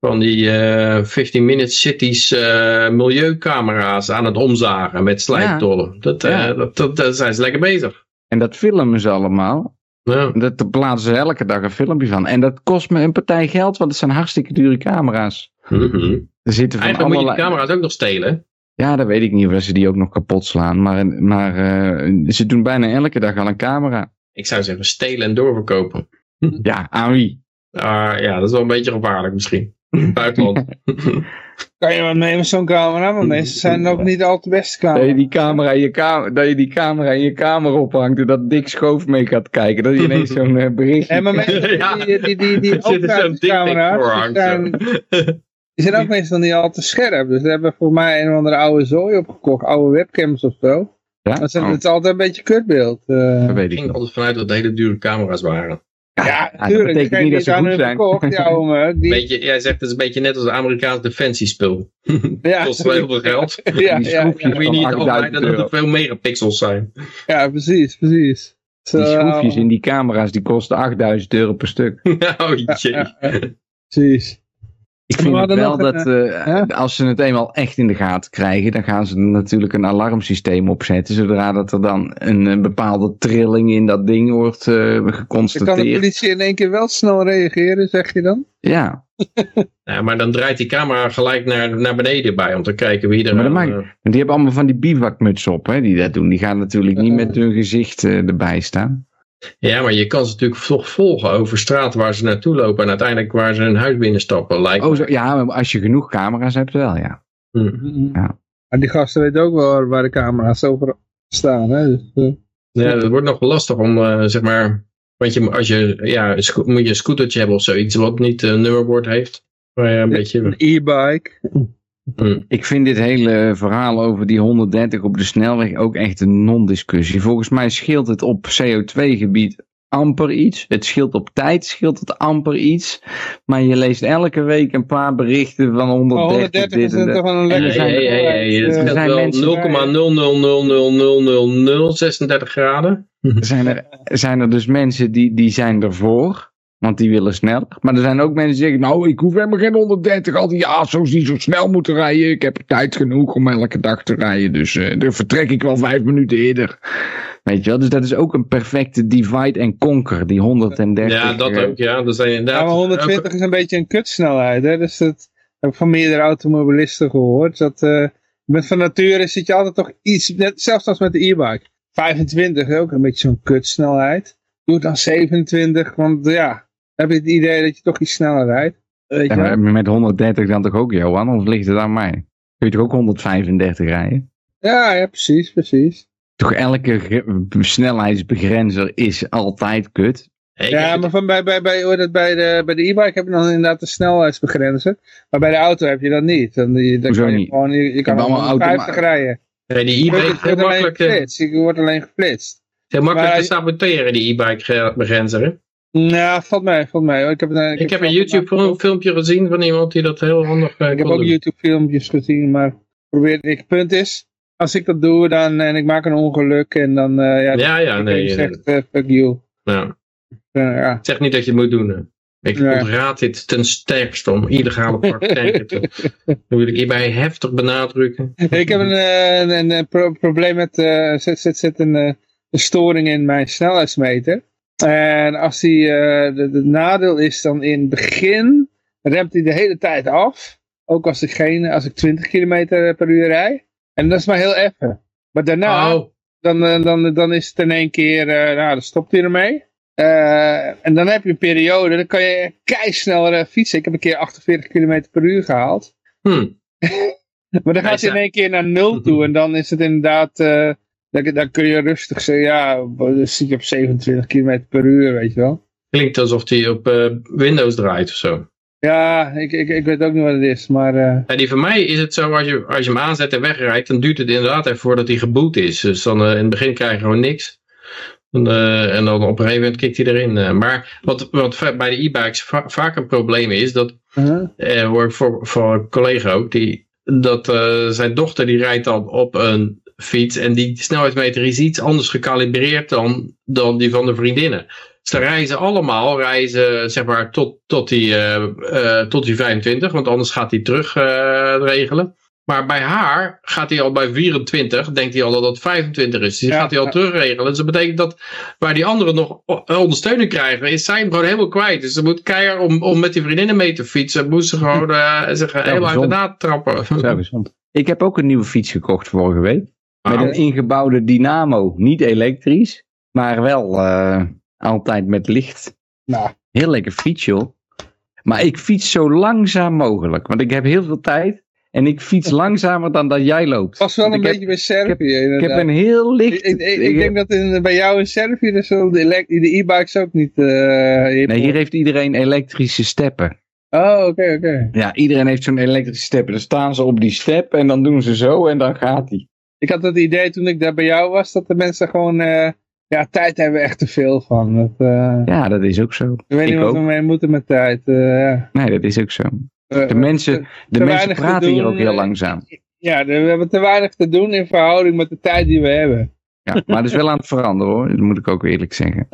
van die eh 15 Minute Cities eh, milieucamera's aan het omzagen met slijptollen. Dat, eh, Ja. dat, dat, daar zijn ze lekker bezig. en dat filmen ze allemaal. Ja. Dat daar plaatsen ze elke dag een filmpje van. En dat kost me een partij geld, want het zijn hartstikke dure camera's. Mhm. Er zitten van Eigenlijk moet je die allerlei... camera's ook nog stelen. Ja, dat weet ik niet of ze die ook nog kapot slaan. Maar, maar eh, ze doen bijna elke dag al een camera. Ik zou zeggen stelen en doorverkopen. Ja, aan wie? Ah, ja, dat is wel een beetje gevaarlijk misschien. Buitenland. Kan je wat mee met zo'n camera? Want deze zijn ook niet al te beste Dat je, camera's. die camera in je kamer, dat je die camera in je kamer ophangt en dat Dick Schoof mee gaat kijken. Dat je ineens zo'n eh, berichtje En maar mensen Ja. die, die, die, die, camera's, die. Die zijn ook meestal niet al te scherp. Dus ze hebben voor mij een of andere oude zooi opgekocht. Oude webcams of zo. Ja? Dat is, Oh, het is altijd een beetje kutbeeld. eh. dat weet Ik ging niet. altijd vanuit dat het hele dure camera's waren. ja, dat natuurlijk. betekent Degene niet die dat ze goed zijn. verkocht, die Beetje, jij zegt het is een beetje net als een Amerikaans defensiespul. ja, kost wel heel veel geld. ja, Die ja, ja, Moet je niet van 8000 afleiden dat er veel megapixels zijn. ja, precies, precies. Die schroefjes in die camera's die kosten 8000 euro per stuk. oh jee. ja, ja. Precies. Ik vind wel nog dat eh, ja? als ze het eenmaal echt in de gaten krijgen, dan gaan ze natuurlijk een alarmsysteem opzetten. Zodra dat er dan een, eh, bepaalde trilling in dat ding wordt eh, Dan kan de geconstateerd. politie in één keer wel snel reageren, zeg je dan? Ja, Ja, maar dan draait die camera gelijk naar, naar beneden bij om te kijken wie er Maar dat aan, maakt- eh, die hebben allemaal van die bivakmutsen op, hè, die dat doen. Die gaan natuurlijk niet met hun gezicht eh, erbij staan. Ja, maar je kan ze natuurlijk toch volgen over straat waar ze naartoe lopen en uiteindelijk waar ze hun huis binnenstappen. Lijkt Oh, zo, ja, maar als je genoeg camera's hebt, wel, ja. Hm. Maar die gasten weten ook wel waar- de camera's over staan. Hè? Dus, eh, Ja, het wordt nog wel lastig om, eh, zeg maar, want je, als je, ja, moet je een scootertje hebben of zoiets wat niet een nummerbord heeft. Waar je een beetje... een e-bike. Hm. Ik vind dit hele verhaal over die 130 op de snelweg ook echt een non-discussie. Volgens mij scheelt het op CO2-gebied amper iets. Het scheelt op tijd, scheelt het amper iets. Maar je leest elke week een paar berichten van 130, Maar 130 dit en een dat. toch wel een Hey, lekker hey, hey, hey, hey, het Eh, Er zijn wel mensen 0,0000036 graden. zijn er, zijn er dus mensen die, die zijn ervoor. Want die willen sneller. Maar er zijn ook mensen die zeggen, nou ik hoef helemaal geen 130. Al die ASO's die zo snel moeten rijden. Ik heb tijd genoeg om elke dag te rijden. Dus eh dan vertrek ik wel vijf minuten eerder. Weet je wel, dus dat is ook een perfecte divide and conquer. Die 130. Ja, dat eh, ook, ja. Dat zijn inderdaad... Ja, maar 120 is een beetje een kutsnelheid. Hè? Dus dat heb ik van meerdere automobilisten gehoord. Dat, eh, met van nature zit je altijd toch iets, net, zelfs als met de e-bike. 25 is ook een beetje zo'n kutsnelheid. Doe het dan 27, want ja, heb je het idee dat je toch iets sneller rijdt. Weet ja, je met 130 dan toch ook, Johan? Of ligt het aan mij? Kun je toch ook 135 rijden? Ja, ja, precies, precies. Toch elke snelheidsbegrenzer is altijd kut. Ik Ja, maar van bij, bij, bij, het, bij de, bij de e-bike heb je dan inderdaad de snelheidsbegrenzer. Maar bij de auto heb je dat niet. Dan, dan Hoezo kan je niet? gewoon, je, je kan allemaal 50 automa- rijden. Nee, die Je e-bike wordt is heel alleen makkelijk, eh, geflitst. Je wordt alleen geflitst. heel makkelijk Maar- te saboteren, die e-bike begrenzer. Nou, valt mij, valt mij. Ik heb, een- Ik heb een zelf YouTube gemaakt. filmpje gezien van iemand die dat heel handig eh, Ik heb ook doen. YouTube filmpjes gezien, maar probeer ik. Het punt is, als ik dat doe dan, en ik maak een ongeluk en dan, eh ja, Ja, ja, nee. je eh, zegt, eh, fuck you. ja. Eh, ja. Ik zeg niet dat je het moet doen. hè. Ik ontraad dit ten sterkste om illegale praktijken te... Dat wil ik hierbij heftig benadrukken. ik heb een, eh, een, een, een pro- probleem met, eh zit, zit, zit een, eh, een storing in mijn snelheidsmeter. En als die, eh de, de nadeel is dan in het begin, remt hij de hele tijd af. Ook als ik, geen, als ik 20 km per uur rijd. En dat is maar heel even. Maar daarna, Oh, dan, eh, dan, dan is het in één keer, eh, nou, dan stopt hij ermee. Eh, en dan heb je een periode, dan kan je kei sneller fietsen. Ik heb een keer 48 km per uur gehaald. hm. Maar dan gaat hij in één keer naar nul toe. En dan is het inderdaad, eh, dan, dan kun je rustig zeggen, ja, dan zit je op 27 km per uur, weet je wel. Klinkt alsof die op eh, Windows draait of zo. Ja, ik, ik, ik weet ook niet wat het is, maar... eh, Ja, die van mij is het zo, als je, als je hem aanzet en wegrijdt, dan duurt het inderdaad even voordat hij geboot is. Dus dan eh, in het begin krijg je gewoon niks. En, en dan op een gegeven moment kikt hij erin. maar wat, wat bij de e-bikes va- vaak een probleem is, dat uh-huh. hoor ik voor, voor een collega ook, die, dat zijn dochter die rijdt dan op een fiets en die snelheidsmeter is iets anders gekalibreerd dan, dan die van de vriendinnen. Dus dan rijden ze allemaal, rijden zeg maar tot, tot, die, eh, eh, tot die 25, want anders gaat hij terug eh, regelen. Maar bij haar gaat hij al bij 24, denkt hij al dat dat 25 is. Dus die Ja, gaat hij al ja. terugregelen. Dus dat betekent dat waar die anderen nog ondersteuning krijgen, is zij hem gewoon helemaal kwijt. Dus ze moet keihard om, om met die vriendinnen mee te fietsen, moet ze gewoon eh, zich helemaal uit de naad trappen. Zo gezond. Ik heb ook een nieuwe fiets gekocht vorige week. Met een ingebouwde dynamo. Niet elektrisch, maar wel eh, altijd met licht. Nou, Heel lekker fiets, joh. Maar ik fiets zo langzaam mogelijk. Want ik heb heel veel tijd. En ik fiets langzamer dan dat jij loopt. was wel Want een ik beetje bij Servië heb, ik heb een heel Ik, licht... ik, ik, ik denk dat in, bij jou in Servië dus de e-bikes ook niet... eh, Nee, hier heeft iedereen elektrische steppen. Oh, oké, oké. Ja, iedereen heeft zo'n elektrische steppen. Dan staan ze op die step en dan doen ze zo en dan gaat die. Ik had het idee toen ik daar bij jou was, dat de mensen gewoon... eh, ja, tijd hebben we echt te veel van. Dat, eh, Ja, dat is ook zo. ik weet ik niet wat ook. we mee moeten met tijd. eh, ja. Nee, dat is ook zo. De mensen, de te mensen praten hier ook heel langzaam. Ja, we hebben te weinig te doen in verhouding met de tijd die we hebben. Ja, maar dat is wel aan het veranderen hoor. Dat moet ik ook eerlijk zeggen.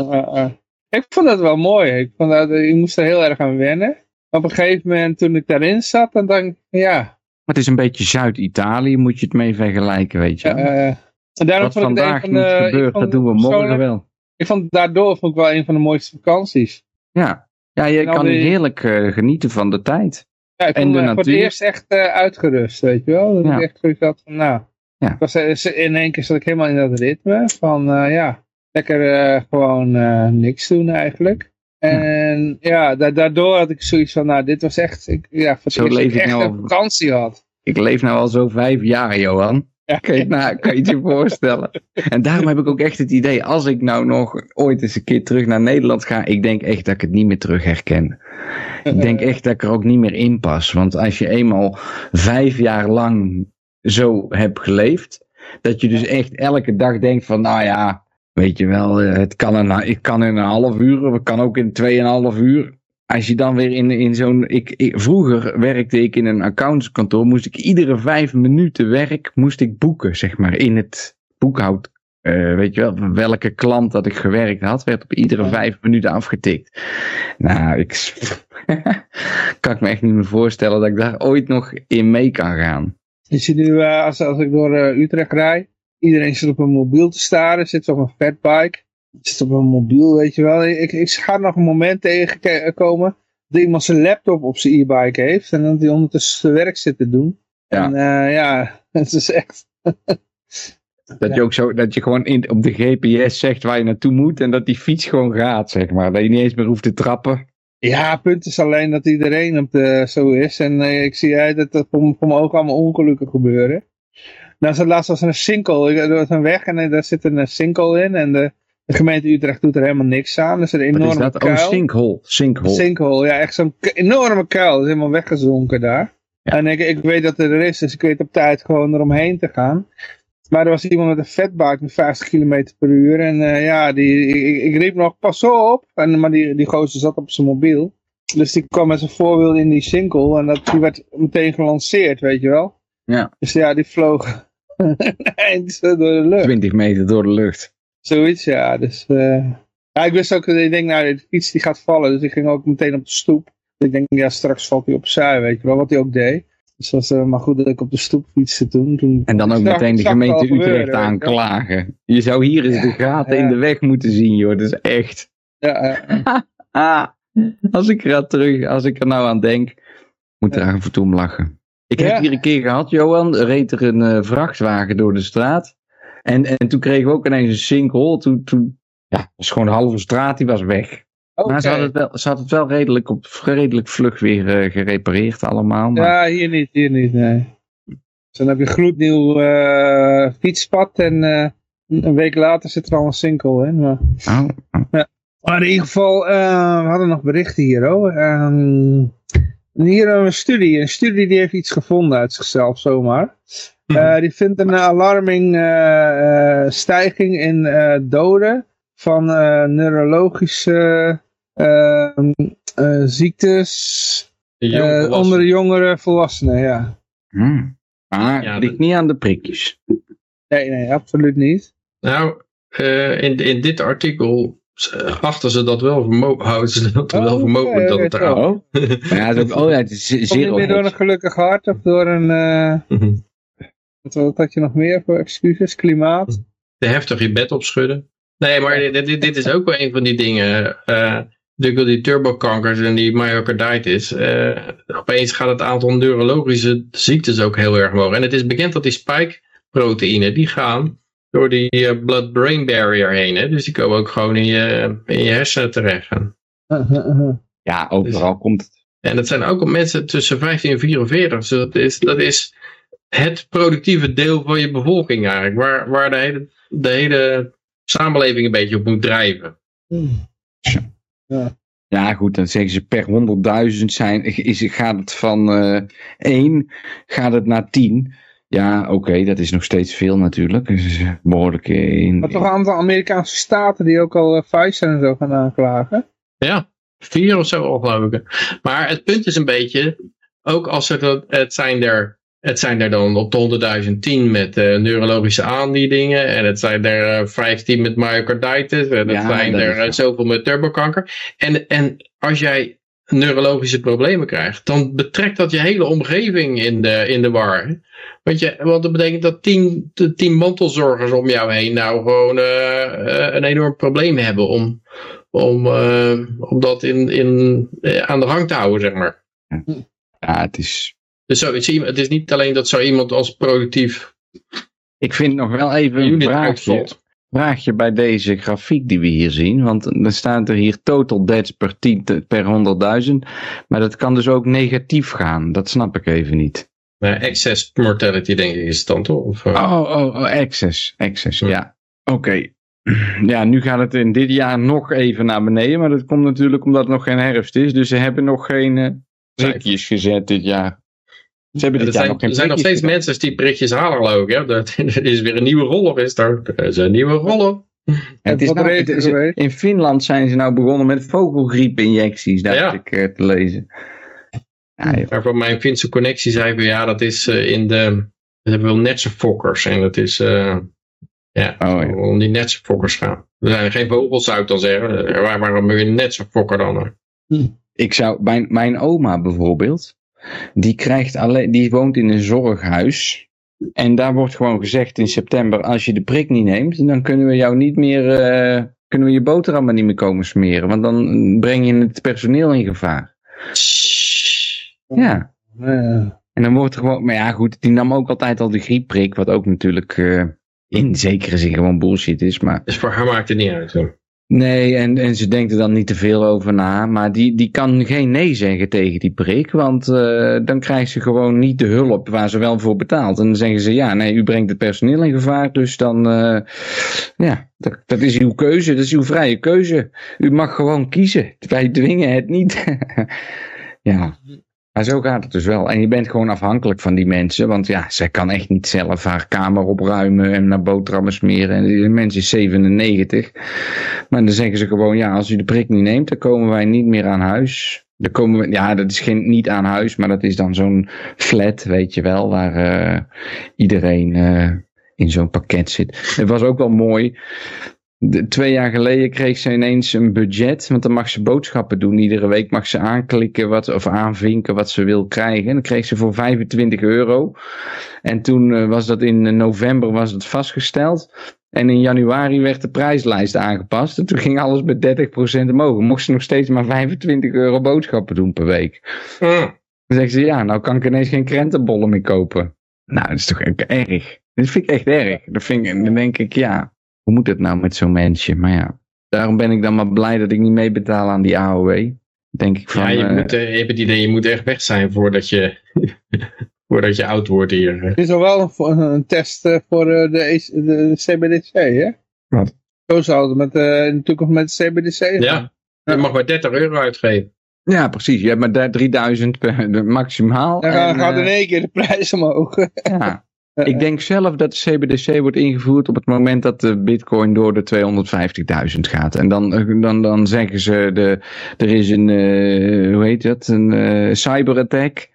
Ik vond dat wel mooi. Ik, vond dat, ik moest er heel erg aan wennen. Op een gegeven moment toen ik daarin zat, dan dacht ik, ja. Maar het is een beetje Zuid-Italië, moet je het mee vergelijken, weet je. wel. eh, en daarom Wat vond ik vandaag van niet de, gebeurt, dat doen we morgen wel. Ik vond daardoor vond ik wel een van de mooiste vakanties. Ja, ja je kan die- heerlijk eh, genieten van de tijd. Ja, ik En vond me voor het eerst echt uitgerust, weet je wel. Dat Ja. ik echt zoiets had van, nou. Ja. Ik was, in één keer zat ik helemaal in dat ritme van, ja, lekker gewoon niks doen eigenlijk. En ja, da- daardoor had ik zoiets van, nou, dit was echt, ik, ja, voor het ik echt nou een al- vakantie had. Ik leef nou al zo vijf jaar, Johan. Ja. Kan je, het nou, kan je het je voorstellen? En daarom heb ik ook echt het idee, als ik nou nog ooit eens een keer terug naar Nederland ga, ik denk echt dat ik het niet meer terug herken. Ik denk echt dat ik er ook niet meer in pas. Want als je eenmaal vijf jaar lang zo hebt geleefd, dat je dus echt elke dag denkt van, nou ja, weet je wel, eh, het kan in, ik kan in een half uur, het kan ook in tweeënhalf uur. Als je dan weer in, in zo'n. Ik, ik, vroeger werkte ik in een accountskantoor. Moest ik iedere vijf minuten werk moest ik boeken, zeg maar, in het boekhoud. eh, weet je wel, welke klant dat ik gewerkt had, werd op iedere vijf minuten afgetikt. Nou, ik kan ik me echt niet meer voorstellen dat ik daar ooit nog in mee kan gaan. Je ziet nu, eh, als, als ik door Utrecht rijd, iedereen zit op een mobiel te staren, zit op een fatbike, zit op een mobiel, weet je wel. Ik, ik ga nog een moment tegenkomen dat iemand zijn laptop op zijn e-bike heeft en dat hij ondertussen zijn werk zit te doen. Ja. En eh, ja, het is echt... Dat je ook zo, dat je gewoon in, op de GPS zegt waar je naartoe moet en dat die fiets gewoon gaat, zeg maar. Dat je niet eens meer hoeft te trappen. Ja, het punt is alleen dat iedereen op de, zo is. En eh, ik zie uit dat er voor, voor mijn ogen allemaal ongelukken gebeuren. Nou, laatst was er een sinkel. Er was een weg en daar zit een eh, sinkel in. En de, de gemeente Utrecht doet er helemaal niks aan. Er is een Wat enorme is dat? Oh, kuil. sinkhole. Sinkhole. Sinkhole, ja, echt zo'n enorme kuil. Dat is helemaal weggezonken daar. Ja. En ik, ik weet dat het er is, dus ik weet op tijd gewoon eromheen te gaan. Maar er was iemand met een fatbike met 50 km per uur. En eh, ja, die, ik, ik riep nog, pas op. En, maar die, die gozer zat op zijn mobiel. Dus die kwam met zijn voorwiel in die sinkel. En dat, die werd meteen gelanceerd, weet je wel. Ja. Dus ja, die vloog eind door de lucht. 20 meter door de lucht. Zoiets, ja. Dus, eh, ja, ik wist ook, ik denk, nou, de fiets die gaat vallen. Dus ik ging ook meteen op de stoep. Ik denk, ja, straks valt hij opzij, weet je wel, wat hij ook deed. Dus dat was eh, maar goed dat ik op de stoep fietste toen. toen En dan ook meteen de gemeente Utrecht aanklagen. Je zou hier eens de gaten ja. in de weg moeten zien, joh. Dat is echt. Ja, Ah, als ik er terug, als ik er nou aan denk, moet er af en toe om lachen. Ik heb Ja. hier een keer gehad, Johan. Er reed er een eh, vrachtwagen door de straat. En, en toen kregen we ook ineens een sinkhole. Toen, toen ja, was gewoon de halve straat, die was weg. Maar ze had het wel, ze het wel redelijk, op, redelijk vlug weer eh, gerepareerd allemaal. Maar, Ja, hier niet, hier niet, nee. Dus dan heb je een gloednieuw eh, fietspad en een week later zit er al een sinkel in. Maar, oh, oh. maar in ieder geval, we hadden nog berichten hier, hoor. Ehm, hier een studie. Een studie die heeft iets gevonden uit zichzelf zomaar. Uh, die vindt een alarming uh, uh, stijging in doden van neurologische ziektes onder de jongere volwassenen. Ja. Hmm. Maar ja, ligt niet aan de prikjes. Nee, nee, absoluut niet. Nou, in, in dit artikel achten ze dat wel voor houden ze dat oh, wel voor mogelijk dat het eruit. Oh. ja, dat, oh ja, het is zeer niet meer door een gelukkig hart of door een... Uh, wat, wat had je nog meer voor excuses? Klimaat? De heftig je bed opschudden. Nee, maar dit, dit, dit is ook wel een van die dingen. Uh, die turbokankers en die myocarditis. Uh, opeens gaat het aantal neurologische ziektes ook heel erg omhoog. En het is bekend dat die spike proteïnen, die gaan door die uh, blood-brain barrier heen. Hè? Dus die komen ook gewoon in je, in je hersenen terecht. Ja, overal dus, komt het. En dat zijn ook mensen tussen 15 en 44. Dus dat is, dat is het productieve deel van je bevolking eigenlijk. Waar, waar de, hele, de hele samenleving een beetje op moet drijven. Ja. Ja, goed, dan zeggen ze per 100.000 zijn, is, gaat het van uh, 1 gaat het naar 10. Ja, oké, dat is nog steeds veel natuurlijk. Dus behoorlijk in... Maar toch een aantal Amerikaanse staten die ook al uh, Pfizer en zo gaan aanklagen? Ja, vier of zo al geloof ik. Maar het punt is een beetje, ook als het, het zijn er het zijn er dan op de 100.000 met uh, neurologische aanbiedingen. En het zijn er uh, 15 met myocarditis. En het zijn er uh, zoveel met turbokanker. En, en als jij neurologische problemen krijgt, dan betrekt dat je hele omgeving in de, in de war. Want, je, want dat betekent dat tien, tien mantelzorgers om jou heen nou gewoon uh, een enorm probleem hebben om, om, uh, om dat in, in, aan de gang te houden, zeg maar. Ja, het is... Dus zo, het is niet alleen dat zo iemand als productief... Ik vind nog wel even een vraagje, vraagje bij deze grafiek die we hier zien. Want dan staat er hier total deaths per, per 100.000. Maar dat kan dus ook negatief gaan. Dat snap ik even niet. Maar excess mortality denk ik is het dan toch? Of, uh... Oh, oh, oh, excess. Excess, ja. Oké. Ja, nu gaat het in dit jaar nog even naar beneden. Maar dat komt natuurlijk omdat het nog geen herfst is. Dus ze hebben nog geen uh, prikjes gezet dit jaar. Ze hebben dit ja, jaar zijn, nog geen Er zijn nog steeds mensen die prikjes halen geloof ik. Dat, er is weer een nieuwe rollen. Is er. er is een nieuwe rollen. Het is nou, het is, in Finland zijn ze nou begonnen met vogelgriepinjecties, dacht ja. ik uh, te lezen. Ja, van mijn Finse connectie zei we, ja, dat is uh, in de, we hebben wel netse fokkers. En dat is, uh, ja, oh, ja, om die netse fokkers gaan. Er zijn geen vogels, zou ik dan zeggen. Eh, waar, waarom moet je een netse fokker dan? Hm. Ik zou, mijn, mijn oma bijvoorbeeld, die krijgt alleen, die woont in een zorghuis. En daar wordt gewoon gezegd in september, als je de prik niet neemt, dan kunnen we jou niet meer, uh, kunnen we je boterhammen niet meer komen smeren. Want dan breng je het personeel in gevaar. Ja. En dan wordt er gewoon, maar ja goed, die nam ook altijd al de griepprik, wat ook natuurlijk uh, in zekere zin gewoon bullshit is. Maar... Dus voor haar maakt het niet uit zo. Nee, en, en ze denkt er dan niet te veel over na. Maar die, die kan geen nee zeggen tegen die prik. Want uh, dan krijgt ze gewoon niet de hulp waar ze wel voor betaalt. En dan zeggen ze, ja, nee, u brengt het personeel in gevaar. Dus dan, uh, ja, dat, dat is uw keuze. Dat is uw vrije keuze. U mag gewoon kiezen. Wij dwingen het niet. ja. Maar zo gaat het dus wel. En je bent gewoon afhankelijk van die mensen. Want ja, zij kan echt niet zelf haar kamer opruimen en naar boterhammen smeren. En die mens is 97. Maar dan zeggen ze gewoon, ja, als u de prik niet neemt, dan komen wij niet meer aan huis. Dan komen we, ja, dat is geen, niet aan huis, maar dat is dan zo'n flat, weet je wel, waar uh, iedereen uh, in zo'n pakket zit. Het was ook wel mooi de, twee jaar geleden kreeg ze ineens een budget, want dan mag ze boodschappen doen. Iedere week mag ze aanklikken wat, of aanvinken wat ze wil krijgen. En dan kreeg ze voor 25 euro. En toen uh, was dat in november was het vastgesteld. En in januari werd de prijslijst aangepast. En toen ging alles met 30% omhoog. Mocht ze nog steeds maar 25 euro boodschappen doen per week. Mm. Dan zegt ze, ja, nou kan ik ineens geen krentenbollen meer kopen. Nou, dat is toch erg. Dat vind ik echt erg. Dat vind ik, dan denk ik, ja, hoe moet het nou met zo'n mensje? Maar ja, daarom ben ik dan maar blij dat ik niet meebetaal aan die AOW. Denk ik van, ja, je, uh, moet, uh, je hebt het idee, je moet echt weg zijn voordat je, voordat je oud wordt hier. Het is al wel een, een test voor de, de, de, CBDC, hè? Wat? Zo zou het met, in de toekomst met de CBDC Ja, je mag maar 30 euro uitgeven. Ja, precies. Je hebt maar daar 3000 per, maximaal. Dan En, gaat in eh, één keer de prijs omhoog. ja. Ik denk zelf dat de CBDC wordt ingevoerd op het moment dat de bitcoin door de 250.000 gaat. En dan, eh, dan, dan zeggen ze, de, er is een, eh, hoe heet dat, een eh, cyberattack.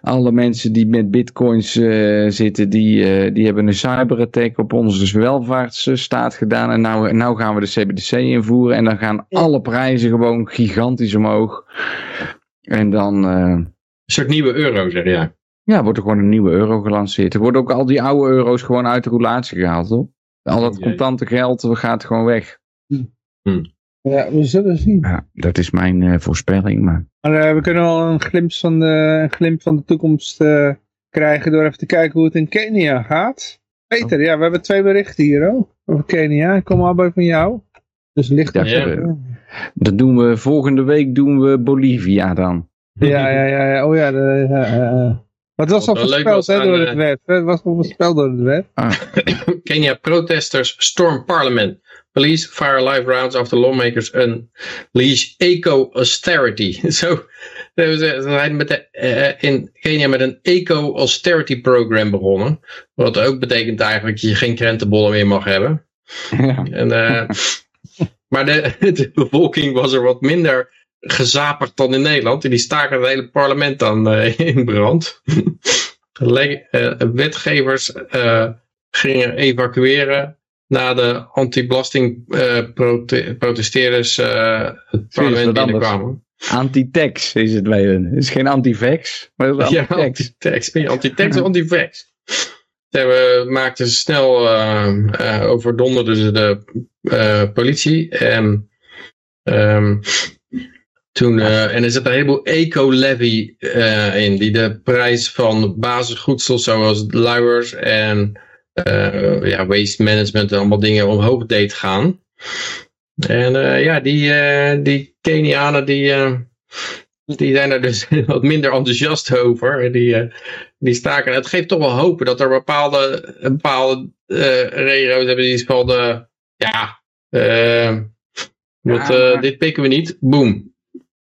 Alle mensen die met bitcoins eh, zitten, die, eh, die hebben een cyberattack op onze welvaartsstaat gedaan. En nou, nou gaan we de CBDC invoeren en dan gaan alle prijzen gewoon gigantisch omhoog. En dan... eh, Een soort nieuwe euro, zeg jij. ja, wordt er gewoon een nieuwe euro gelanceerd. Er worden ook al die oude euro's gewoon uit de roulatie gehaald, hoor. Al dat Jee. contante geld gaat gewoon weg. Ja, we zullen zien. Ja, dat is mijn eh, voorspelling, maar... Maar eh, we kunnen wel een glimp van de, een glimp van de toekomst eh, krijgen door even te kijken hoe het in Kenia gaat. Peter, ja, we hebben twee berichten hier ook over Kenia. Ik kom allebei van jou. Dus licht Ja, op. Ja. Ja, Dat doen we, volgende week doen we Bolivia dan. ja, ja. ja. Oh ja, de, ja. Wat was al wel leuk voorspeld hè, door het web? Het was al voorspeld door het web. Kenya protesters storm parliament. Police fire live rounds after lawmakers unleash eco-austerity. Zo, ze ze zijn met de, eh, in Kenia met een eco-austerity program begonnen. Wat ook betekent eigenlijk dat je geen krentenbollen meer mag hebben. Ja. En, eh, maar de, de bevolking was er wat minder gezapig dan in Nederland. En die staken het hele parlement dan eh, in brand. Eh, wetgevers eh, gingen evacueren na de anti-belasting prote- protesteerders eh, het parlement binnenkwamen. Anti-tax is het bij hun. Het is geen anti-vax, maar is Ja, anti-tax. anti-tax. Anti-tax of anti-vax? Ze hebben, maakten ze snel, overdonderden ze de politie. En, ehm, toen, eh, en er zit een heleboel eco-levy eh, in, die de prijs van basisgoedsels zoals luiers en eh, ja, waste management en allemaal dingen omhoog deed gaan. En ja, die, die Kenianen die, die zijn er dus wat minder enthousiast over. Die, die staken. Het geeft toch wel hopen dat er bepaalde, bepaalde regio's hebben die van eh, ja, Ja, dit pikken we niet. Boom.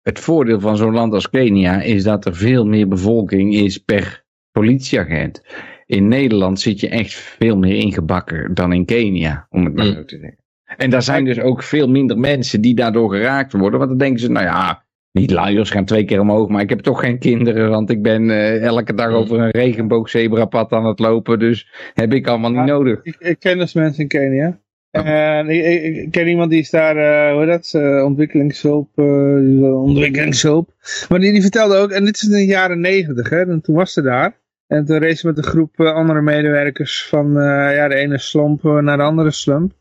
Het voordeel van zo'n land als Kenia is dat er veel meer bevolking is per politieagent. In Nederland zit je echt veel meer ingebakken dan in Kenia, om het maar Mm. zo te zeggen. En daar zijn dus ook veel minder mensen die daardoor geraakt worden. Want dan denken ze, nou ja, niet luiers gaan twee keer omhoog, maar ik heb toch geen kinderen, want ik ben eh, elke dag Mm. over een regenboogzebrapad aan het lopen, dus heb ik allemaal niet Ja. nodig. Ik, ik ken dus mensen in Kenia. En ik, ik, ken iemand die is daar, eh, hoe dat, eh, ontwikkelingshulp, eh, ontwikkelingshulp. Maar die, die vertelde ook, en dit is in de jaren negentig, hè, en toen was ze daar. En toen reed ze met een groep eh, andere medewerkers van eh, ja, de ene slump eh, naar de andere slump.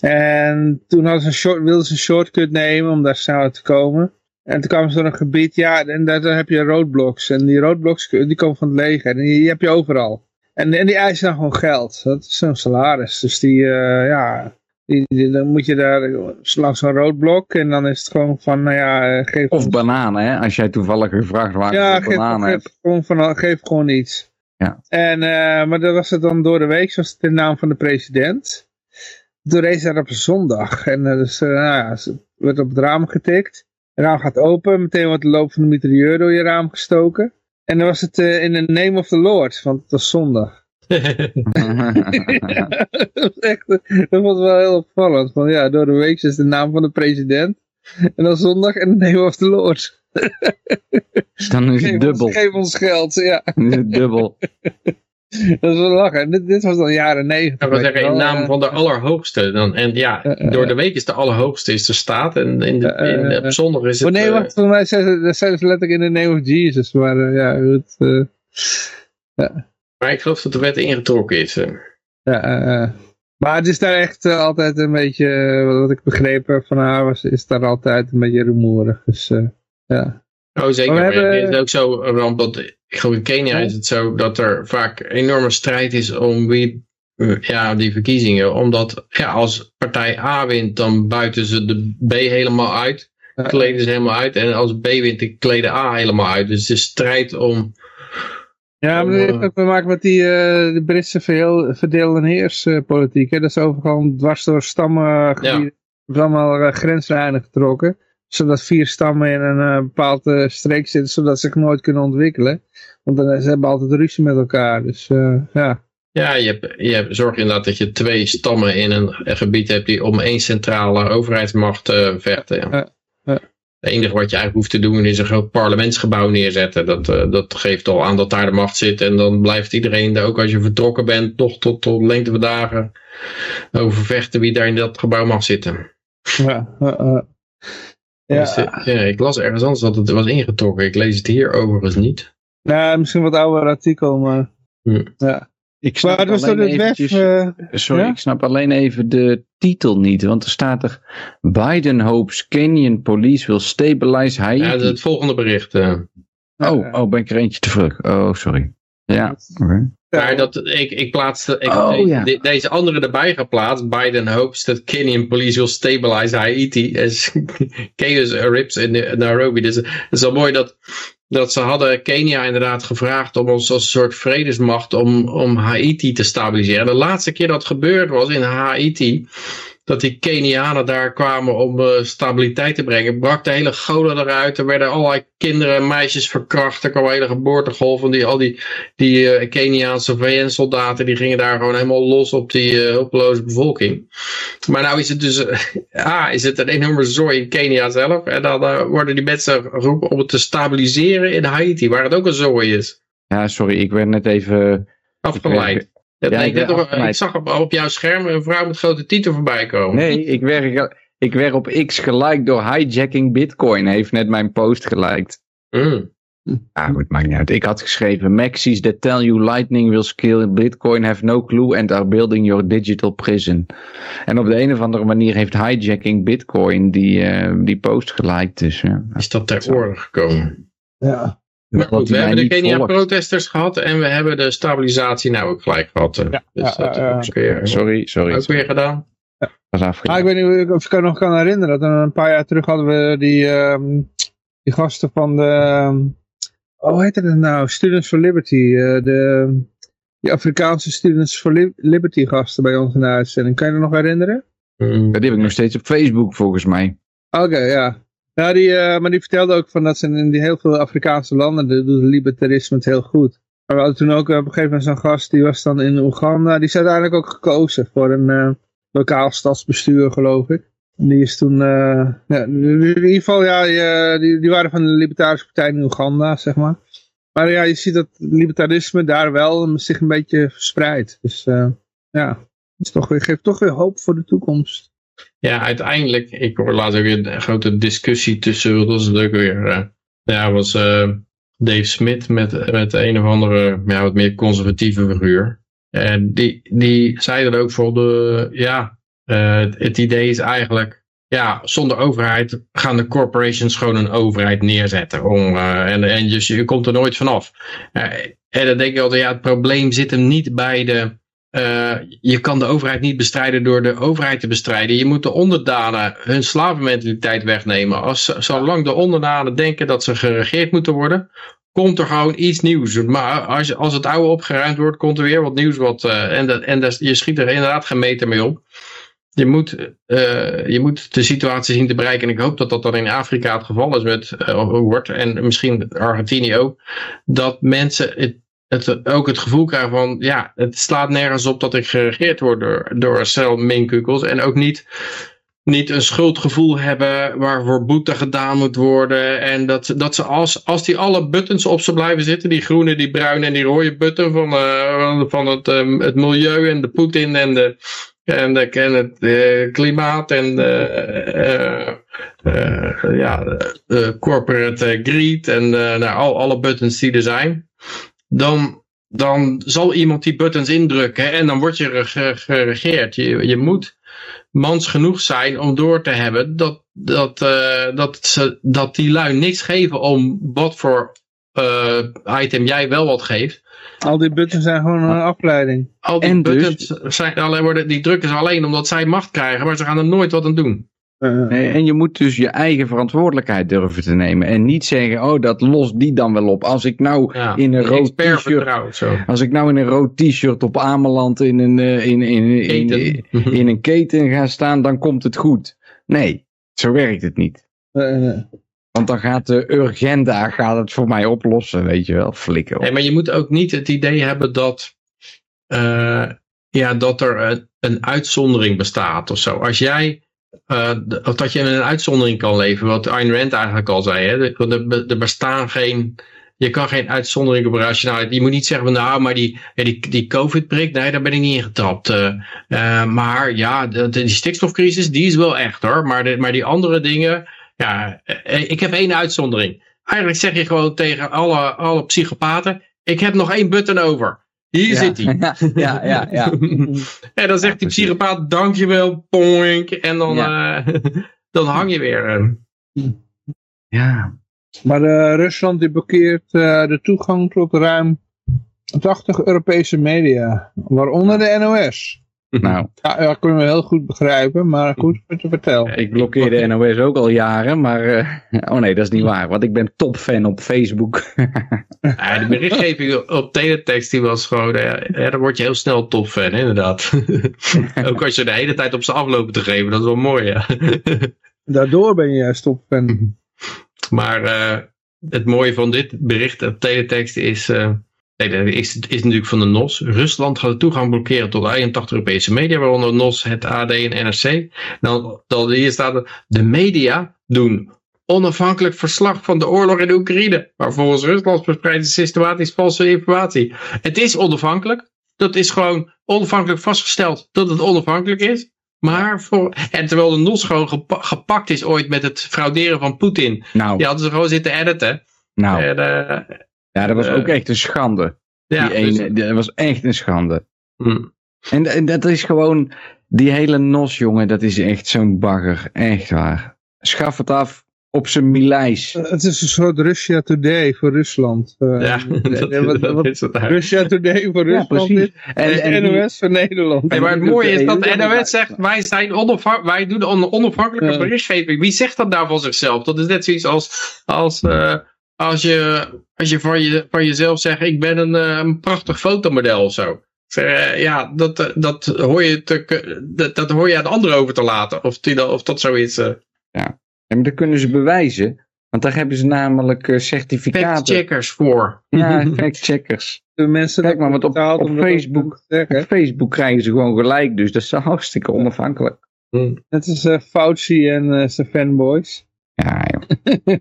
En toen ze short, wilden ze een shortcut nemen om daar sneller te komen. En toen kwamen ze door een gebied, ja, en daar, heb je roadblocks. En die roadblocks die komen van het leger. En die heb je overal. En, en die eisen dan gewoon geld. Dat is zo'n salaris. Dus die, eh, ja, die, die- dan moet je daar langs zo'n roadblok. En dan is het gewoon van, nou ja, eh, geef Of bananen, hè, als jij toevallig gevraagd wordt ja, geef, bananen geef, hebt. gewoon van, geef gewoon iets. Ja. En, eh, maar dat was het dan door de week, zoals het in naam van de president. Toen reed daar op een zondag. En dus, nou ja, ze werd op het raam getikt. Het raam gaat open, meteen wordt de loop van de mitrailleur door je raam gestoken. En dan was het eh, in the name of the Lord, want het was zondag. dat, was echt, dat was wel heel opvallend. Van ja, door de week is de naam van de president. En dan zondag en the name of the Lord. Dan is Geef het dubbel. Ons, geef ons geld, ja. Dan is het dubbel. Dat is wel lachen. Dit, dit was dan jaren negentig. Je zeggen in naam van de allerhoogste. Dan, en ja, door de week is de allerhoogste is de staat. En in de, in de, op zondag is het... Oh nee, eh, wacht. Volgens mij zeiden ze- ze letterlijk in the name of Jesus. Maar eh, ja, goed. eh, maar ik geloof dat de wet ingetrokken is. ja. Maar het is daar echt altijd een beetje, wat ik begrepen van haar, was, is daar altijd een beetje rumoerig. Dus ja. Oh zeker, Maar we hebben- het is ook zo, want ik geloof in Kenia is het zo dat er vaak enorme strijd is om wie, eh, ja, die verkiezingen. Omdat ja, als partij A wint, dan buiten ze de B helemaal uit, Eh, kleden ze helemaal uit. En als B wint, dan kleden A helemaal uit. Dus is strijd om, Ja, maar dat heeft ook te maken met die eh, de Britse verdeel, en heerspolitiek. hè. Dat is overal dwars door stammengebieden. Ja. Is allemaal eh, grenslijnen getrokken. Zodat vier stammen in een uh, bepaalde streek zitten, zodat ze zich nooit kunnen ontwikkelen. Want dan, ze hebben altijd ruzie met elkaar. Dus ja. Ja, je, hebt, je hebt, zorg inderdaad dat je twee stammen in een gebied hebt die om één centrale overheidsmacht vechten. Ja. Het enige wat je eigenlijk hoeft te doen is een groot parlementsgebouw neerzetten. Dat, uh, dat geeft al aan dat daar de macht zit. En dan blijft iedereen, ook als je vertrokken bent, toch tot, tot lengte van dagen over vechten wie daar in dat gebouw mag zitten. Ja, uh, uh. Ja. Dus, ja, ik las ergens anders dat het was ingetrokken. Ik lees het hier overigens niet. Ja, misschien wat ouder artikel, maar... Hm. Ja. Ik snap, maar dus alleen door het eventjes, web, sorry, ja? ik snap alleen even de titel niet. Want er staat er... Biden hopes Kenyan police will stabilize Haiti. Ja, het volgende bericht. eh. Oh, oh, ben ik er eentje te vroeg. Oh, sorry. Ja, oké. Maar dat, ik, ik plaatste ik, Oh, de- ja. de- deze andere erbij geplaatst. Biden hopes that Kenyan police will stabilize Haiti as chaos erupts in Nairobi. Dus het is wel mooi dat, dat ze hadden Kenia inderdaad gevraagd om ons als een soort vredesmacht om, om Haiti te stabiliseren. De laatste keer dat gebeurd was in Haiti, dat die Kenianen daar kwamen om eh, stabiliteit te brengen, brak de hele goden eruit. Er werden allerlei kinderen en meisjes verkracht. Er kwam een hele geboortegolf van die, al die, die eh, Keniaanse VN-soldaten. Die gingen daar gewoon helemaal los op die eh, hulpeloze bevolking. Maar nou is het dus, eh, A, is het een enorme zooi in Kenia zelf. En dan worden die mensen geroepen om het te stabiliseren in Haiti, waar het ook een zooi is. Ja, sorry, ik werd net even... Afgeleid. Dat Ja, ik zag op, op jouw scherm een vrouw met grote titel voorbij komen. Nee, ik werd, ik werd op X gelijk door hijacking bitcoin. Heeft net mijn post geliked. Mm. Ja, goed, maakt niet uit. Ik had geschreven, Maxis that tell you lightning will scale bitcoin have no clue and are building your digital prison. En op de een of andere manier heeft hijacking bitcoin die, eh, die post geliked. Dus ja. Is dat ter oren gekomen? Ja. Maar Dat goed, hij we hebben de niet Kenia volgt. protesters gehad en we hebben de stabilisatie nou ook gelijk gehad. eh. Ja, dus ja, dat ja, is ook weer, Sorry, sorry. ook weer gedaan. was Maar ik weet niet of ik me nog kan herinneren. Dat een paar jaar terug hadden we die, ehm, die gasten van de... ehm, oh, hoe heet het nou? Students for Liberty. eh, de, die Afrikaanse Students for Li- Liberty gasten bij ons in de uitzending. Kan je dat nog herinneren? Mm. Die heb ik nog steeds op Facebook volgens mij. Oké, ja. Ja die, eh, maar die vertelde ook van dat ze in die heel veel Afrikaanse landen de- doet libertarisme het heel goed. Maar we hadden toen ook eh, op een gegeven moment zo'n gast, die was dan in Oeganda. Die is uiteindelijk ook gekozen voor een eh, lokaal stadsbestuur, geloof ik. En die is toen, eh, ja, in ieder geval, ja, die, die, waren van de Libertarische Partij in Oeganda, zeg maar. Maar ja, je ziet dat libertarisme daar wel zich een beetje verspreidt. Dus ja, het geeft toch weer hoop voor de toekomst. Ja, uiteindelijk, ik hoor laatst weer een grote discussie tussen, wat was het ook weer? eh, ja, was eh, Dave Smith met, met een of andere, ja, wat meer conservatieve figuur. En die, die zei dat ook voor de, ja, eh, het, idee is eigenlijk, ja, zonder overheid gaan de corporations gewoon een overheid neerzetten. Om, en en dus je komt er nooit vanaf. Eh, en dan denk ik altijd, ja, het probleem zit hem niet bij de, eh, je kan de overheid niet bestrijden door de overheid te bestrijden. Je moet de onderdanen hun slavenmentaliteit wegnemen. Als, zolang de onderdanen denken dat ze geregeerd moeten worden, komt er gewoon iets nieuws. Maar als, als het oude opgeruimd wordt, komt er weer wat nieuws. Wat, eh, en en je schiet er inderdaad geen meter mee op. Je moet, eh, je moet de situatie zien te bereiken. En ik hoop dat dat dan in Afrika het geval is met, wordt. En misschien Argentinië ook. Dat mensen het ook het gevoel krijgen van, ja, het slaat nergens op dat ik geregeerd word door, door minkukels. En ook niet, niet een schuldgevoel hebben waarvoor boete gedaan moet worden. En dat, dat ze als, als die alle buttons op ze blijven zitten, die groene, die bruine en die rode button van, eh, van het, ehm, het milieu en de Poetin en de, en, de, en het eh, klimaat en de, eh, ja, corporate greed en nou, al, alle buttons die er zijn dan, dan zal iemand die buttons indrukken en dan word je ge- geregeerd. Je, je moet mans genoeg zijn om door te hebben dat, dat, eh, dat, ze, dat die lui niks geven om wat voor eh, item jij wel wat geeft. Al die buttons zijn gewoon een afleiding. Al die En dus- buttons zijn alleen worden, die drukken ze alleen omdat zij macht krijgen, maar ze gaan er nooit wat aan doen. Eh, Nee, En je moet dus je eigen verantwoordelijkheid durven te nemen. En niet zeggen, oh dat lost die dan wel op. Als ik nou Ja, in een rood t-shirt... Als ik nou in een rood t-shirt op Ameland in een, eh, in, in, in, in, een keten ga staan, dan komt het goed. Nee, zo werkt het niet. Eh, Want dan gaat de Urgenda gaat het voor mij oplossen, weet je wel. Flikker op. Nee, maar je moet ook niet het idee hebben dat, eh, ja, dat er een, een uitzondering bestaat of zo. Als jij, eh, dat je een uitzondering kan leven, wat Ayn Rand eigenlijk al zei. Hè? Er, er, bestaan geen, je kan geen uitzondering op rationaliteit. Je moet niet zeggen, van, nou, maar die, die, die COVID-prik, nee, daar ben ik niet in getrapt. Eh, eh, maar ja, de, die stikstofcrisis, die is wel echt hoor. Maar, de, maar die andere dingen, ja, ik heb één uitzondering. Eigenlijk zeg je gewoon tegen alle, alle psychopaten, ik heb nog één button over. Hier Ja. zit hij. Ja, ja, ja. ja. en dan zegt die psychopaat, dankjewel, poink. En dan, eh, dan hang je weer. eh. ja. Maar eh, Rusland die blokkeert eh, de toegang tot ruim 80 Europese media, waaronder de NOS. Nou, Ja, ja, kunnen we heel goed begrijpen, maar goed wat je vertelt. ik blokkeer de NOS ook al jaren, maar... eh, oh nee, dat is niet waar, want ik ben topfan op Facebook. Ja, de berichtgeving op teletext die was gewoon, eh, ja, dan word je heel snel topfan, inderdaad. Ook als je de hele tijd op ze aflopen te geven, dat is wel mooi, ja. Daardoor ben je juist topfan. Maar eh, het mooie van dit bericht op teletext is, eh, nee, dat is, is natuurlijk van de NOS. Rusland gaat de toegang blokkeren tot 81 Europese media, waaronder NOS, het AD en NRC. Dan, dan hier staat de media doen onafhankelijk verslag van de oorlog in de Oekraïne. Maar volgens Rusland verspreidt systematisch valse informatie. Het is onafhankelijk. Dat is gewoon onafhankelijk vastgesteld dat het onafhankelijk is. Maar voor, en terwijl de NOS gewoon gepa- gepakt is ooit met het frauderen van Poetin. Nou, Die hadden ze gewoon zitten editen. nou En, eh, ja, dat was eh, ook echt een schande. ja, die dus- dat was echt een schande. hm. En, en dat is gewoon, die hele NOS, jongen, dat is echt zo'n bagger. Echt waar. Schaf het af op zijn milijs. Eh, Het is een soort Russia Today voor Rusland. Eh, ja, dat, eh, wat- dat wat- is het. Russia Today voor Ja, Rusland precies. En, En, die- NOS voor Nederland. Maar het mooie is dat de NOS zegt, wij, zijn wij doen een onafhankelijke Ja. berichtgeving. Wie zegt dat nou van zichzelf? Dat is net zoiets als, als, eh, als je, als je, van, je van jezelf zegt, ik ben een, eh, een prachtig fotomodel of zo. Eh, ja, dat, eh, dat, hoor je te, dat, dat hoor je aan de ander over te laten. Of, die, of dat zoiets. Ja, maar dat kunnen ze bewijzen. Want daar hebben ze namelijk eh, certificaten. fact-checkers voor. Ja, factcheckers. De mensen Kijk maar, want op- dat Facebook-. Op Facebook krijgen ze gewoon gelijk, dus dat is hartstikke onafhankelijk. Het is eh, Fauci en eh, zijn fanboys. Ja, joh.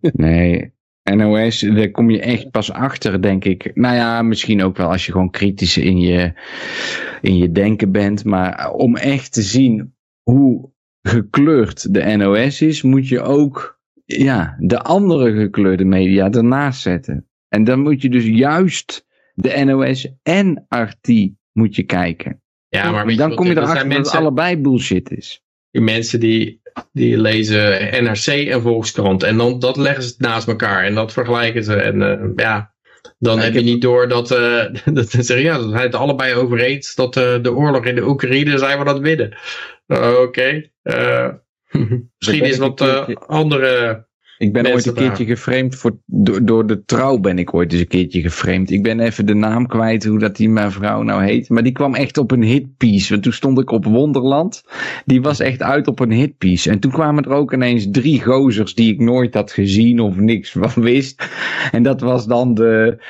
Nee. NOS, daar kom je echt pas achter, denk ik. Nou ja, misschien ook wel als je gewoon kritisch in je, in je denken bent. Maar om echt te zien hoe gekleurd de NOS is, moet je ook ja, de andere gekleurde media ernaast zetten. En dan moet je dus juist de NOS en RT moet je kijken. Ja, maar dan kom je erachter dat mensen- het allebei bullshit is. Die mensen die, die lezen NRC en Volkskrant. En dan, dat leggen ze naast elkaar. En dat vergelijken ze. En eh, ja, dan heb je niet door dat, eh dat ze ja, dat zijn het allebei over eens. Dat eh, de oorlog in de Oekraïne zijn we dat winnen. Uh, Oké. misschien is wat andere... Ik ben ooit een keertje geframed voor, door, door de trouw ben ik ooit eens een keertje geframed. Ik ben even de naam kwijt hoe dat die mijn vrouw nou heet. Maar die kwam echt op een hitpiece. Want toen stond ik op Wonderland. Die was echt uit op een hitpiece. En toen kwamen er ook ineens drie gozers die ik nooit had gezien of niks van wist. En dat was dan de,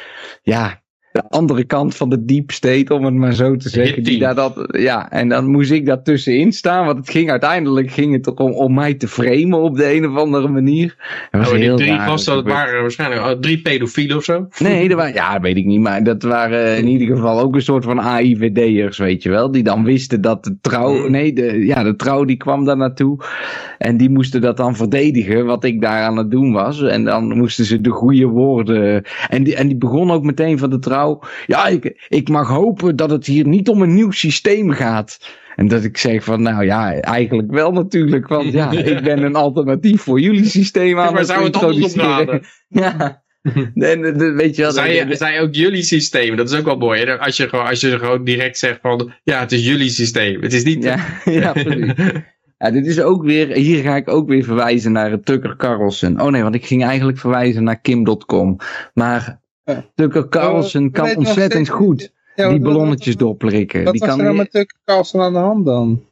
ja, de andere kant van de deep state, om het maar zo te zeggen. Die daar dat, ja, en dan moest ik daar tussenin staan. Want het ging uiteindelijk ging het toch om, om mij te framen op de een of andere manier. Dat was Oh, die drie gasten, dat waren waarschijnlijk oh, drie pedofielen of zo. Nee, dat waren, ja, weet ik niet. Maar dat waren in ieder geval ook een soort van AIVD'ers, weet je wel. Die dan wisten dat de trouw, Mm. nee, de, ja, de trouw die kwam daar naartoe. En die moesten dat dan verdedigen, wat ik daar aan het doen was. En dan moesten ze de goede woorden. En die, en die begon ook meteen van de trouw. Ja, ik, ik mag hopen dat het hier niet om een nieuw systeem gaat. En dat ik zeg van, nou ja, eigenlijk wel natuurlijk. Want ja, ik ben een alternatief voor jullie systeem aan Maar het zou het gaan? Ja. De- de- weet je wel, Zij, zij ook jullie systeem. Dat is ook wel mooi. Hè? Als, je gewoon, als je gewoon direct zegt van... Ja, het is jullie systeem. Het is niet... Ja, ja, precies. Ja, dit is ook weer, hier ga ik ook weer verwijzen naar Tucker Carlson. Oh nee, want ik ging eigenlijk verwijzen naar Kim.com. Maar. Tucker Carlson Oh, kan ontzettend goed die ballonnetjes doorprikken. Wat was er nou met Tucker Carlson aan de hand dan?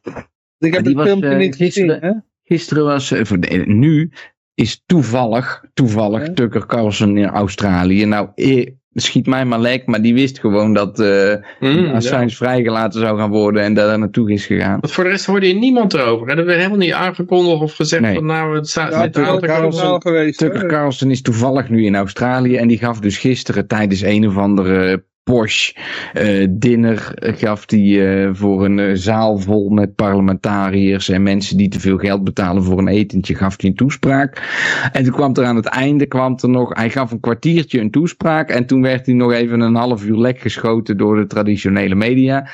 Ik heb die het filmpje eh, niet gisteren- gisteren was, eh, nu is toevallig, toevallig. Tucker Carlson in Australië. Nou, eh, schiet mij maar lek, maar die wist gewoon dat Mm, ja. Assange vrijgelaten zou gaan worden en dat er naartoe is gegaan. Want voor de rest hoorde je niemand erover. hè? Dat werd helemaal niet aangekondigd of gezegd Nee. van nou, het staat Ja, ook Carlson. geweest. Tucker. Carlson is toevallig nu in Australië en die gaf dus gisteren tijdens een of andere Porsche eh, dinner gaf die eh, voor een eh, zaal vol met parlementariërs en mensen die te veel geld betalen voor een etentje gaf hij een toespraak. En toen kwam er aan het einde kwam er nog, hij gaf een kwartiertje een toespraak en toen werd hij nog even een half uur lek geschoten door de traditionele media.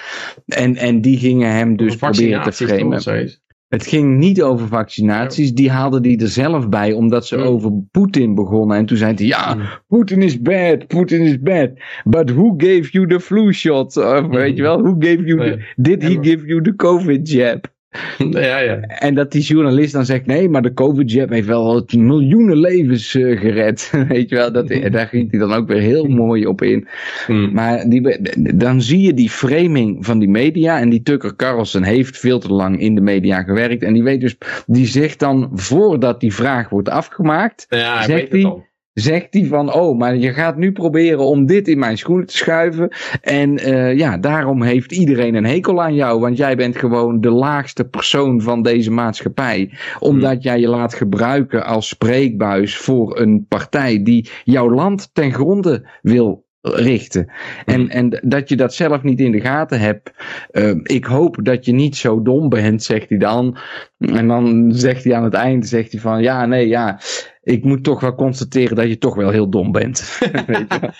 En, en die gingen hem dus proberen te framen. Het ging niet over vaccinaties, die haalde hij er zelf bij, omdat ze Ja. over Poetin begonnen. En toen zei hij, ja, Ja. Poetin is bad, Poetin is bad. But who gave you the flu shot? Of, weet je wel, who gave you the, did he give you the covid jab? Ja, ja. En dat die journalist dan zegt, nee, maar de covid jab heeft wel miljoenen levens eh, gered. weet je wel, dat, daar ging hij dan ook weer heel mooi op in. Mm. Maar die, dan zie je die framing van die media. En die Tucker Carlson heeft veel te lang in de media gewerkt. En die weet dus, die zegt dan voordat die vraag wordt afgemaakt. Ja, Zegt hij-. Zegt hij van, oh, maar je gaat nu proberen om dit in mijn schoenen te schuiven. En eh, ja, daarom heeft iedereen een hekel aan jou. Want jij bent gewoon de laagste persoon van deze maatschappij. Omdat jij je laat gebruiken als spreekbuis voor een partij die jouw land ten gronde wil richten. En, en dat je dat zelf niet in de gaten hebt. Eh, ik hoop dat je niet zo dom bent, zegt hij dan. En dan zegt hij aan het eind, zegt hij van, ja, nee, ja, ik moet toch wel constateren dat je toch wel heel dom bent. Weet je wel.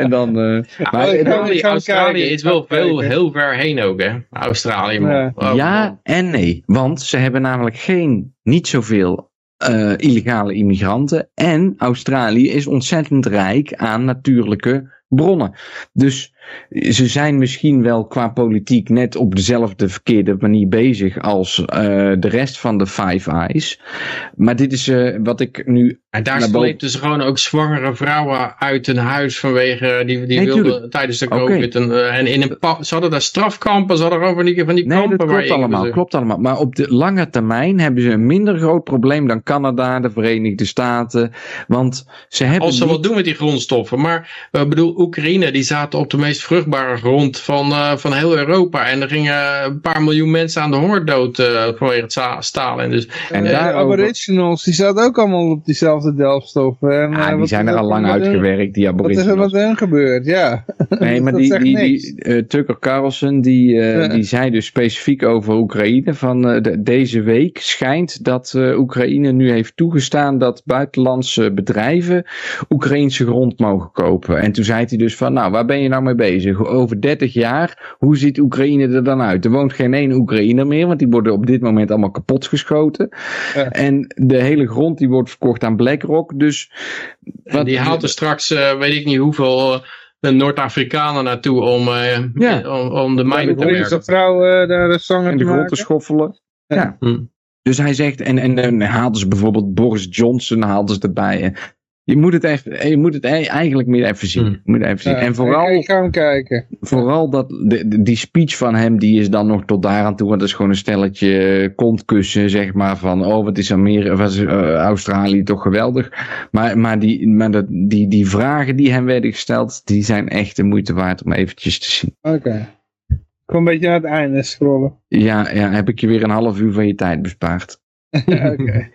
en dan, eh, maar, Australië, is wel veel, heel ver heen ook, hè? Australië, man. Ja. Oh, ja man. en nee, want ze hebben namelijk geen, niet zoveel eh, illegale immigranten. En Australië is ontzettend rijk aan natuurlijke bronnen. Dus ze zijn misschien wel qua politiek net op dezelfde verkeerde manier bezig als eh, de rest van de Five Eyes. Maar dit is eh, wat ik nu. En daar sleepten ze gewoon ook zwangere vrouwen uit hun huis vanwege, die, die Nee, wilden tuurlijk. tijdens de. COVID. En, eh, en in een ze hadden daar strafkampen, ze hadden over die, van die Nee, kampen. dat klopt allemaal, ze- klopt allemaal. Maar op de lange termijn hebben ze een minder groot probleem dan Canada, de Verenigde Staten. Want ze hebben Als ze niet- wat doen met die grondstoffen. Maar ik bedoel, Oekraïne, die zaten op de meest vruchtbare grond van, eh, van heel Europa. En er gingen een paar miljoen mensen aan de hongerdood eh vanwege het stalen. Dus En Eh, daarover- de aboriginals, die zaten ook allemaal op diezelfde delfstoffen. En, Ah, eh, die zijn er al lang er- uitgewerkt, die Wat is er met hen gebeurd, ja. Nee, maar die, die, die eh, Tucker Carlson, die, eh, Ja. die zei dus specifiek over Oekraïne van de- deze week schijnt dat Oekraïne nu heeft toegestaan dat buitenlandse bedrijven Oekraïnse grond mogen kopen. En toen zei hij dus van, nou, waar ben je nou mee bezig? Over 30 jaar, hoe ziet Oekraïne er dan uit? Er woont geen één Oekraïner meer, want die worden op dit moment allemaal kapot geschoten. Ja. En de hele grond die wordt verkocht aan BlackRock, dus... en die haalt er straks, eh, weet ik niet hoeveel, eh, Noord-Afrikanen naartoe om, eh, Ja. om, om de mijnen te werken. vrouw eh, daar de zanger en te de grond te schoffelen. Ja. Hm. Dus hij zegt, en, en dan haalden ze bijvoorbeeld Boris Johnson haalden ze erbij. Je moet het, echt, je moet het e- eigenlijk meer even zien. Hmm. Je moet even zien. Ja, en vooral, Ik, ik ga hem kijken. vooral dat, de, de- die speech van hem, die is dan nog tot daaraan toe. Want dat is gewoon een stelletje kontkussen, zeg maar. Van, oh, wat is Amerika, wat is eh, Australië toch geweldig. Maar, maar, die, maar dat, die, die vragen die hem werden gesteld, die zijn echt de moeite waard om eventjes te zien. Oké. Ik kom een beetje naar het einde scrollen. Ja, ja, heb ik je weer een half uur van je tijd bespaard. Oké.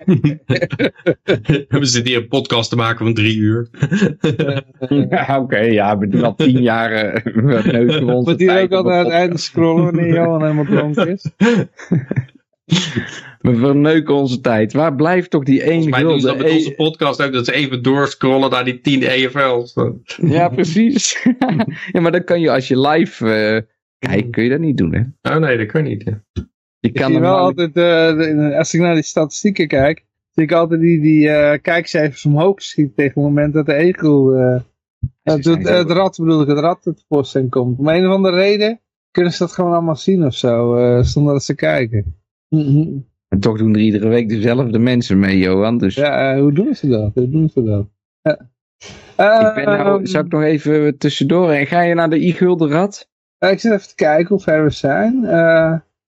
We zitten hier een podcast te maken van drie uur. Ja, oké, ja, we doen al tien jaar uh, neuken onze Moet hier ook al op naar het einde scrollen wanneer Johan helemaal dronken is? We verneuken onze tijd. Waar blijft toch die één Volgens mij doen ze dat met onze podcast ook, dat ze even doorscrollen naar die 10 EFL's. E- Ja, precies. ja, maar dan kan je als je live eh kijkt, kun je dat niet doen, hè? Oh nee, dat kan niet. ja. Je Ik kan zie wel altijd, eh, de- als ik naar die statistieken kijk, zie ik altijd die, die eh, kijkcijfers omhoog schieten tegen het moment dat de egel, eh, het, het, het rad bedoel ik, het rad het voorstelling komt. Om een of andere reden kunnen ze dat gewoon allemaal zien of zo, zonder dat ze kijken. Mhm. En toch doen er iedere week dezelfde mensen mee, Johan. Dus Ja, hoe doen ze dat? Hoe doen ze dat? Ja. ik ben nou, Ehm, zal ik nog even tussendoor? En ga je naar de I-Gulden Rad? Eh, ik zit even te kijken hoe ver we zijn.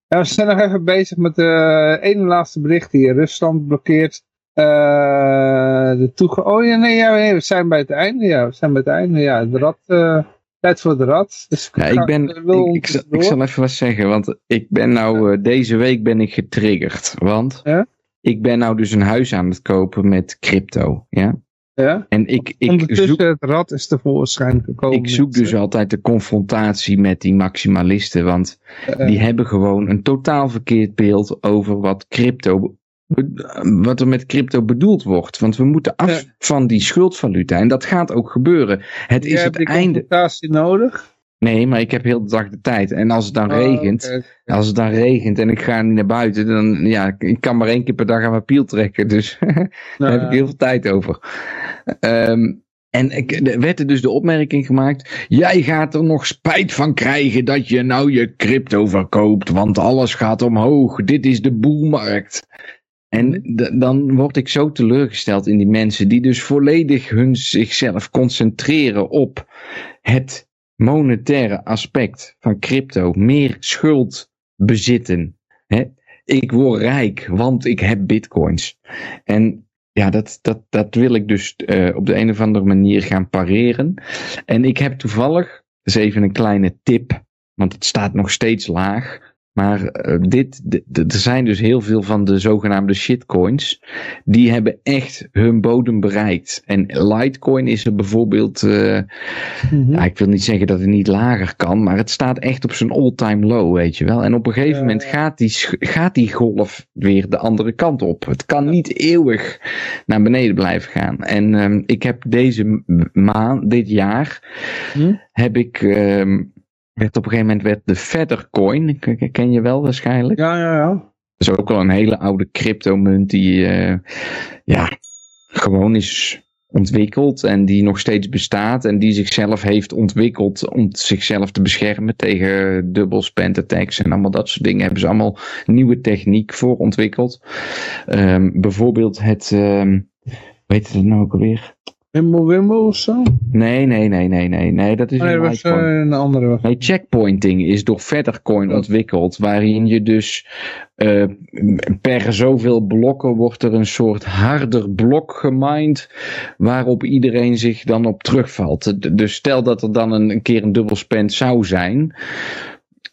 Eh, Ja, we zijn nog even bezig met de ene laatste bericht hier. Rusland blokkeert uh, de toegang. Oh ja, nee, ja, we zijn bij het einde. Ja, we zijn bij het einde. Ja, de rat. Uh, tijd voor de rat. Dus ja, ik, ben, ik, ik, zal, ik, zal, even wat zeggen, want ik ben nou, uh, deze week ben ik getriggerd. Want ja? ik ben nou dus een huis aan het kopen met crypto. Ja. Ja? En ik, ik Ondertussen zoek, het rad is tevoorschijn gekomen. ik zoek dus altijd de confrontatie met die maximalisten. Want uh, die hebben gewoon een totaal verkeerd beeld over wat crypto wat er met crypto bedoeld wordt. Want we moeten af Ja. van die schuldvaluta. En dat gaat ook gebeuren. Het is het einde. confrontatie nodig. Nee, maar ik heb heel de dag de tijd. En als het dan Oh, regent. Als het dan regent en ik ga niet naar buiten. Dan ja, ik kan maar één keer per dag aan mijn piel trekken. Dus daar Nou, heb ik heel veel tijd over. Ehm, en ik, er werd er dus de opmerking gemaakt. Jij gaat er nog spijt van krijgen dat je nou je crypto verkoopt. Want alles gaat omhoog. Dit is de boelmarkt. En d- dan word ik zo teleurgesteld in die mensen die dus volledig hun zichzelf concentreren op het monetaire aspect van crypto. Meer schuld bezitten. Hè? Ik word rijk, want ik heb bitcoins. En ja, dat, dat, dat wil ik dus eh, op de een of andere manier gaan pareren. En ik heb toevallig, dus even een kleine tip, want het staat nog steeds laag. Maar eh, dit, er zijn dus heel veel van de zogenaamde shitcoins. Die hebben echt hun bodem bereikt. En Litecoin is er bijvoorbeeld. eh, mhm. ik wil niet zeggen dat het niet lager kan, maar het staat echt op zijn all-time low, weet je wel. En op een gegeven Ja, moment ja. gaat die, gaat die golf weer de andere kant op. Het kan niet eeuwig naar beneden blijven gaan. En ehm, ik heb deze maand, dit jaar, Hm? heb ik, ehm, werd op een gegeven moment werd de Feathercoin, k- ken je wel waarschijnlijk. Ja, ja, ja. Dat is ook wel een hele oude cryptomunt die eh, ja, gewoon is ontwikkeld en die nog steeds bestaat en die zichzelf heeft ontwikkeld om zichzelf te beschermen tegen double spend attacks en allemaal dat soort dingen. Hebben ze allemaal nieuwe techniek voor ontwikkeld. Ehm, bijvoorbeeld het, ehm weet je het nou ook alweer? Wimble Wimble of zo? Nee, nee, nee, nee, nee, nee, dat is Oh, nee, was eh, een andere. Nee, checkpointing is door Feathercoin Oh. ontwikkeld, waarin je dus eh, per zoveel blokken wordt er een soort harder blok gemined, waarop iedereen zich dan op terugvalt. Dus stel dat er dan een, een keer een dubbelspend zou zijn,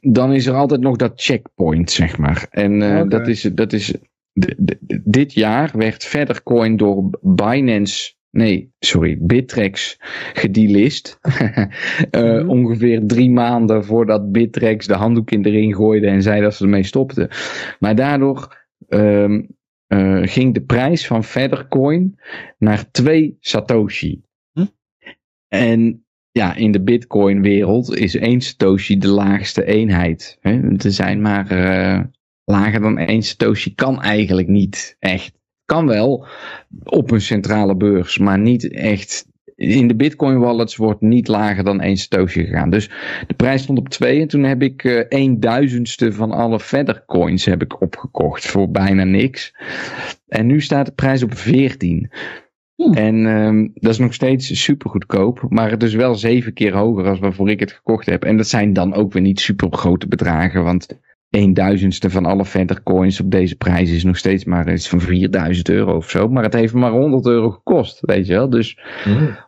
dan is er altijd nog dat checkpoint, zeg maar. En eh, dat is, dat is dit jaar werd Feathercoin door Binance, nee, sorry, Bittrex gedelist. Eh, Mhm. Ongeveer drie maanden voordat Bittrex de handdoek in de ring gooide en zei dat ze ermee stopten. Maar daardoor ehm, eh, ging de prijs van Feathercoin naar 2 Satoshi. Hm? En ja, in de Bitcoin wereld is 1 Satoshi de laagste eenheid. Hè? Er zijn maar eh, lager dan 1 Satoshi kan eigenlijk niet echt. Kan wel op een centrale beurs, maar niet echt. In de Bitcoin wallets wordt niet lager dan 1 Satoshi gegaan. Dus de prijs stond op 2 en toen heb ik eh 1 duizendste van alle Feathercoins heb ik opgekocht voor bijna niks. En nu staat de prijs op 14. Oeh. En ehm, dat is nog steeds super goedkoop, maar het is wel zeven keer hoger als waarvoor ik het gekocht heb. En dat zijn dan ook weer niet super grote bedragen, want een duizendste van alle Feathercoins op deze prijs is nog steeds maar iets van 4000 euro of zo. Maar het heeft maar 100 euro gekost, weet je wel. Dus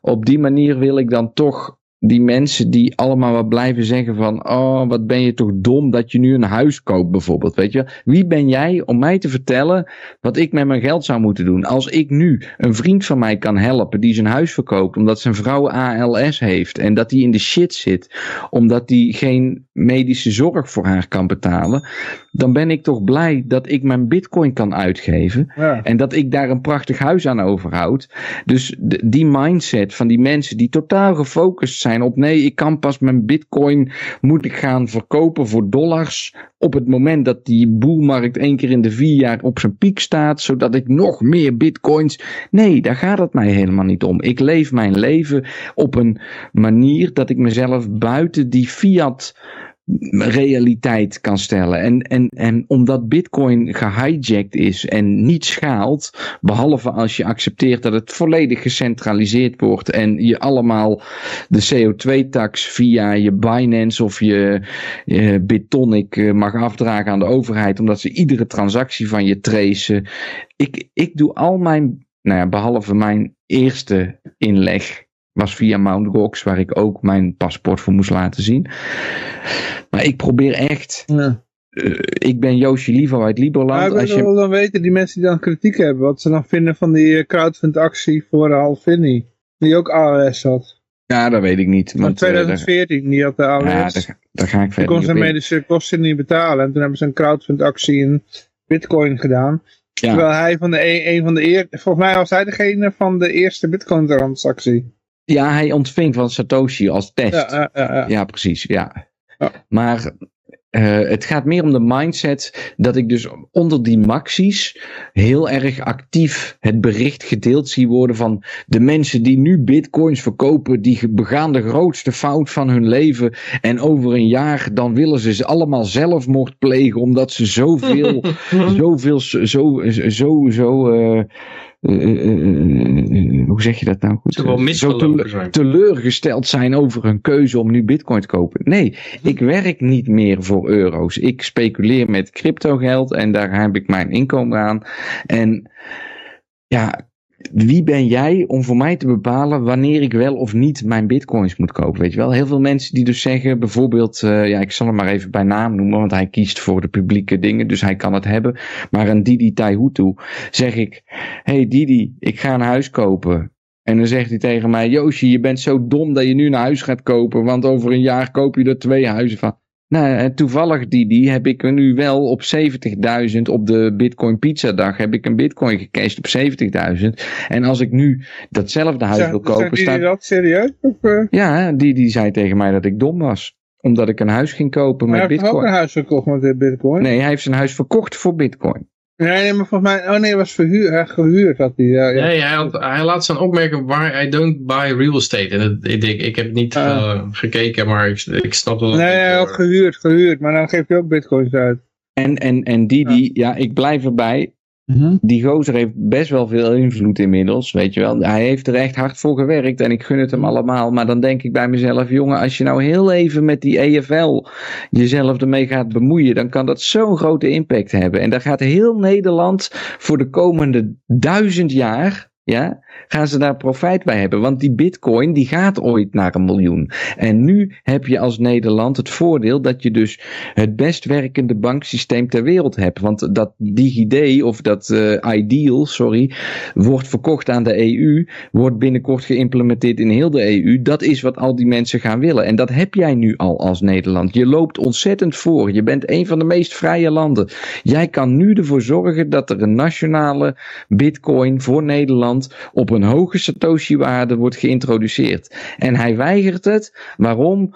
op die manier wil ik dan toch die mensen die allemaal wat blijven zeggen van, oh, wat ben je toch dom dat je nu een huis koopt bijvoorbeeld, weet je. Wie ben jij om mij te vertellen wat ik met mijn geld zou moeten doen? Als ik nu een vriend van mij kan helpen die zijn huis verkoopt omdat zijn vrouw ALS heeft en dat die in de shit zit omdat die geen medische zorg voor haar kan betalen, dan ben ik toch blij dat ik mijn bitcoin kan uitgeven Ja. en dat ik daar een prachtig huis aan overhoud. Dus die mindset van die mensen die totaal gefocust zijn op nee, ik kan pas mijn bitcoin moet ik gaan verkopen voor dollars op het moment dat die boelmarkt één keer in de vier jaar op zijn piek staat, zodat ik nog meer bitcoins. Nee, daar gaat het mij helemaal niet om. Ik leef mijn leven op een manier dat ik mezelf buiten die fiat realiteit kan stellen. En, en, en omdat bitcoin gehijacked is en niet schaalt, behalve als je accepteert dat het volledig gecentraliseerd wordt en je allemaal de CO2-tax via je Binance of je, je Bitonic eh, mag afdragen aan de overheid, omdat ze iedere transactie van je tracen. Ik, ik doe al mijn, nou ja, behalve mijn eerste inleg was via Mount Gox, waar ik ook mijn paspoort voor moest laten zien. Maar ik probeer echt. Ja. Uh, ik ben Joosje Liever uit Liberland. Maar als je... wel dan weten, die mensen die dan kritiek hebben, wat ze dan vinden van die eh, crowdfund actie voor Halfini. Die ook AOS had. Ja, dat weet ik niet. Van 2014, uh, die had de AOS. Ja, daar, daar ga ik verder Toen kon ze medische kosten niet betalen. En toen hebben ze een crowdfund actie in bitcoin gedaan. Ja. Terwijl hij van de een, een van de eerste, volgens mij was hij degene van de eerste bitcoin transactie. Ja, hij ontving van Satoshi als test. Ja, ja, ja. ja precies. Ja. Maar uh, het gaat meer om de mindset dat ik dus onder die maxies heel erg actief het bericht gedeeld zie worden van de mensen die nu bitcoins verkopen, die begaan de grootste fout van hun leven en over een jaar dan willen ze allemaal zelfmoord plegen omdat ze zoveel, zoveel, zo, zo, zo, zo uh, uh, hoe zeg je dat nou goed? Zo tele zijn. teleurgesteld zijn over hun keuze om nu bitcoin te kopen. Nee, ik werk niet meer voor euro's. Ik speculeer met crypto geld en daar heb ik mijn inkomen aan. En ja, wie ben jij om voor mij te bepalen wanneer ik wel of niet mijn bitcoins moet kopen? Weet je wel, heel veel mensen die dus zeggen, bijvoorbeeld, uh, ja, ik zal hem maar even bij naam noemen, want hij kiest voor de publieke dingen, dus hij kan het hebben. Maar een Didi Taihutu zeg ik, hey Didi, ik ga een huis kopen. En dan zegt hij tegen mij, Yoshi, je bent zo dom dat je nu een huis gaat kopen, want over een jaar koop je er twee huizen van. Nou, toevallig die, die heb ik nu wel op 70.000 op de Bitcoin Pizza dag heb ik een Bitcoin gecashed op 70.000. En als ik nu datzelfde huis wil kopen... die staat... dat serieus? Of, uh... Ja, die, die zei tegen mij dat ik dom was. Omdat ik een huis ging kopen maar met hij Bitcoin. heeft ook een huis gekocht met Bitcoin? Nee, hij heeft zijn huis verkocht voor Bitcoin. Nee, nee, maar volgens mij, oh nee, het was verhuur, hij gehuurd had hij. Ja, ja. Nee, hij, had, hij laat zijn opmerken waar I don't buy real estate. En het, ik, denk, ik heb niet Ah. uh, gekeken, maar ik, ik snap wel. Nee, hij had gehuurd, gehuurd, maar dan geeft hij ook bitcoins uit. En, en, en die, die, ja, ik blijf erbij. Die gozer heeft best wel veel invloed inmiddels, weet je wel. Hij heeft er echt hard voor gewerkt en ik gun het hem allemaal. Maar dan denk ik bij mezelf, jongen, als je nou heel even met die EFL jezelf ermee gaat bemoeien, dan kan dat zo'n grote impact hebben. En daar gaat heel Nederland voor de komende duizend jaar, ja, gaan ze daar profijt bij hebben. Want die bitcoin die gaat ooit naar een miljoen. En nu heb je als Nederland het voordeel dat je dus het best werkende banksysteem ter wereld hebt. Want dat DigiD of dat uh, Ideal, sorry, wordt verkocht aan de EU, wordt binnenkort geïmplementeerd in heel de EU. Dat is wat al die mensen gaan willen. En dat heb jij nu al als Nederland. Je loopt ontzettend voor. Je bent een van de meest vrije landen. Jij kan nu ervoor zorgen dat er een nationale bitcoin voor Nederland op een hoge Satoshi-waarde wordt geïntroduceerd. En hij weigert het. Waarom?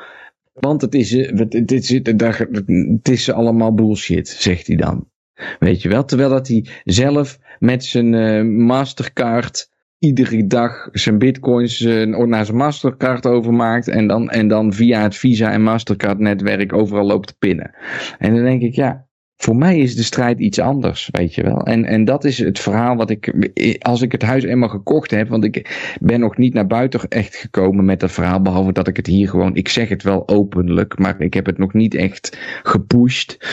Want het is, het is, het is allemaal bullshit, zegt hij dan. Weet je wel? Terwijl dat hij zelf met zijn uh, Mastercard iedere dag zijn bitcoins uh, naar zijn Mastercard overmaakt. En dan, en dan via het Visa en Mastercard netwerk overal loopt te pinnen. En dan denk ik, ja, voor mij is de strijd iets anders, weet je wel. En, en dat is het verhaal wat ik, als ik het huis eenmaal gekocht heb, want ik ben nog niet naar buiten echt gekomen met dat verhaal, behalve dat ik het hier gewoon, ik zeg het wel openlijk, maar ik heb het nog niet echt gepusht.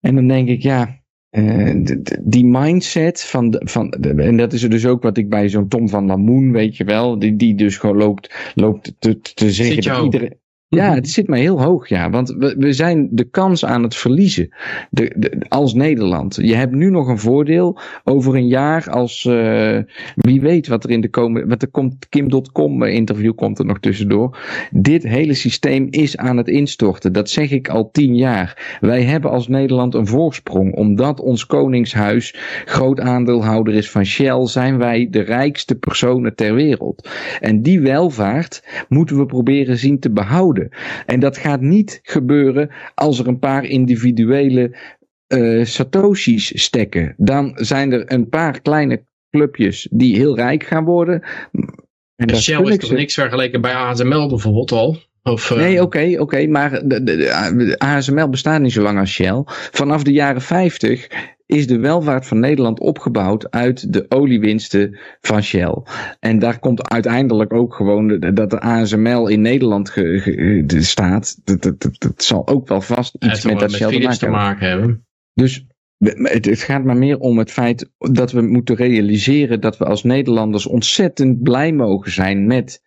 En dan denk ik, ja, uh, die mindset van, de, van de, en dat is dus ook wat ik bij zo'n Tom van Lamoen, weet je wel, die, die dus gewoon loopt, loopt te, te zeggen dat iedereen... Ja, het zit mij heel hoog, ja. Want we, we zijn de kans aan het verliezen. De, de, als Nederland. Je hebt nu nog een voordeel. Over een jaar als... Uh, wie weet wat er in de komende... Wat er komt... Kim.com interview komt er nog tussendoor. Dit hele systeem is aan het instorten. Dat zeg ik al tien jaar. Wij hebben als Nederland een voorsprong. Omdat ons koningshuis groot aandeelhouder is van Shell... zijn wij de rijkste personen ter wereld. En die welvaart moeten we proberen zien te behouden. En dat gaat niet gebeuren als er een paar individuele uh, Satoshi's stekken. Dan zijn er een paar kleine clubjes die heel rijk gaan worden. En Shell is toch niks vergeleken bij ASML bijvoorbeeld al? Of, eh, Nee, oké, oké, maar de, de, de ASML bestaat niet zo lang als Shell. Vanaf de jaren 50 is de welvaart van Nederland opgebouwd uit de oliewinsten van Shell. En daar komt uiteindelijk ook gewoon de- dat de ASML in Nederland ge- ge- de staat. Dat, dat, dat, dat zal ook wel vast iets met dat met Shell te te hebben. maken hebben. Dus het, het gaat maar meer om het feit dat we moeten realiseren dat we als Nederlanders ontzettend blij mogen zijn met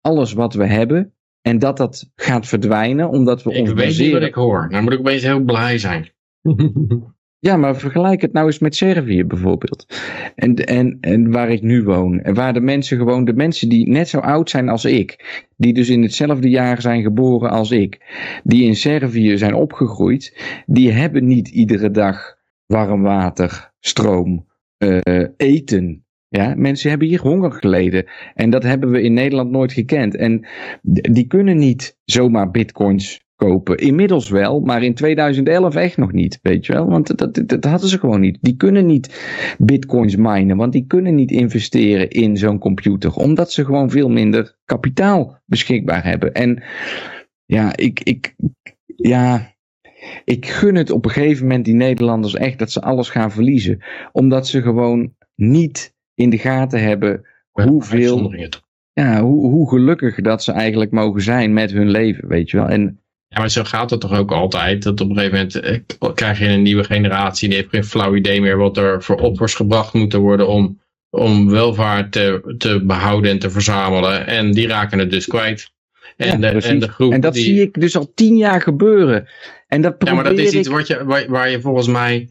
alles wat we hebben. En dat dat gaat verdwijnen omdat we Ik ons weet niet wat ik hoor. Dan moet ik opeens heel blij zijn. Ja, maar vergelijk het nou eens met Servië bijvoorbeeld. En, en, en waar ik nu woon. En waar de mensen gewoon, de mensen die net zo oud zijn als ik. Die dus in hetzelfde jaar zijn geboren als ik. Die in Servië zijn opgegroeid. Die hebben niet iedere dag warm water, stroom, eh, eten. Ja, mensen hebben hier honger geleden. En dat hebben we in Nederland nooit gekend. En die kunnen niet zomaar bitcoins kopen. Inmiddels wel, maar in 2011 echt nog niet. Weet je wel? Want dat, dat, dat hadden ze gewoon niet. Die kunnen niet bitcoins minen, want die kunnen niet investeren in zo'n computer. Omdat ze gewoon veel minder kapitaal beschikbaar hebben. En ja, ik, ik, ja, ik gun het op een gegeven moment die Nederlanders echt dat ze alles gaan verliezen. Omdat ze gewoon niet in de gaten hebben hoeveel, ja, hoe, hoe gelukkig dat ze eigenlijk mogen zijn met hun leven, weet je wel. En Ja, maar zo gaat het toch ook altijd. Dat op een gegeven moment eh, krijg je een nieuwe generatie. Die heeft geen flauw idee meer wat er voor offers gebracht moeten worden om, om welvaart te, te behouden en te verzamelen. En die raken het dus kwijt. En, Ja, de, en de groep En dat die, zie ik dus al tien jaar gebeuren. En dat Ja, maar dat is ik... iets wat je, waar, waar je volgens mij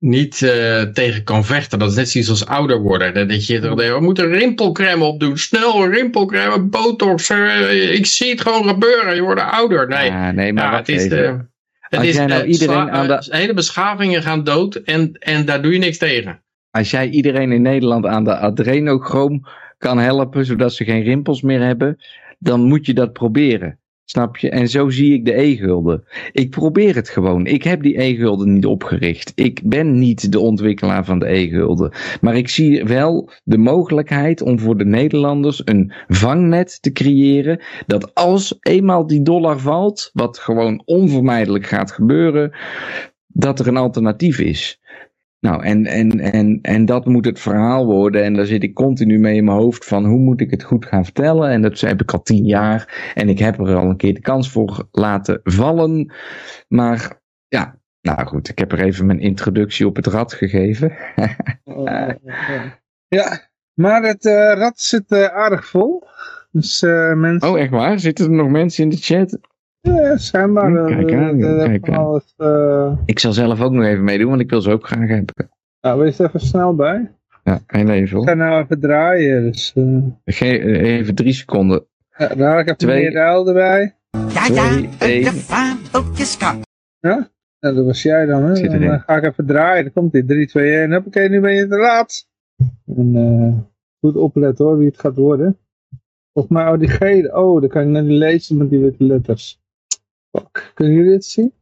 niet eh, tegen kan vechten. Dat is net zoiets als ouder worden. Dat je toch denkt, we moeten rimpelcrème opdoen. Snel, rimpelcrème, botox. eh, ik zie het gewoon gebeuren. Je wordt ouder. Nee, nee, maar ja, het is... eh, het Als is jij nou iedereen aan de- hele beschavingen gaan dood en, en daar doe je niks tegen. Als jij iedereen in Nederland aan de adrenochroom kan helpen, zodat ze geen rimpels meer hebben, dan moet je dat proberen. Snap je? En zo zie ik de e-gulden. Ik probeer het gewoon. Ik heb die e-gulden niet opgericht. Ik ben niet de ontwikkelaar van de e-gulden. Maar ik zie wel de mogelijkheid om voor de Nederlanders een vangnet te creëren. Dat als eenmaal die dollar valt, wat gewoon onvermijdelijk gaat gebeuren, dat er een alternatief is. Nou, en, en, en, en dat moet het verhaal worden. En daar zit ik continu mee in mijn hoofd van hoe moet ik het goed gaan vertellen. En dat heb ik al tien jaar. En ik heb er al een keer de kans voor laten vallen. Maar ja, nou goed, ik heb er even mijn introductie op het rad gegeven. Ja, maar het eh, rad zit eh, aardig vol. Dus eh, mensen, Oh, echt waar? Zitten er nog mensen in de chat? Ja, schijnbaar. Hm, kijk eh, aan, eh, kijk aan. alles, eh, Ik zal zelf ook nog even meedoen, want ik wil ze ook graag hebben. nou, wees er even snel bij. Ja, heel even Ik ga nou even draaien. Dus, eh Ge- eh, even drie seconden. ja, daar heb ik even Twee. meer ruil erbij. Ja, ja, Twee, kan. Ja, dat was jij dan. Hè? Zit Dan eh, ga ik even draaien. Dan komt die 3, 2, 1. Oké, nu ben je te laat. En eh, goed opletten hoor, wie het gaat worden. Volgens mij, oh die gele. Oh, dan kan ik net niet lezen met die witte letters. Fuck. Kunnen jullie dit zien?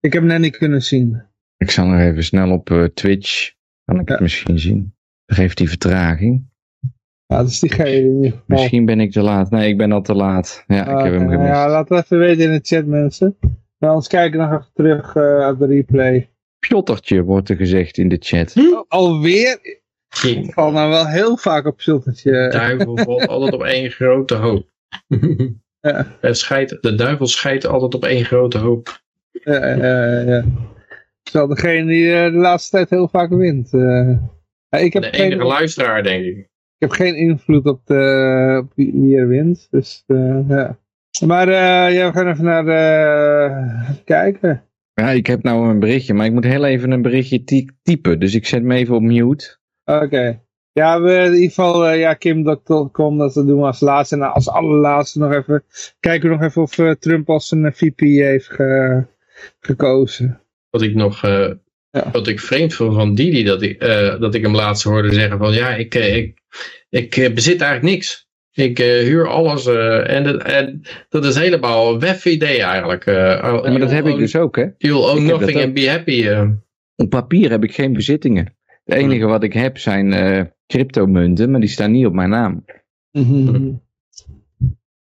Ik heb hem net niet kunnen zien. Ik zal nog even snel op eh, Twitch. Kan ik Ja. het misschien zien? Dan geeft die vertraging. Ja, dat is die gele in ieder geval. Misschien ben ik te laat. Nee, ik ben al te laat. Ja, ik heb hem Ah, gemist. Ja, laat het even weten in de chat mensen. Anders kijken we nog even terug eh op de replay. Pjottertje wordt er gezegd in de chat. Oh, alweer? Ik val nou wel heel vaak op Zultertje. duivel valt altijd op één grote hoop. Ja. Het scheidt, de duivel scheidt altijd op één grote hoop. Ja, ja, ja. Terwijl degene die eh, de laatste tijd heel vaak wint. eh. Ja, ik, heb De geen, enige luisteraar, denk ik. ik heb geen invloed op, de, op wie, wie er wint. Dus, eh, ja. Maar eh, ja, we gaan even naar de, even kijken. Ja, ik heb nou een berichtje, maar ik moet heel even een berichtje ty- typen. Dus ik zet me even op mute. Oké. Ja, we in ieder geval, eh, ja, Kim.com, dat doen we als laatste. En als allerlaatste nog even, kijken we nog even of eh, Trump als een VP heeft ge- gekozen. Wat ik nog, eh, Ja. wat ik vreemd vond van Didi, dat ik, eh, dat ik hem laatst hoorde zeggen van ja, ik, eh, ik, ik eh, bezit eigenlijk niks. Ik eh, huur alles eh, en, dat- en dat is helemaal een WEF-idee eigenlijk. eh, Ja, maar dat heb ik dus ook, hè. You'll own ik heb nothing and be happy. eh. Op papier heb ik geen bezittingen. Het enige wat ik heb zijn eh cryptomunten, maar die staan niet op mijn naam. Mhm.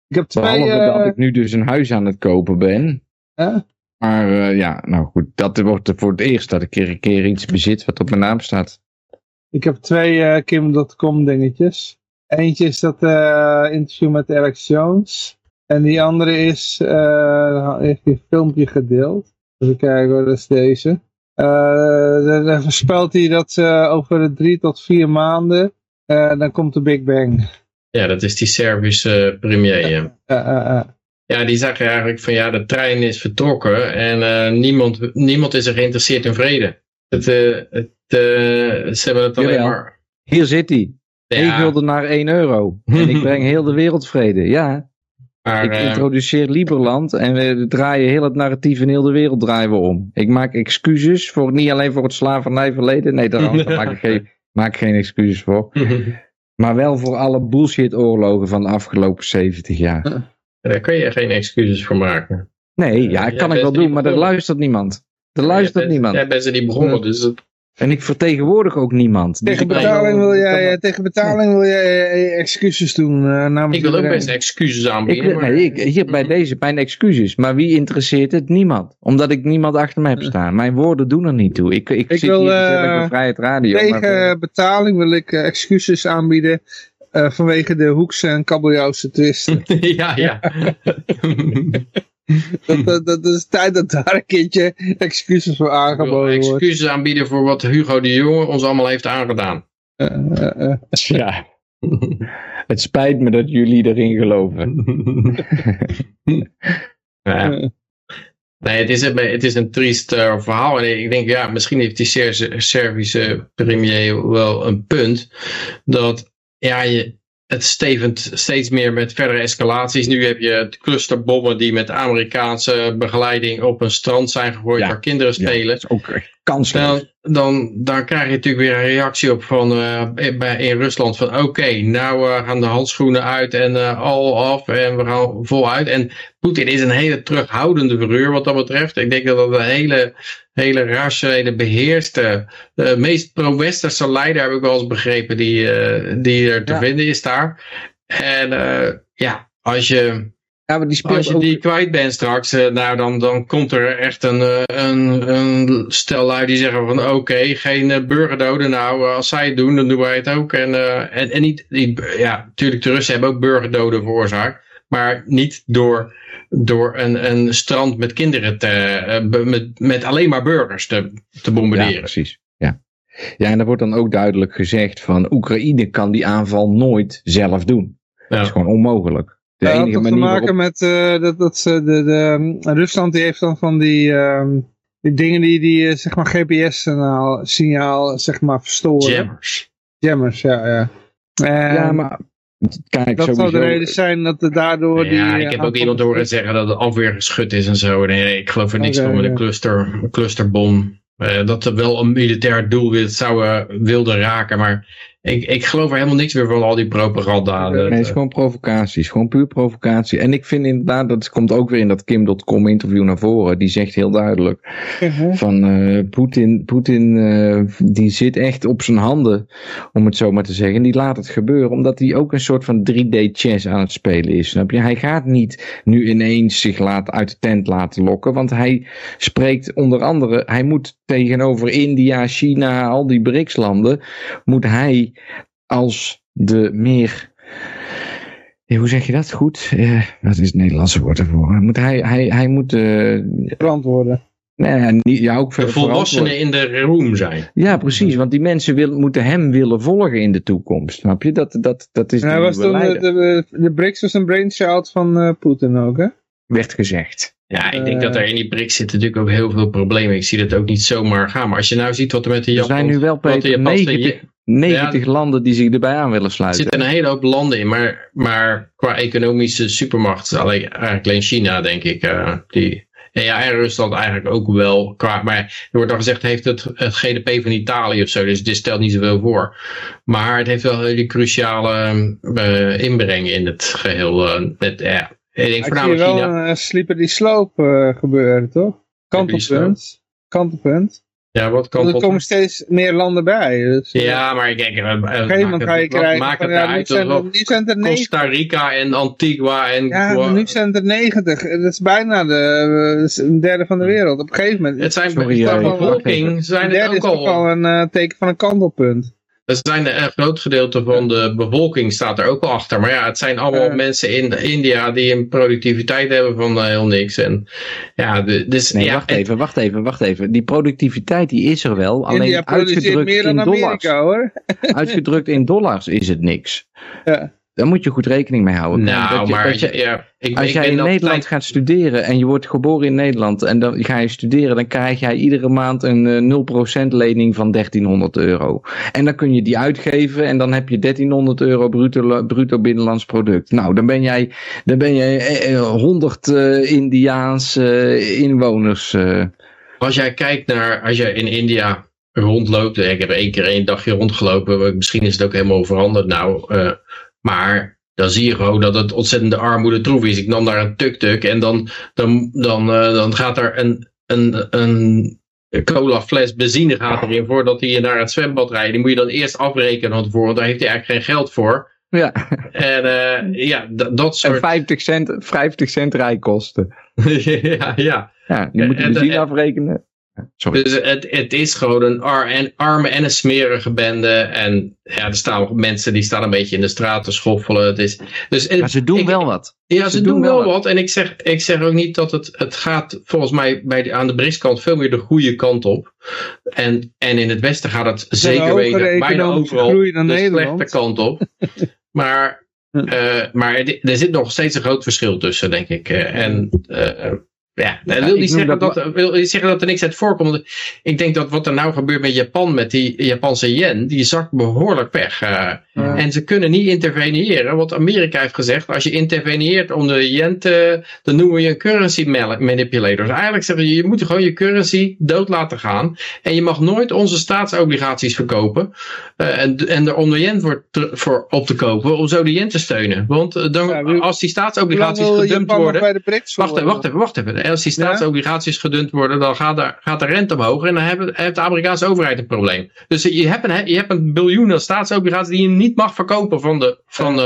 Ik heb twee... Behalve eh, dat ik nu dus een huis aan het kopen ben. hè? Maar eh, ja, nou goed, dat wordt voor het eerst dat ik er een keer iets bezit wat op mijn naam staat. Ik heb twee eh, Kim.com dingetjes. Eentje is dat eh, interview met Alex Jones. En die andere is, eh heeft hij een filmpje gedeeld. Even kijken hoor, dat is deze. Eh daar daar voorspelt hij dat eh, over drie tot vier maanden, eh, dan komt de Big Bang. Ja, dat is die Servische eh, premier. ja. Eh, eh, eh. Ja, die zag eigenlijk van ja, de trein is vertrokken en eh, niemand, niemand is er geïnteresseerd in vrede. Het, eh, het, eh, ze hebben het alleen Jawel. maar... Hier zit hij. Ja, gulden naar 1 euro. En ik breng heel de wereld vrede. Ja, maar, ik eh, introduceer Liberland en we draaien heel het narratief in heel de wereld draaien we om. Ik maak excuses voor, niet alleen voor het slavernijverleden. Nee, daar, daar maak ik geen, maak geen excuses voor. Maar wel voor alle bullshit oorlogen van de afgelopen 70 jaar. daar kun je geen excuses voor maken. Nee, ja, jij kan ik wel doen, maar er begonnen. luistert niemand. Er luistert bent- niemand. Bent er niet begonnen, dus het, En ik vertegenwoordig ook niemand. Dus Tegen betaling wil jij, eh, tegen betaling wil jij eh, excuses doen eh, namens ik wil ook best excuses aanbieden. maar- nee, ik, hier bij deze, mijn excuses. Maar wie interesseert het? Niemand. Omdat ik niemand achter me heb staan. Mijn woorden doen er niet toe. Ik, ik, Ik zit wil, hier eh, bij Vrijheid Radio. maar- Tegen betaling wil ik eh, excuses aanbieden eh, vanwege de Hoekse en kabeljauwse twisten. ja, ja. dat, dat, dat is tijd dat daar een keertje excuses voor aangeboden wordt. excuses aanbieden voor wat Hugo de Jonge ons allemaal heeft aangedaan. Eh, eh, eh. Ja, het spijt me dat jullie erin geloven. ja. Nee, het is een, het is een triest verhaal. En ik denk, ja, misschien heeft die Ser- Servische premier wel een punt. Dat, ja, je, het stevend steeds meer met verdere escalaties. Nu heb je clusterbommen die met Amerikaanse begeleiding op een strand zijn gegooid Ja. waar kinderen spelen. ook kansloos. Dan, dan, dan krijg je natuurlijk weer een reactie op van, eh, bij- in Rusland van oké, nou eh, gaan de handschoenen uit en eh, al af en we gaan voluit. En Poetin is een hele terughoudende verhuur wat dat betreft. Ik denk dat dat een hele, hele rationele beheerste, de meest pro-westerse leider heb ik wel eens begrepen die, die er te Ja. vinden is daar. En ja, als je ja, maar die speelt als je ook- die kwijt bent straks, eh, nou dan, dan komt er echt een, eh, een, een stel lui die zeggen van oké, geen eh, burgerdoden. Nou, als zij het doen, dan doen wij het ook. En, eh, en, en niet, die, ja, natuurlijk de Russen hebben ook burgerdoden veroorzaakt. Maar niet door, door een, een strand met kinderen te, met, met alleen maar burgers te, te Ja, bombarderen. precies. Ja. ja, en er wordt dan ook duidelijk gezegd van Oekraïne kan die aanval nooit zelf doen. Dat is Ja. gewoon onmogelijk. De Dat had enige te maken waarop... met eh, dat, dat ze de, de, Rusland die heeft dan van die, ehm, die dingen die, die eh, zeg maar GPS-signaal signaal, zeg maar verstoren. Jammers. Jammers, ja, ja. En Ja, maar kijk, dat zou de reden zijn dat er daardoor die... Ja, eh, ik heb ook iemand horen zeggen dat het afweergeschut is en zo. Nee, ik geloof er niks van met een ja. cluster, clusterbom. Eh, dat er wel een militair doelwit zou eh, wilden raken. Maar ik, ik geloof er helemaal niks meer van al die propaganda. Nee, het is eh, gewoon provocatie. Het is gewoon puur provocatie. En ik vind inderdaad, dat komt ook weer in dat Kim.com interview naar voren. Die zegt heel duidelijk van eh, Poetin, Poetin eh, die zit echt op zijn handen, om het zo maar te zeggen. En die laat het gebeuren, omdat hij ook een soort van 3D chess aan het spelen is. Snap je? Hij gaat niet nu ineens zich laten, uit de tent laten lokken, want hij spreekt onder andere, hij moet tegenover India, China, al die BRICS-landen, moet hij als de meer hoe zeg je dat goed? Eh, wat is het Nederlandse woord ervoor? Moet hij, hij, hij moet. eh, Verantwoorden. nee, niet, ja, ook de volwassenen in de room zijn. Ja, precies. Want die mensen wil, moeten hem willen volgen in de toekomst. Snap je? Dat, dat, dat is hij was toen, de, de, de BRICS was een brainchild van eh Poetin ook, hè? Werd gezegd. Ja, ik denk Eh. dat er in die BRICS zitten natuurlijk ook heel veel problemen. Ik zie dat ook niet zomaar gaan. Maar als je nou ziet wat er met de Er Japan... zijn nu wel, wat de Peter, Japanse- 90, 90 landen die zich erbij aan willen Er sluiten. zitten een hele hoop landen in, maar, maar qua economische supermacht, alleen, eigenlijk alleen China, denk ik. eh, die, en ja, en Rusland eigenlijk ook wel. Qua, maar er wordt al gezegd, heeft het, het GDP van Italië of zo, dus dit stelt niet zoveel voor. Maar het heeft wel hele cruciale eh, inbreng in het geheel. eh, met, ja, ik denk Ik voornamelijk wel China. een uh, slippery slope eh, gebeuren, toch? Kantelpunt. Kantelpunt. Ja, wat kan er komen steeds meer landen bij. Dus, eh, Ja, maar kijk, uh, Op een gegeven moment ga je krijgen maak het ja, nu uit. zijn, er, nu zijn er 90. Costa Rica en Antigua en... Ja, nu zijn er 90. Dat is bijna de, eh, dat is een derde van de wereld. Op een gegeven moment. Het zijn Sorry, eh, bevolking even. zijn een het derde ook is ook al al... een eh, teken van een kantelpunt. Er zijn een groot gedeelte van de bevolking staat er ook al achter. Maar ja, het zijn allemaal mensen in India die een productiviteit hebben van eh, heel niks. En ja, dus Nee, ja, wacht en- even, wacht even, wacht even. Die productiviteit die is er wel, alleen India uitgedrukt meer in dan dollars. Amerika hoor. Uitgedrukt in dollars is het niks. Ja. Daar moet je goed rekening mee houden. Nou, Dat je- maar dat je- ja, ik, Als ik jij in Nederland tijd- gaat studeren en je wordt geboren in Nederland en dan ga je studeren, dan krijg jij iedere maand een eh, 0% lening van 1300 euro. En dan kun je die uitgeven en dan heb je 1300 euro bruto, bruto binnenlands product. Nou, dan ben jij, dan ben jij eh, eh, 100 eh, Indiaans eh, inwoners. eh. Als jij kijkt naar, als jij in India rondloopt, ik heb één keer één dagje rondgelopen, misschien is het ook helemaal veranderd nou, eh, maar dan zie je gewoon dat het ontzettende armoede troef is. Ik nam daar een tuk-tuk en dan, dan, dan, eh, dan gaat er een, een, een cola fles benzine gaat erin voordat hij je naar het zwembad rijdt. Die moet je dan eerst afrekenen van tevoren, daar heeft hij eigenlijk geen geld voor. Ja, En eh, ja, dat en soort... 50 cent, 50 cent rijkosten. ja, ja. Ja, En- moet je en- benzine en- afrekenen. Sorry. Dus het, het is gewoon een ar en, arme en een smerige bende. En ja, er staan mensen die staan een beetje in de straat te schoffelen. Het is, dus, Maar ze doen ik- wel wat. Ja, ze, ze doen, doen wel wat. En ik zeg, ik zeg ook niet dat het, het gaat volgens mij bij de, aan de veel meer de goede kant op. En, en in het Westen gaat het zeker hogere weten bijna overal de Nederland. slechte kant op. maar eh, maar er er zit nog steeds een groot verschil tussen, denk ik. Eh, en eh, ja, dat Ja, wil niet noem zeggen dat dat, wil zeggen dat er niks uit voorkomt. Ik denk dat wat er nou gebeurt met Japan, met die Japanse yen, die zakt behoorlijk weg. eh. Ja. En ze kunnen niet interveneren, want Amerika heeft gezegd, als je interveneert om de yen te, dan noemen we je een currency manipulator. Dus eigenlijk zeggen ze, je moet gewoon je currency dood laten gaan. En je mag nooit onze staatsobligaties verkopen. eh, en, en er om de yen voor, te- voor op te kopen, om zo de yen te steunen. Want eh, dan, Ja, als die staatsobligaties gedumpt worden... Wacht even, wacht even, wacht even. En Als die staatsobligaties gedund worden, dan gaat, gaat de rente omhoog en dan hebben- heeft de Amerikaanse overheid een probleem. Dus je hebt een, je hebt een biljoen aan staatsobligaties die je niet mag verkopen van de... Van de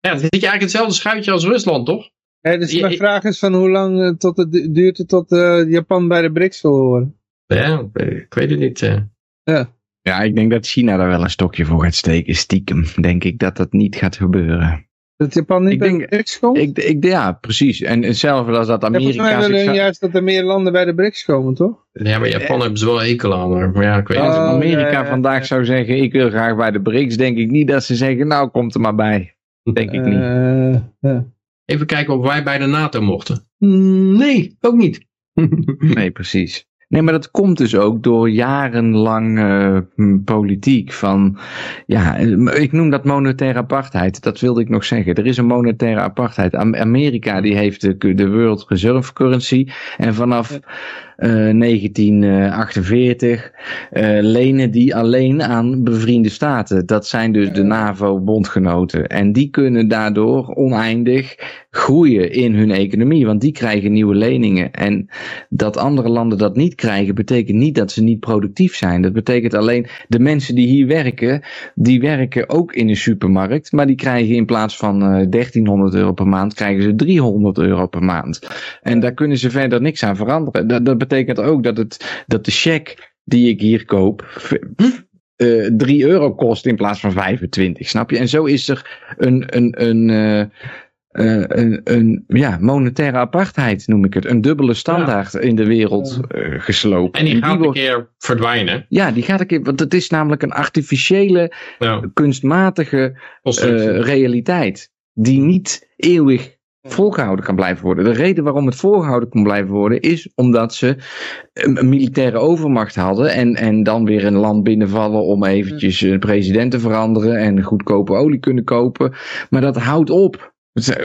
ja, dan zit je eigenlijk hetzelfde schuitje als Rusland, toch? Ja, dus mijn je- vraag is van hoe lang eh, tot het, du- duurt het tot eh, Japan bij de BRICS wil horen? Ja, ik weet het niet. eh. Ja, ik denk dat China daar wel een stokje voor gaat steken. Stiekem denk ik dat dat niet gaat gebeuren. Dat Japan niet Ik bij denk- de BRICS komt? Ik, ik, ja, precies. En hetzelfde als dat Ja, volgens mij Amerika... willen zich hun zou- juist dat er meer landen bij de BRICS komen, toch? Ja, maar Japan hebben ze wel hekel aan. Maar, ja, ik weet Als Oh, niet. Amerika ja, ja, vandaag ja. zou zeggen, ik wil graag bij de BRICS, denk ik niet dat ze zeggen, nou, komt er maar bij. Denk ik niet. Eh, ja. Even kijken of wij bij de NATO mochten. Mm, Nee, ook niet. Nee, precies. Nee, maar dat komt dus ook door jarenlang eh, politiek van, ja, eh, ik noem dat monetaire apartheid. Dat wilde ik nog zeggen. Er is een monetaire apartheid. Am- Amerika die heeft de, de World Reserve Currency en vanaf 1948 eh, lenen die alleen aan bevriende staten. Dat zijn dus de NAVO-bondgenoten. En die kunnen daardoor oneindig groeien in hun economie, want die krijgen nieuwe leningen. En dat andere landen dat niet krijgen, betekent niet dat ze niet productief zijn. Dat betekent alleen de mensen die hier werken, die werken ook in een supermarkt, maar die krijgen in plaats van eh 1300 euro per maand, krijgen ze 300 euro per maand. En daar kunnen ze verder niks aan veranderen. Dat, dat betekent ook dat, het, dat de cheque die ik hier koop, v- eh 3 euro kost in plaats van 25, snap je? En zo is er een, een, een, eh, eh, een, een ja, monetaire apartheid, noem ik het. Een dubbele standaard in de wereld geslopen. En die gaat een wordt- keer verdwijnen. Ja, die gaat een keer, want het is namelijk een artificiële, Nou, kunstmatige eh, realiteit. Die niet eeuwig volgehouden kan blijven worden. De reden waarom het volgehouden kon blijven worden is omdat ze een, militaire overmacht hadden en, en dan weer een land binnenvallen om eventjes een president te veranderen en goedkope olie kunnen kopen. Maar dat houdt op.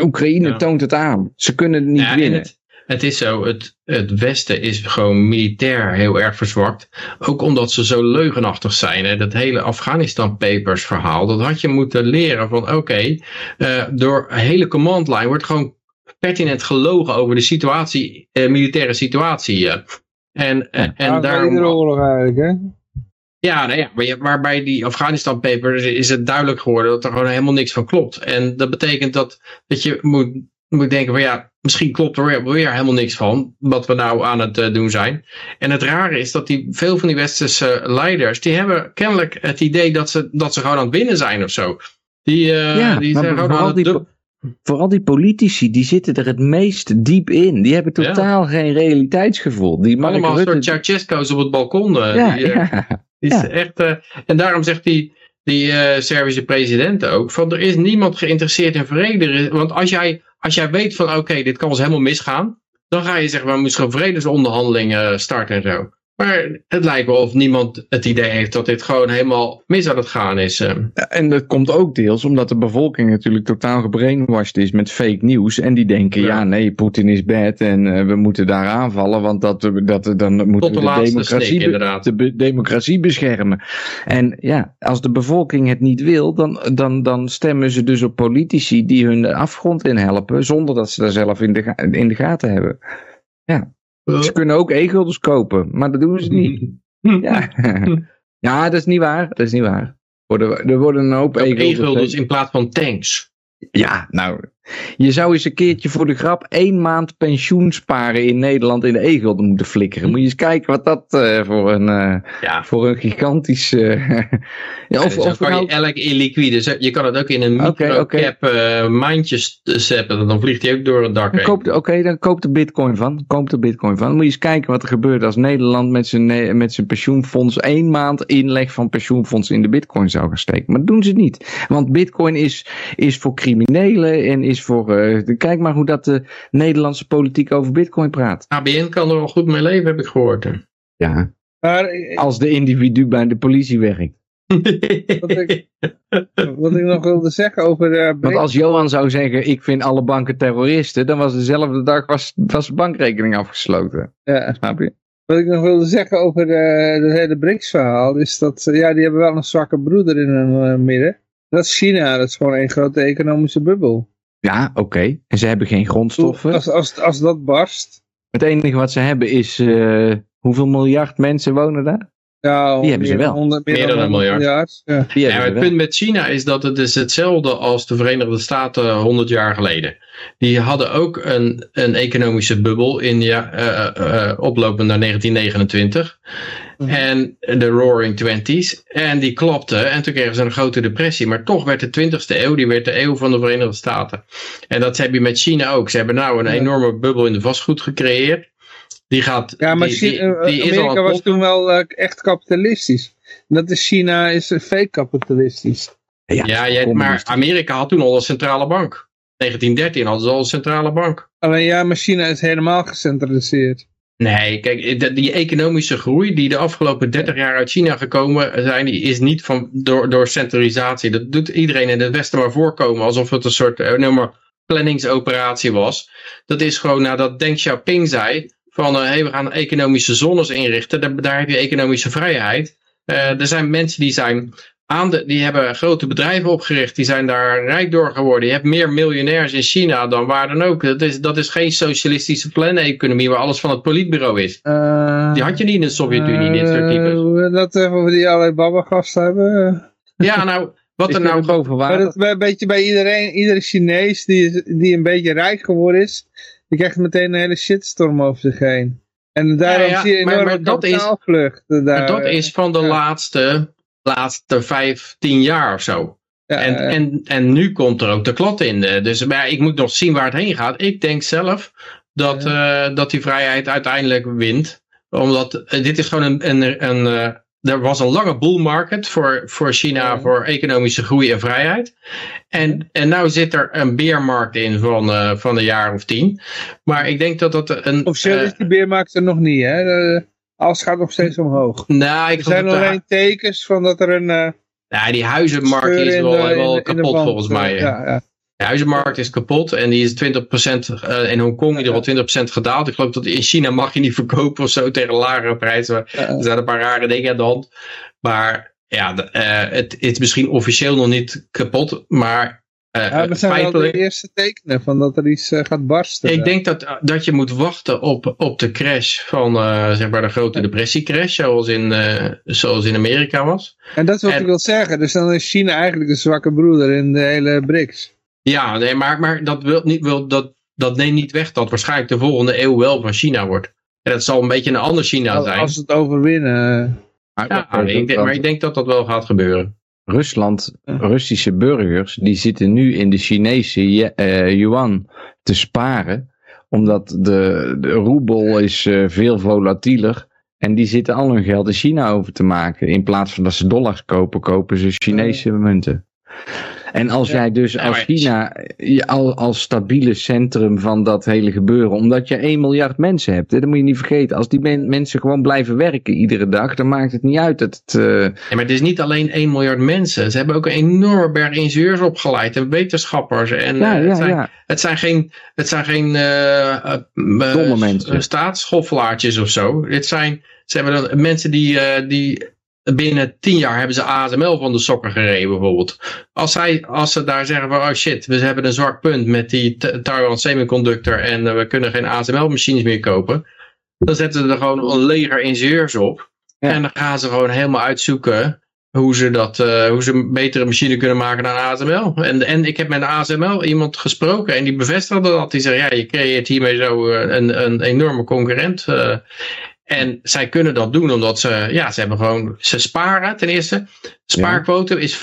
Oekraïne Ja. toont het aan. Ze kunnen het niet Ja, en winnen. het, het is zo, het, het Westen is gewoon militair heel erg verzwakt. Ook omdat ze zo leugenachtig zijn. Hè. Dat hele Afghanistan Papers verhaal, dat had je moeten leren van oké, eh, door een hele command line wordt gewoon pertinent gelogen over de situatie, eh, militaire situatie. eh. En, en, daarom... iedere oorlog eigenlijk, hè? Ja, nou ja, maar bij die Afghanistan papers is het duidelijk geworden dat er gewoon helemaal niks van klopt. En dat betekent dat, dat je moet, moet denken van ja, misschien klopt er weer, weer helemaal niks van, wat we nou aan het eh, doen zijn. En het rare is dat die, veel van die westerse leiders, die hebben kennelijk het idee dat ze, dat ze gewoon aan het winnen zijn of zo. Die, eh, Ja, die zijn gewoon aan vooral het die, vooral die politici, die zitten er het meest diep in. Die hebben Ja. totaal geen realiteitsgevoel. Die Mark allemaal Rutte, soort Ceausescu's op het balkon. eh, ja, die, eh, ja. Die is echt, eh, en daarom zegt die, die eh, Servische president ook: van er is niemand geïnteresseerd in vrede. Want als jij, als jij weet van oké, dit kan eens helemaal misgaan, dan ga je we moeten gewoon vredesonderhandelingen starten en zo. Maar het lijkt wel of niemand het idee heeft dat dit gewoon helemaal mis aan het gaan is. eh. Ja, En dat komt ook deels omdat de bevolking natuurlijk totaal gebrainwashed is met fake nieuws. En die denken, Ja. ja, nee, Poetin is bad en eh, we moeten daar aanvallen, want dat, dat, dan moeten Tot we de de democratie, snik, de be- democratie beschermen. En ja, als de bevolking het niet wil, dan, dan, dan stemmen ze dus op politici die hun de afgrond in helpen, zonder dat ze daar zelf in de, in de gaten hebben. Ze kunnen ook e-guldens kopen, maar dat doen ze niet. Ja. ja, dat is niet waar. Dat is niet waar. Worden, er worden een hoop e-guldens. e-guldens in plaats van tanks. Ja, nou. Je zou eens een keertje voor de grap één maand pensioen sparen in Nederland in de e-gulden moeten flikkeren. Moet je eens kijken wat dat eh, voor, een, Ja. voor een gigantisch... eh, ja, Of, zo of kan nou- je elk illiquide, zo- je kan het ook in een microcap mandje s- zetten, dan vliegt hij ook door het dak heen. Oké, dan koopt de bitcoin van. Koopt de bitcoin van. Dan moet je eens kijken wat er gebeurt als Nederland met zijn, met zijn pensioenfonds één maand inleg van pensioenfonds in de bitcoin zou gaan steken. Maar dat doen ze niet. Want bitcoin is, is voor criminelen en is voor... eh, de- kijk maar hoe dat de Nederlandse politiek over bitcoin praat. ABN kan er wel goed mee leven, heb ik gehoord. Ja, Maar eh, als de individu bij de politie werkt. wat, ik, wat ik nog wilde zeggen over eh Want als Johan zou zeggen, ik vind alle banken terroristen, dan was dezelfde dag was, was de bankrekening afgesloten. ja, Snap je? Wat ik nog wilde zeggen over eh, het hele BRICS-verhaal, is dat eh, ja, die hebben wel een zwakke broeder in hun eh, midden. Dat is China, dat is gewoon één grote economische bubbel. Ja, oké. En ze hebben geen grondstoffen. Als, als, als dat barst, Het enige wat ze hebben is, eh, hoeveel miljard mensen wonen daar? ja, Die hebben ze meer dan wel. 100 meer Meer dan dan een 100 miljard. Ja. Ja, maar het wel. punt met China is dat het is hetzelfde als de Verenigde Staten 100 jaar geleden. Die hadden ook een, een economische bubbel in ja, eh, eh, oplopend naar 1929. Mhm. En de Roaring Twenties. En die klapte en toen kregen ze een grote depressie. Maar toch werd de 20ste eeuw, die werd de eeuw van de Verenigde Staten. En dat heb je met China ook. Ze hebben nou een Ja. enorme bubbel in de vastgoed gecreëerd. Die gaat, Ja, maar die, Chi- die, eh, die is al Amerika was toen wel eh, echt kapitalistisch. En dat is China is eh, fake kapitalistisch. Ja, jij- maar. Amerika had toen al een centrale bank. 1913 hadden ze al een centrale bank. Alleen ja, maar China is helemaal gecentraliseerd. Nee, kijk, die economische groei die de afgelopen 30 jaar uit China gekomen zijn, die is niet van, door, door centralisatie. Dat doet iedereen in het Westen maar voorkomen, alsof het een soort maar, planningsoperatie was. Dat is gewoon nadat Deng Xiaoping zei van, eh, hey, we gaan economische zones inrichten, daar, daar heb je economische vrijheid. Eh, er zijn mensen die zijn aan de, die hebben grote bedrijven opgericht, die zijn daar rijk door geworden. Je hebt meer miljonairs in China dan waar dan ook. Dat is, dat is geen socialistische planeconomie waar alles van het politbureau is. Eh, Die had je niet in de Sovjet-Unie, dit soort eh, types. we dat even over die Alibaba gasten hebben. Ja, nou, wat er nou... boven Maar water? dat bij, een beetje bij iedereen, iedere Chinees die, die een beetje rijk geworden is, die krijgt meteen een hele shitstorm over zich heen. En daarom Ja, ja, zie je maar- enorme maar dat is-. Daar, Maar dat eh, is van de ja. laatste, laatste vijf, tien jaar of zo. ja, En, en, en nu komt er ook de klad in. eh, Dus maar ik moet nog zien waar het heen gaat. Ik denk zelf dat, eh, dat die vrijheid uiteindelijk wint. Omdat eh, dit is gewoon een... een, een er was een lange bull market voor, voor China voor economische groei en vrijheid. En, en nou zit er een beermarkt in van, van een jaar of tien. Maar ik denk dat dat een... Officieel is die beermarkt er nog niet, hè. Alles gaat nog steeds omhoog. nou, ik Er zijn alleen tekens van dat er een eh Ja, die huizenmarkt is wel, de- wel de- kapot volgens eh, mij. Ja, ja. De huizenmarkt is kapot en die is 20% eh, in Hongkong in ieder geval 20% gedaald. Ik geloof dat in China mag je niet verkopen of zo tegen lagere prijzen. Ja. Er zijn een paar rare dingen aan de hand. Maar ja, de- eh, het, het is misschien officieel nog niet kapot. Maar Eh, Ja, dat zijn wel de feitelijk, eerste tekenen van dat er iets eh, gaat barsten. ik denk dat, dat je moet wachten op, op de crash van eh, zeg maar de grote depressiecrash, zoals in, eh, zoals in Amerika was. En dat is wat en- ik wil zeggen. Dus dan is China eigenlijk de zwakke broeder in de hele BRICS. Ja, nee, maar, maar dat, wil niet, wil, dat, dat neemt niet weg dat waarschijnlijk de volgende eeuw wel van China wordt. En dat zal een beetje een ander China Als, zijn. als ze het overwinnen. Ja, dat- ik denk, maar ik denk dat dat wel gaat gebeuren. Rusland, Russische burgers, die zitten nu in de Chinese eh, yuan te sparen. Omdat de, de roebel is eh, veel volatieler. En die zitten al hun geld in China over te maken. In plaats van dat ze dollars kopen, kopen ze Chinese munten. En als Ja. jij dus als China al als stabiele centrum van dat hele gebeuren, omdat je 1 miljard mensen hebt, hè, dat moet je niet vergeten. Als die men- mensen gewoon blijven werken iedere dag, dan maakt het niet uit dat het... eh, Ja, maar het is niet alleen 1 miljard mensen. Ze hebben ook een enorme berg ingenieurs opgeleid en wetenschappers. En, ja, eh, ja, het, zijn, ja. het zijn geen, het zijn geen eh, eh, mensen. staatsschoffelaartjes of zo. Dit zijn, ze hebben dan mensen die, eh, die binnen 10 jaar hebben ze ASML van de sokken gereden bijvoorbeeld. Als, zij, als ze daar zeggen van oh shit, we hebben een zwak punt met die Taiwan Semiconductor en eh, we kunnen geen ASML machines meer kopen. Dan zetten ze er gewoon een leger ingenieurs op. Ja. En dan gaan ze gewoon helemaal uitzoeken hoe ze, dat, eh, hoe ze een betere machine kunnen maken dan ASML. En, en ik heb met ASML iemand gesproken en die bevestigde dat. Die zei, ja, je creëert hiermee zo eh, een, een enorme concurrent. En zij kunnen dat doen omdat ze, ja, ze hebben gewoon, ze sparen ten eerste. Spaarquote is 35%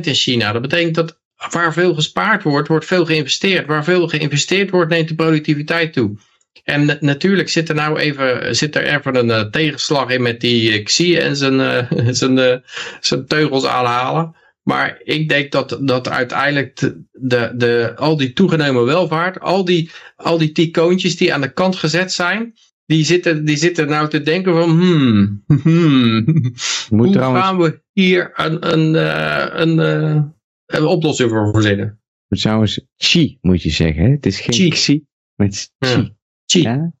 in China. Dat betekent dat waar veel gespaard wordt, wordt veel geïnvesteerd. Waar veel geïnvesteerd wordt, neemt de productiviteit toe. En na- natuurlijk zit er nou even, zit er even een eh, tegenslag in met die uh, Xi en zijn, eh, zijn, eh, zijn teugels aanhalen. Maar ik denk dat, dat uiteindelijk de, de, de, al die toegenomen welvaart, al die, al die ticoontjes die aan de kant gezet zijn, die zitten, die zitten nou te denken van, hmm, hmm, Moet hoe trouwens, gaan we hier een, een, eh, een, eh, een oplossing voor verzinnen? trouwens chi moet je zeggen. Hè? Het is geen Chi. xi, maar het is chi. Ja. Chi. Ja?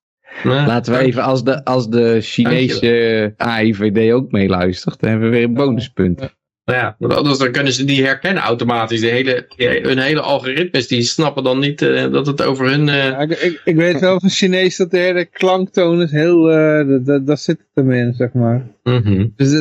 Ja, Laten we even, als de, als de Chinese AIVD ook meeluistert, dan hebben we weer een bonuspunt. Nou ja, want anders dan kunnen ze die herkennen automatisch. De hele, hun hele algoritmes die snappen dan niet eh, dat het over hun... eh, Ja, ik, ik, weet wel van Chinees dat de hele klanktoon is heel, eh dat, dat, zit het hem in, zeg maar. mhm. Dus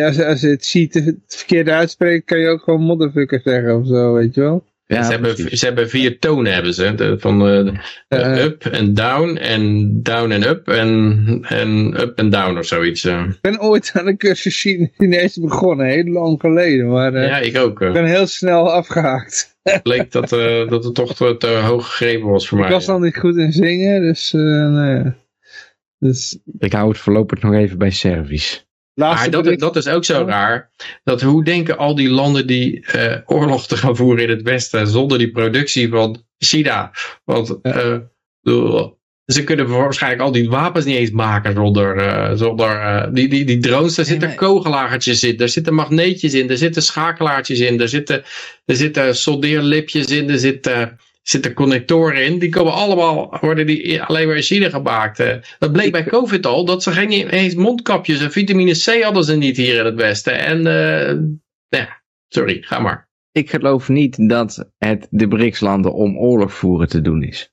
als, als je het ziet, het verkeerde uitspreekt, kan je ook gewoon motherfucker zeggen of zo, weet je wel. Ja, ze, hebben, precies. ze hebben vier tonen hebben ze. De- van eh, de- de Eh. up en down en down en up en, en up en down of zoiets. eh. Ik ben ooit aan een cursus Chine- Chinees begonnen, heel lang geleden, maar eh, ja, ik ook. ik ben heel snel afgehaakt. Het bleek dat, eh, dat het toch te, te hoog gegrepen was voor Ik mij. was dan niet goed in zingen, dus, eh nou ja. Dus, Ik hou het voorlopig nog even bij service. Maar dat, dat is ook zo raar. Dat hoe denken al die landen die eh, oorlog te gaan voeren in het Westen zonder die productie van China? Want eh, ze kunnen waarschijnlijk al die wapens niet eens maken zonder, eh, zonder die, die, die drones. Daar zitten maar- kogelagertjes in, daar zitten magneetjes in, er zitten schakelaartjes in, er zitten, er zitten soldeerlipjes in, er zitten, zitten connectoren in. Die komen allemaal, worden die alleen maar in China gemaakt. Dat bleek bij COVID al, dat ze geen eens mondkapjes en vitamine C hadden ze niet hier in het Westen. En, eh, ja, sorry, ga maar. Ik geloof niet dat het de BRICS-landen om oorlog voeren te doen is.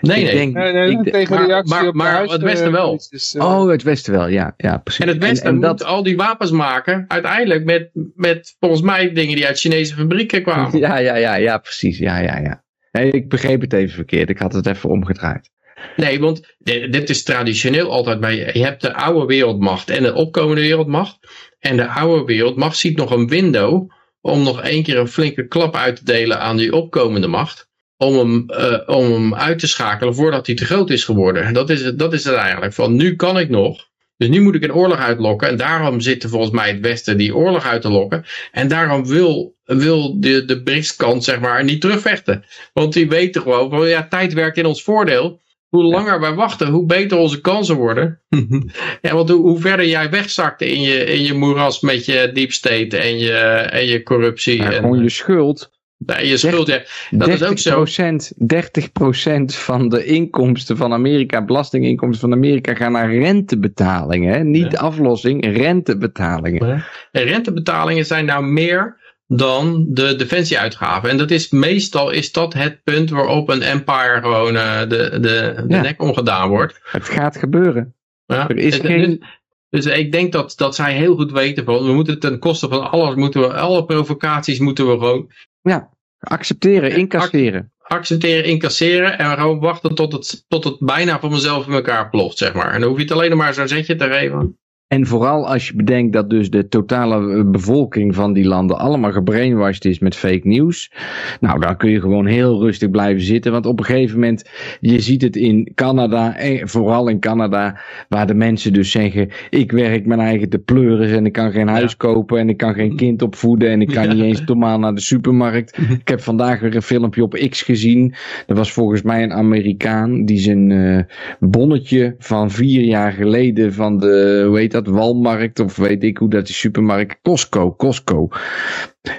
Nee, nee. Denk, Nee, nee, ik denk- tegen maar- reactie maar- op de maar huis, het Westen eh, wel. eh, oh, het Westen wel, ja, ja precies. En het Westen en, moet al die wapens maken, uiteindelijk met, met volgens mij dingen die uit Chinese fabrieken kwamen. Ja, ja, ja, ja, precies. Ja, ja, ja. Nee, ik begreep het even verkeerd. Ik had het even omgedraaid. Nee, want dit, is traditioneel altijd bij je. Hebt de oude wereldmacht en de opkomende wereldmacht. En de oude wereldmacht ziet nog een window om nog één keer een flinke klap uit te delen aan die opkomende macht. Om hem, eh, om hem uit te schakelen voordat hij te groot is geworden. Dat is, het, dat is het eigenlijk. Van nu kan ik nog. Dus nu moet ik een oorlog uitlokken. En daarom zit er volgens mij het Westen die oorlog uit te lokken. En daarom wil, wil de, de BRICS-kant zeg maar niet terugvechten. Want die weten gewoon van ja, tijd werkt in ons voordeel. Hoe langer wij wachten, hoe beter onze kansen worden. ja, want hoe, hoe verder jij wegzakt in je, in je moeras met je deep state en je, en je corruptie. Ja, en, gewoon je schuld. nee, je schuld. Ja, dat is ook zo. 30%, 30% van de inkomsten van Amerika, belastinginkomsten van Amerika, gaan naar rentebetalingen. Hè? Niet Ja. aflossing, rentebetalingen. En rentebetalingen zijn nou meer dan de defensieuitgaven. En dat is meestal is dat het punt waarop een empire gewoon uh, de, de, de Ja. nek omgedaan wordt. Het gaat gebeuren. Ja. Er is En- geen- Dus, dus ik denk dat, dat zij heel goed weten van, we moeten ten koste van alles, moeten we, alle provocaties moeten we gewoon Ja, accepteren, incasseren. accepteren, incasseren en gewoon wachten tot het, tot het bijna van mezelf in elkaar ploft, zeg maar. En dan hoef je het alleen maar zo'n zetje te geven. En vooral als je bedenkt dat dus de totale eh, bevolking van die landen allemaal gebrainwashed is met fake nieuws. Nou, dan kun je gewoon heel rustig blijven zitten. Want op een gegeven moment, je ziet het in Canada, en vooral in Canada, waar de mensen dus zeggen, ik werk mijn eigen te pleuris en ik kan geen huis kopen en ik kan geen kind opvoeden en ik kan Ja. niet eens normaal naar de supermarkt. Ik heb vandaag weer een filmpje op X gezien. Er was volgens mij een Amerikaan die zijn eh, bonnetje van vier jaar geleden van de, hoe heet dat, Walmarkt of weet ik hoe dat die supermarkt, Costco, Costco.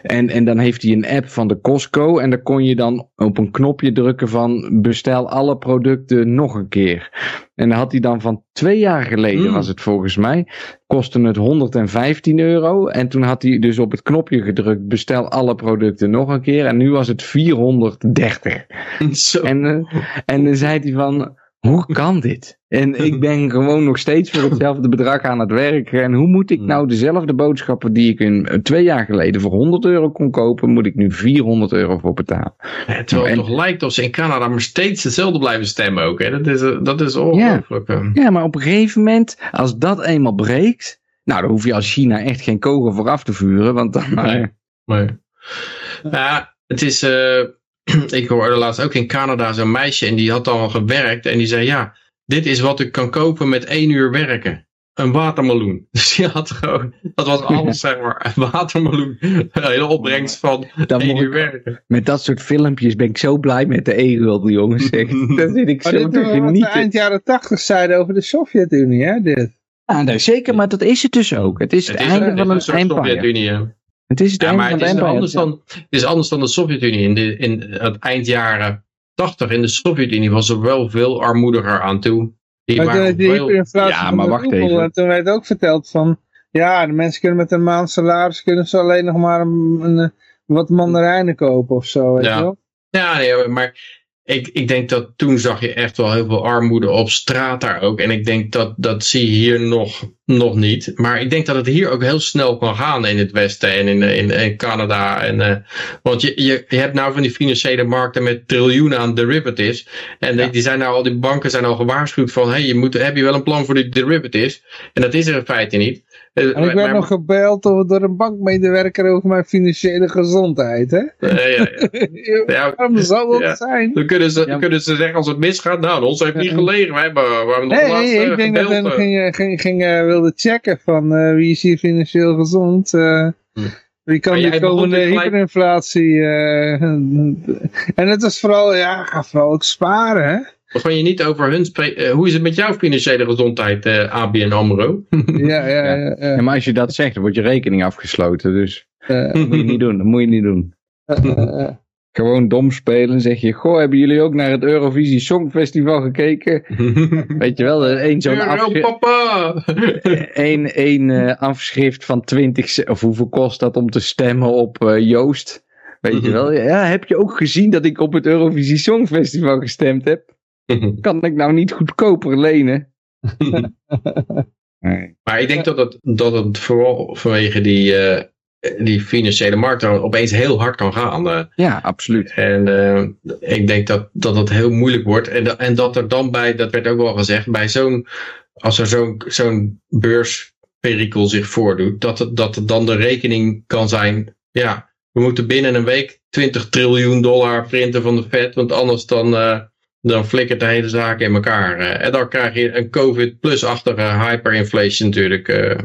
En, en dan heeft hij een app van de Costco en dan kon je dan op een knopje drukken van bestel alle producten nog een keer. En dan had hij dan van twee jaar geleden Mm. was het volgens mij, kostte het 115 euro. En toen had hij dus op het knopje gedrukt bestel alle producten nog een keer. En nu was het 430. Zo. En, eh, en dan zei hij van, hoe kan dit? En ik ben gewoon nog steeds voor hetzelfde bedrag aan het werken. En hoe moet ik nou dezelfde boodschappen die ik in, eh, twee jaar geleden voor 100 euro kon kopen, moet ik nu 400 euro voor betalen? Ja, terwijl het En- toch lijkt of ze in Canada maar steeds hetzelfde blijven stemmen ook. Hè? Dat is, eh, dat is ongelooflijk. eh. Ja, maar op een gegeven moment, als dat eenmaal breekt, nou dan hoef je als China echt geen kogel voor af te vuren, want dan... Nee. eh, Maar, ja, het is. ik hoorde laatst ook in Canada zo'n meisje en die had al gewerkt en die zei: Ja, dit is wat ik kan kopen met één uur werken. Een watermeloen. Dus die had gewoon, dat was alles zeg maar, een watermeloen. Een hele opbrengst van dan één uur werken. met dat soort filmpjes ben ik zo blij met de e-gulden, jongens. Daar zit ik Maar zo te is wat we genieten. eind jaren tachtig zeiden over de Sovjet-Unie, hè, dit. Ja, nee, zeker, maar dat is het dus ook. Het is het, Het is, einde van een. Sovjet-Unie. Het is het Ja, einde maar van het is, empire. anders dan, het is anders dan de Sovjet-Unie. In, de, in het eind jaren 80 in de Sovjet-Unie was er wel veel armoediger aan toe. Die de, veel- Ja, van maar de wacht even. En toen werd ook verteld van, ja, de mensen kunnen met een maand salaris kunnen ze alleen nog maar een, een- wat mandarijnen kopen of zo, weet Ja. je wel. Ja, nee, maar ik, ik denk dat toen zag je echt wel heel veel armoede op straat daar ook. En ik denk dat dat zie je hier nog, nog niet. Maar ik denk dat het hier ook heel snel kan gaan in het Westen en in, in, in Canada. En, eh, want je, je, je hebt nou van die financiële markten met triljoenen aan derivatives. En die, die zijn nou al, die banken zijn al gewaarschuwd van, hey, je moet, heb je wel een plan voor die derivatives? En dat is er in feite niet. Eh, En ik werd maar- nog gebeld door, een bankmedewerker over mijn financiële gezondheid, hè. eh, ja, ja. Ja, Waarom zou dat Ja. zijn? Dan kunnen ze, Ja. kunnen ze zeggen als het misgaat, nou, ons heeft niet gelegen. Wij hebben, we hebben nog Nee, laatst, nee, eh, ik denk dat men eh. ging, ging, ging, eh, wilde checken van eh, wie is hier financieel gezond. eh, Hm. Wie kan die komende dus hyperinflatie... eh, en het was vooral, ja, ga vooral ook sparen, hè. Begon je niet over hun spreken. eh, hoe is het met jouw financiële gezondheid, eh, ABN AMRO? Ja, ja, ja. ja, Ja, maar als je dat zegt, dan wordt je rekening afgesloten. Dus Eh, dat moet je niet doen. Dat moet je niet doen. Gewoon dom spelen. zeg je, goh, hebben jullie ook naar het Eurovisie Songfestival gekeken? Weet je wel, één zo'n afschrift, papa! één, één, eh, afschrift van 20 cent. Of hoeveel kost dat om te stemmen op eh, Joost? Weet je wel? Ja, heb je ook gezien dat ik op het Eurovisie Songfestival gestemd heb? Kan ik nou niet goedkoper lenen? Nee. maar ik denk dat het, dat het vooral vanwege die, eh, die financiële markt dan opeens heel hard kan gaan. eh. Ja, absoluut. En eh, ik denk dat, dat het heel moeilijk wordt. En, en dat er dan bij, dat werd ook wel gezegd, bij zo'n, als er zo'n zo'n beursperikel zich voordoet, dat het, dat het dan de rekening kan zijn, ja, we moeten binnen een week 20 triljoen dollar printen van de Fed, want anders dan, eh, dan flikkert de hele zaak in elkaar. eh. en dan krijg je een COVID-plus-achtige hyperinflation natuurlijk, eh,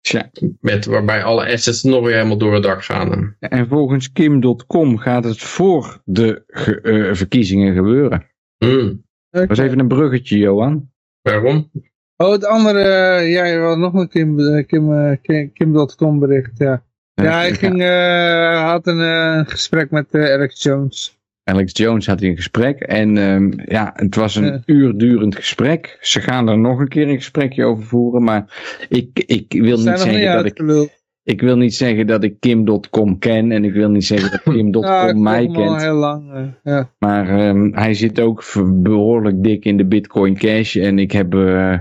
Tja. met, waarbij alle assets nog weer helemaal door het dak gaan. En volgens Kim.com gaat het voor de ge- eh, verkiezingen gebeuren. Hmm. Dat was even een bruggetje, Johan. Waarom? Oh, het andere, eh, ja, je had nog een Kim, eh, Kim, eh, Kim, Kim.com bericht, ja. Ja, hij ging, eh, had een eh, gesprek met eh, Eric Jones. Alex Jones had een gesprek en ehm, ja, het was een Ja. uur durend gesprek. Ze gaan er nog een keer een gesprekje over voeren, maar ik, ik wil niet zeggen dat ik, ik wil niet zeggen dat ik Kim.com ken en ik wil niet zeggen dat Kim.com Ja, mij kent. heel lang. eh, ja. Maar ehm, hij zit ook behoorlijk dik in de Bitcoin Cash. En ik heb eh,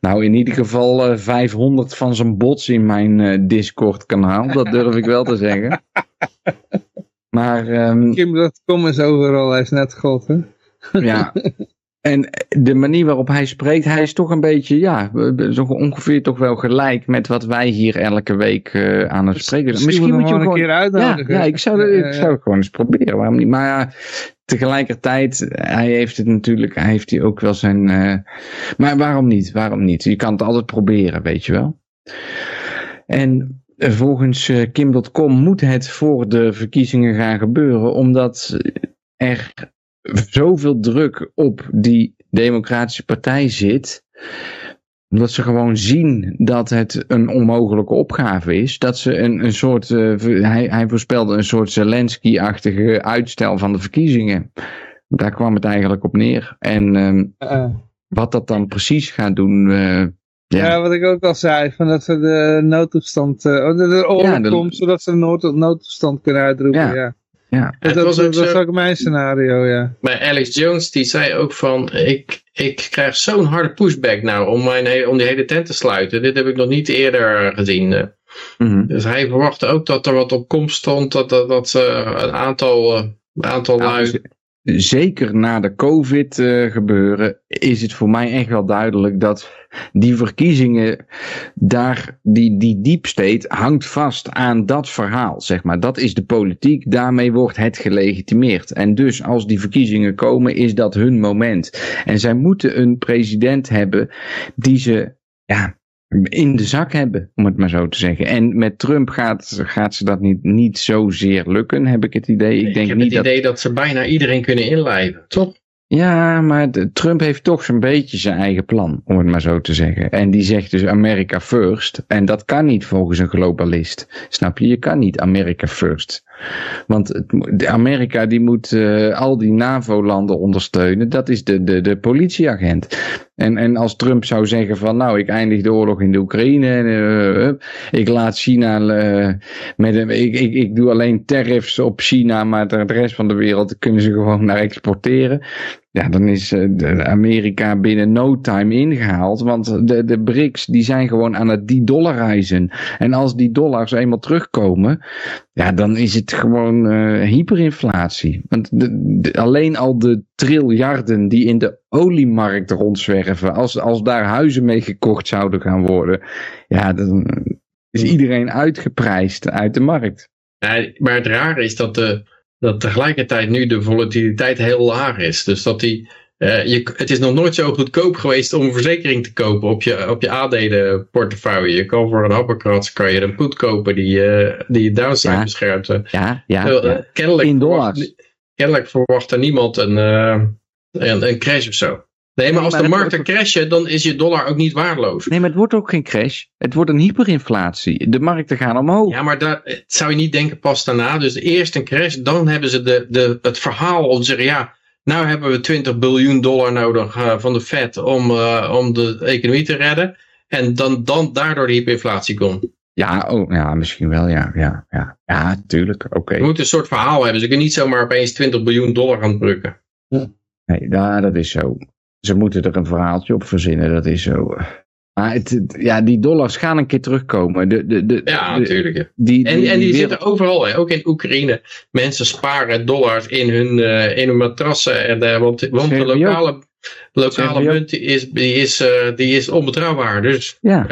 nou in ieder geval eh, 500 van zijn bots in mijn eh, Discord kanaal. Dat durf ik wel te zeggen. Maar ehm, Kim.com is overal, hij is net god, hè? ja. En de manier waarop hij spreekt, hij is toch een beetje, ja, zo ongeveer toch wel gelijk met wat wij hier elke week eh, aan het spreken zijn. Misschien, moet je hem gewoon een keer uitnodigen. ja, ik zou, ik ja. zou het gewoon eens proberen. Waarom niet? Maar ja, tegelijkertijd, hij heeft het natuurlijk, hij heeft hij ook wel zijn. eh, maar waarom niet? Waarom niet? Je kan het altijd proberen, weet je wel. En volgens eh, Kim.com moet het voor de verkiezingen gaan gebeuren, omdat er zoveel druk op die Democratische Partij zit omdat ze gewoon zien dat het een onmogelijke opgave is. Dat ze een, een soort, eh, hij, hij voorspelde een soort Zelensky-achtige uitstel van de verkiezingen. Daar kwam het eigenlijk op neer. En ehm, Eh, wat dat dan precies gaat doen, eh, ja. ja. wat ik ook al zei, van dat ze de noodtoestand, eh, oh, de, de oorlog Ja, de- komt, zodat ze de nood, noodtoestand kunnen uitroepen, Ja. ja. ja. Dat, was dat, ook dat mijn scenario, ja. bij Alex Jones, die zei ook van, ik, ik krijg zo'n harde pushback nou om, mijn, om die hele tent te sluiten. Dit heb ik nog niet eerder gezien. Mhm. Dus hij verwachtte ook dat er wat op komst stond, dat, dat, dat ze een aantal, eh, een aantal Nou, lui... z- Zeker na de COVID eh, gebeuren is het voor mij echt wel duidelijk dat die verkiezingen daar, die, die deep state hangt vast aan dat verhaal, zeg maar. Dat is de politiek, daarmee wordt het gelegitimeerd. En dus als die verkiezingen komen, is dat hun moment. En zij moeten een president hebben die ze, ja, in de zak hebben, om het maar zo te zeggen. En met Trump gaat, gaat ze dat niet, niet zozeer lukken, heb ik het idee. Ik Ik, denk heb niet het dat idee dat ze bijna iedereen kunnen inlijven, toch? Ja, maar de- Trump heeft toch zo'n beetje zijn eigen plan, om het maar zo te zeggen. En die zegt dus America first. En dat kan niet volgens een globalist. Snap je? Je kan niet America first. Want Amerika die moet eh, al die NAVO-landen ondersteunen. Dat is de, de, de politieagent. En, en als Trump zou zeggen van nou, ik eindig de oorlog in de Oekraïne. Eh, hup, ik laat China eh, met ik, ik, ik doe alleen tariffs op China, maar de rest van de wereld kunnen ze gewoon naar exporteren. Ja, dan is eh, Amerika binnen no time ingehaald. Want de, de BRICS die zijn gewoon aan het die dollar reizen. En als die dollars eenmaal terugkomen, ja, dan is het gewoon eh, hyperinflatie. Want de- alleen al de triljarden die in de oliemarkt rondzwerven, als, als daar huizen mee gekocht zouden gaan worden, ja, dan is iedereen uitgeprijsd uit de markt. Ja, maar het rare is dat, de, dat tegelijkertijd nu de volatiliteit heel laag is. Dus dat die, eh, je, het is nog nooit zo goedkoop geweest om een verzekering te kopen op je, op je aandelenportefeuille. Je kan voor een happerkrats kan je een put kopen die, eh, die je downside Ja. beschermt. Eh, Ja, ja, ja. kennelijk, verwacht, dollars. kennelijk verwacht er niemand een, een, een crash of zo. Nee, maar als de markten crashen, dan is je dollar ook niet waardeloos. Nee, maar het wordt ook geen crash. Het wordt een hyperinflatie. De markten gaan omhoog. Ja, maar het zou je niet denken pas daarna. Dus eerst een crash, dan hebben ze de, de, het verhaal om te zeggen, ja, nou hebben we 20 biljoen dollar nodig eh, van de Fed om, eh, om de economie te redden. En dan, dan daardoor de hyperinflatie komt. Ja, oh, ja misschien wel, ja. Ja, ja. ja tuurlijk, oké. Je moet een soort verhaal hebben. Ze kunnen niet zomaar opeens 20 biljoen dollar gaan drukken. Nee, ja, dat is zo. Ze moeten er een verhaaltje op verzinnen, dat is zo. Maar het, ja, die dollars gaan een keer terugkomen. De, de, de, Ja, natuurlijk. ja. Die, En, en die wereld- zitten overal, hè. ook in Oekraïne. Mensen sparen dollars in hun, eh, in hun matrassen. En, eh, want want de lokale, lokale munt die is, die, is, eh, die is onbetrouwbaar. Dus Ja,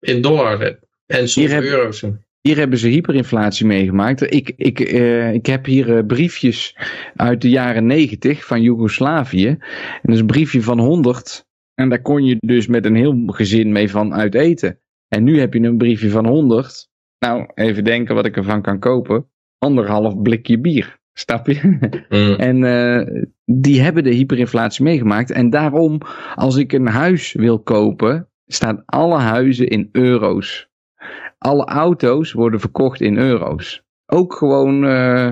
in dollars en soms Hier heb- euro's. Hier hebben ze hyperinflatie meegemaakt. Ik, ik, eh, ik heb hier eh, briefjes uit de jaren 90 van Joegoslavië. En dat is een briefje van 100. En daar kon je dus met een heel gezin mee van uit eten. En nu heb je een briefje van 100. Nou, even denken wat ik ervan kan kopen. Anderhalf blikje bier. Snap je? Mm. En eh, die hebben de hyperinflatie meegemaakt. En daarom, als ik een huis wil kopen, staan alle huizen in euro's. Alle auto's worden verkocht in euro's. Ook gewoon eh,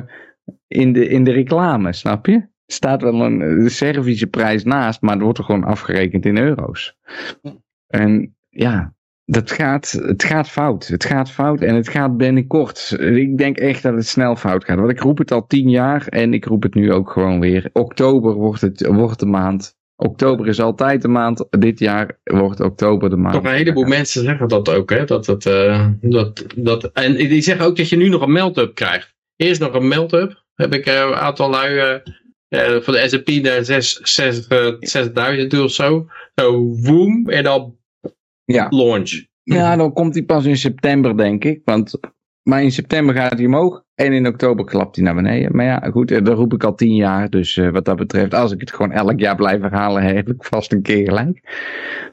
in, de, in de reclame, snap je? Er staat wel een eh, Servische prijs naast, maar het wordt er gewoon afgerekend in euro's. En ja, dat gaat, het gaat fout. Het gaat fout en het gaat binnenkort. Ik denk echt dat het snel fout gaat. Want ik roep het al tien jaar en ik roep het nu ook gewoon weer. Oktober wordt, het, wordt de maand. Oktober is altijd de maand. Dit jaar wordt oktober de maand. Toch een heleboel mensen zeggen dat ook. Hè? Dat, het, uh, dat, dat, en die zeggen ook dat je nu nog een meld-up krijgt. Eerst nog een meld-up. Heb ik uh, een aantal lui uh, voor de S&P naar 6000 of zo. Zo woem en dan ja. launch. Ja, dan komt hij pas in september, denk ik. Want, maar in september gaat hij omhoog. En in oktober klapt hij naar beneden. Maar ja, goed, dat roep ik al tien jaar. Dus uh, wat dat betreft, als ik het gewoon elk jaar blijf herhalen, heb ik vast een keer gelijk.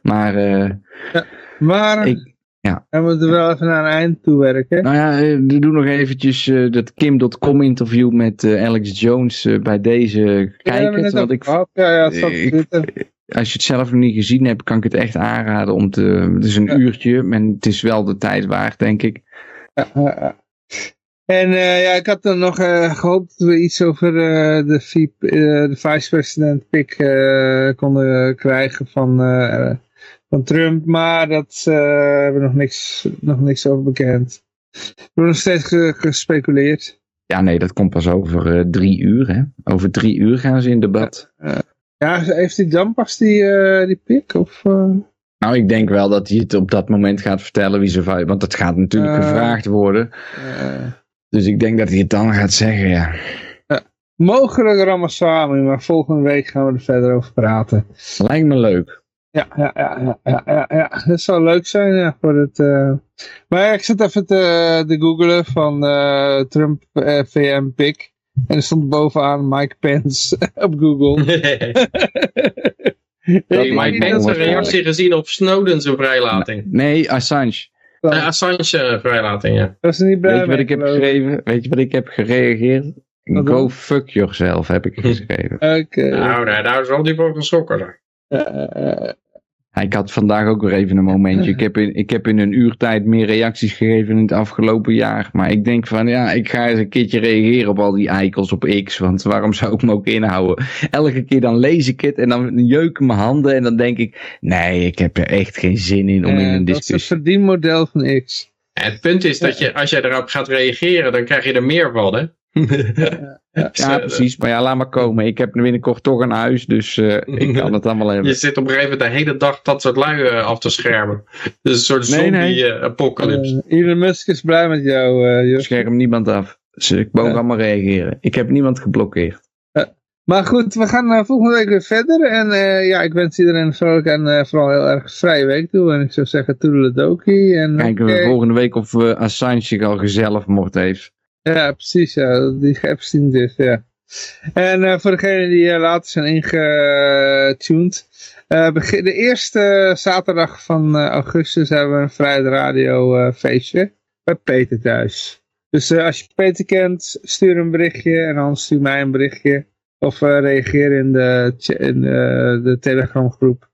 Maar, uh, ja, maar ik, ja. we moeten wel even naar een eind toe werken. Nou ja, we doen nog eventjes uh, dat Kim.com interview met Alex Jones bij deze kijken. Ja, ik, ja, ja, ik, als je het zelf nog niet gezien hebt, kan ik het echt aanraden om te. Het is een ja. uurtje, en het is wel de tijd waard, denk ik. Ja, en uh, ja, ik had dan nog uh, gehoopt dat we iets over uh, de, VIP, de vice-president pick konden krijgen van, van Trump, maar dat hebben we nog niks, nog niks over bekend. Er wordt nog steeds gespeculeerd. Ja, nee, dat komt pas over drie uur. Hè? Over drie uur gaan ze in debat. Ja, heeft hij dan pas die, die pick? Of. Nou, ik denk wel dat hij het op dat moment gaat vertellen wie ze. Want dat gaat natuurlijk uh, gevraagd worden. dus ik denk dat hij het dan gaat zeggen, ja. mogelijk Ramaswamy, maar volgende week gaan we er verder over praten. Lijkt me leuk. Ja, ja, ja, ja, ja, ja. dat zou leuk zijn ja, voor het. Maar ik zit even te, te googlen van Trump VM pick. En er stond bovenaan Mike Pence op Google. hey, Mike Pence een reactie gezien op Snowden's vrijlating. Nee, Assange. Uh, Assange vrijlating, ja. Dat is niet blij Weet je wat ik heb geschreven? Weet je wat ik heb gereageerd? Go dan? fuck yourself heb ik geschreven. Oké. Okay. Nou, daar, daar is wel die voor geschrokken. Uh, ik had vandaag ook weer even een momentje. Ik heb, in, ik heb in een uurtijd meer reacties gegeven in het afgelopen jaar. Maar ik denk van ja, ik ga eens een keertje reageren op al die eikels op X. Want waarom zou ik me ook inhouden? Elke keer dan lees ik het en dan jeuken mijn handen. En dan denk ik, nee, ik heb er echt geen zin in om in een discussie... Dat is het verdienmodel van X. Het punt is dat je, als jij erop gaat reageren, dan krijg je er meer van, hè? Ja, ja, ja, precies. Maar ja, laat maar komen. Ik heb binnenkort toch een huis, dus uh, ik kan het allemaal hebben. Je zit op een gegeven moment de hele dag dat soort lui uh, af te schermen. Dus een soort zombie-apocalypse. Nee, nee. uh, Elon Musk is blij met jou, uh, Ik scherm niemand af. Dus ik mogen allemaal reageren. Ik heb niemand geblokkeerd. Maar goed, we gaan volgende week weer verder. En ja, ik wens iedereen een vrolijk en vooral heel erg vrije week toe. En ik zou zeggen, toedeledokie. En Kijken we volgende week of Assange zich al gezellig mocht heeft. Ja, precies, ja. Die Epstein dus, ja. En uh, voor degenen die uh, later zijn ingetuned. Uh, de eerste zaterdag van augustus hebben we een Vrijheid Radio feestje. Bij Peter thuis. Dus als je Peter kent, stuur een berichtje. En dan stuur mij een berichtje. Of reageer in de, in de, Telegram groep.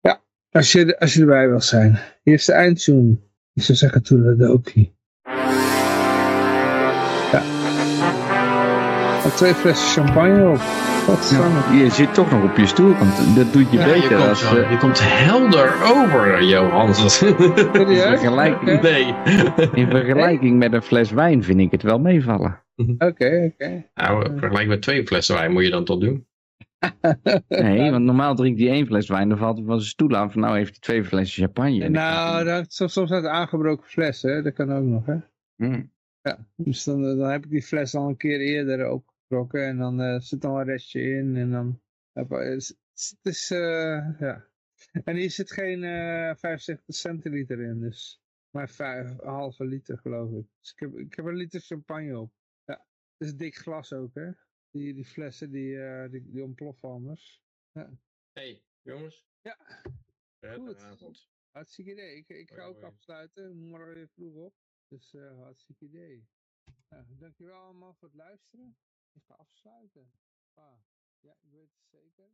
Ja, als je, als je erbij wil zijn. Hier is de eindtune. Ik zou zeggen, toedeledokie. Twee flessen champagne op. Wat ja, je zit toch nog op je stoel, want dat doet je ja, beter. Je komt, als, uh, je komt helder over, Johan. in vergelijking, nee. in vergelijking met een fles wijn vind ik het wel meevallen. Oké, oké. Okay. Nou, vergelijk met twee flessen wijn moet je dan toch doen? nee, want normaal drinkt hij één fles wijn, dan valt hij van zijn stoel af. Nou heeft hij twee flessen champagne. Nou, dat, soms, soms uit aangebroken flessen, hè? dat kan ook nog, hè? Hmm. Ja, dus dan, dan heb ik die fles al een keer eerder opgetrokken en dan uh, zit al een restje in en dan... Het is, uh, ja. En hier zit geen uh, 75 centiliter in, dus maar vijf, een halve liter geloof ik. Dus ik heb, ik heb een liter champagne op. Ja, het is dik glas ook, hè. Die, die flessen die, die, die ontploffen anders. Ja. hey, jongens. Ja. Goed. Hartstikke idee. Ik, ik ga ook afsluiten. Morgen weer vroeg op. Dus uh, hartstikke idee. Dankjewel allemaal voor het luisteren. Ik ga afsluiten. Ah, ja, ik weet het zeker.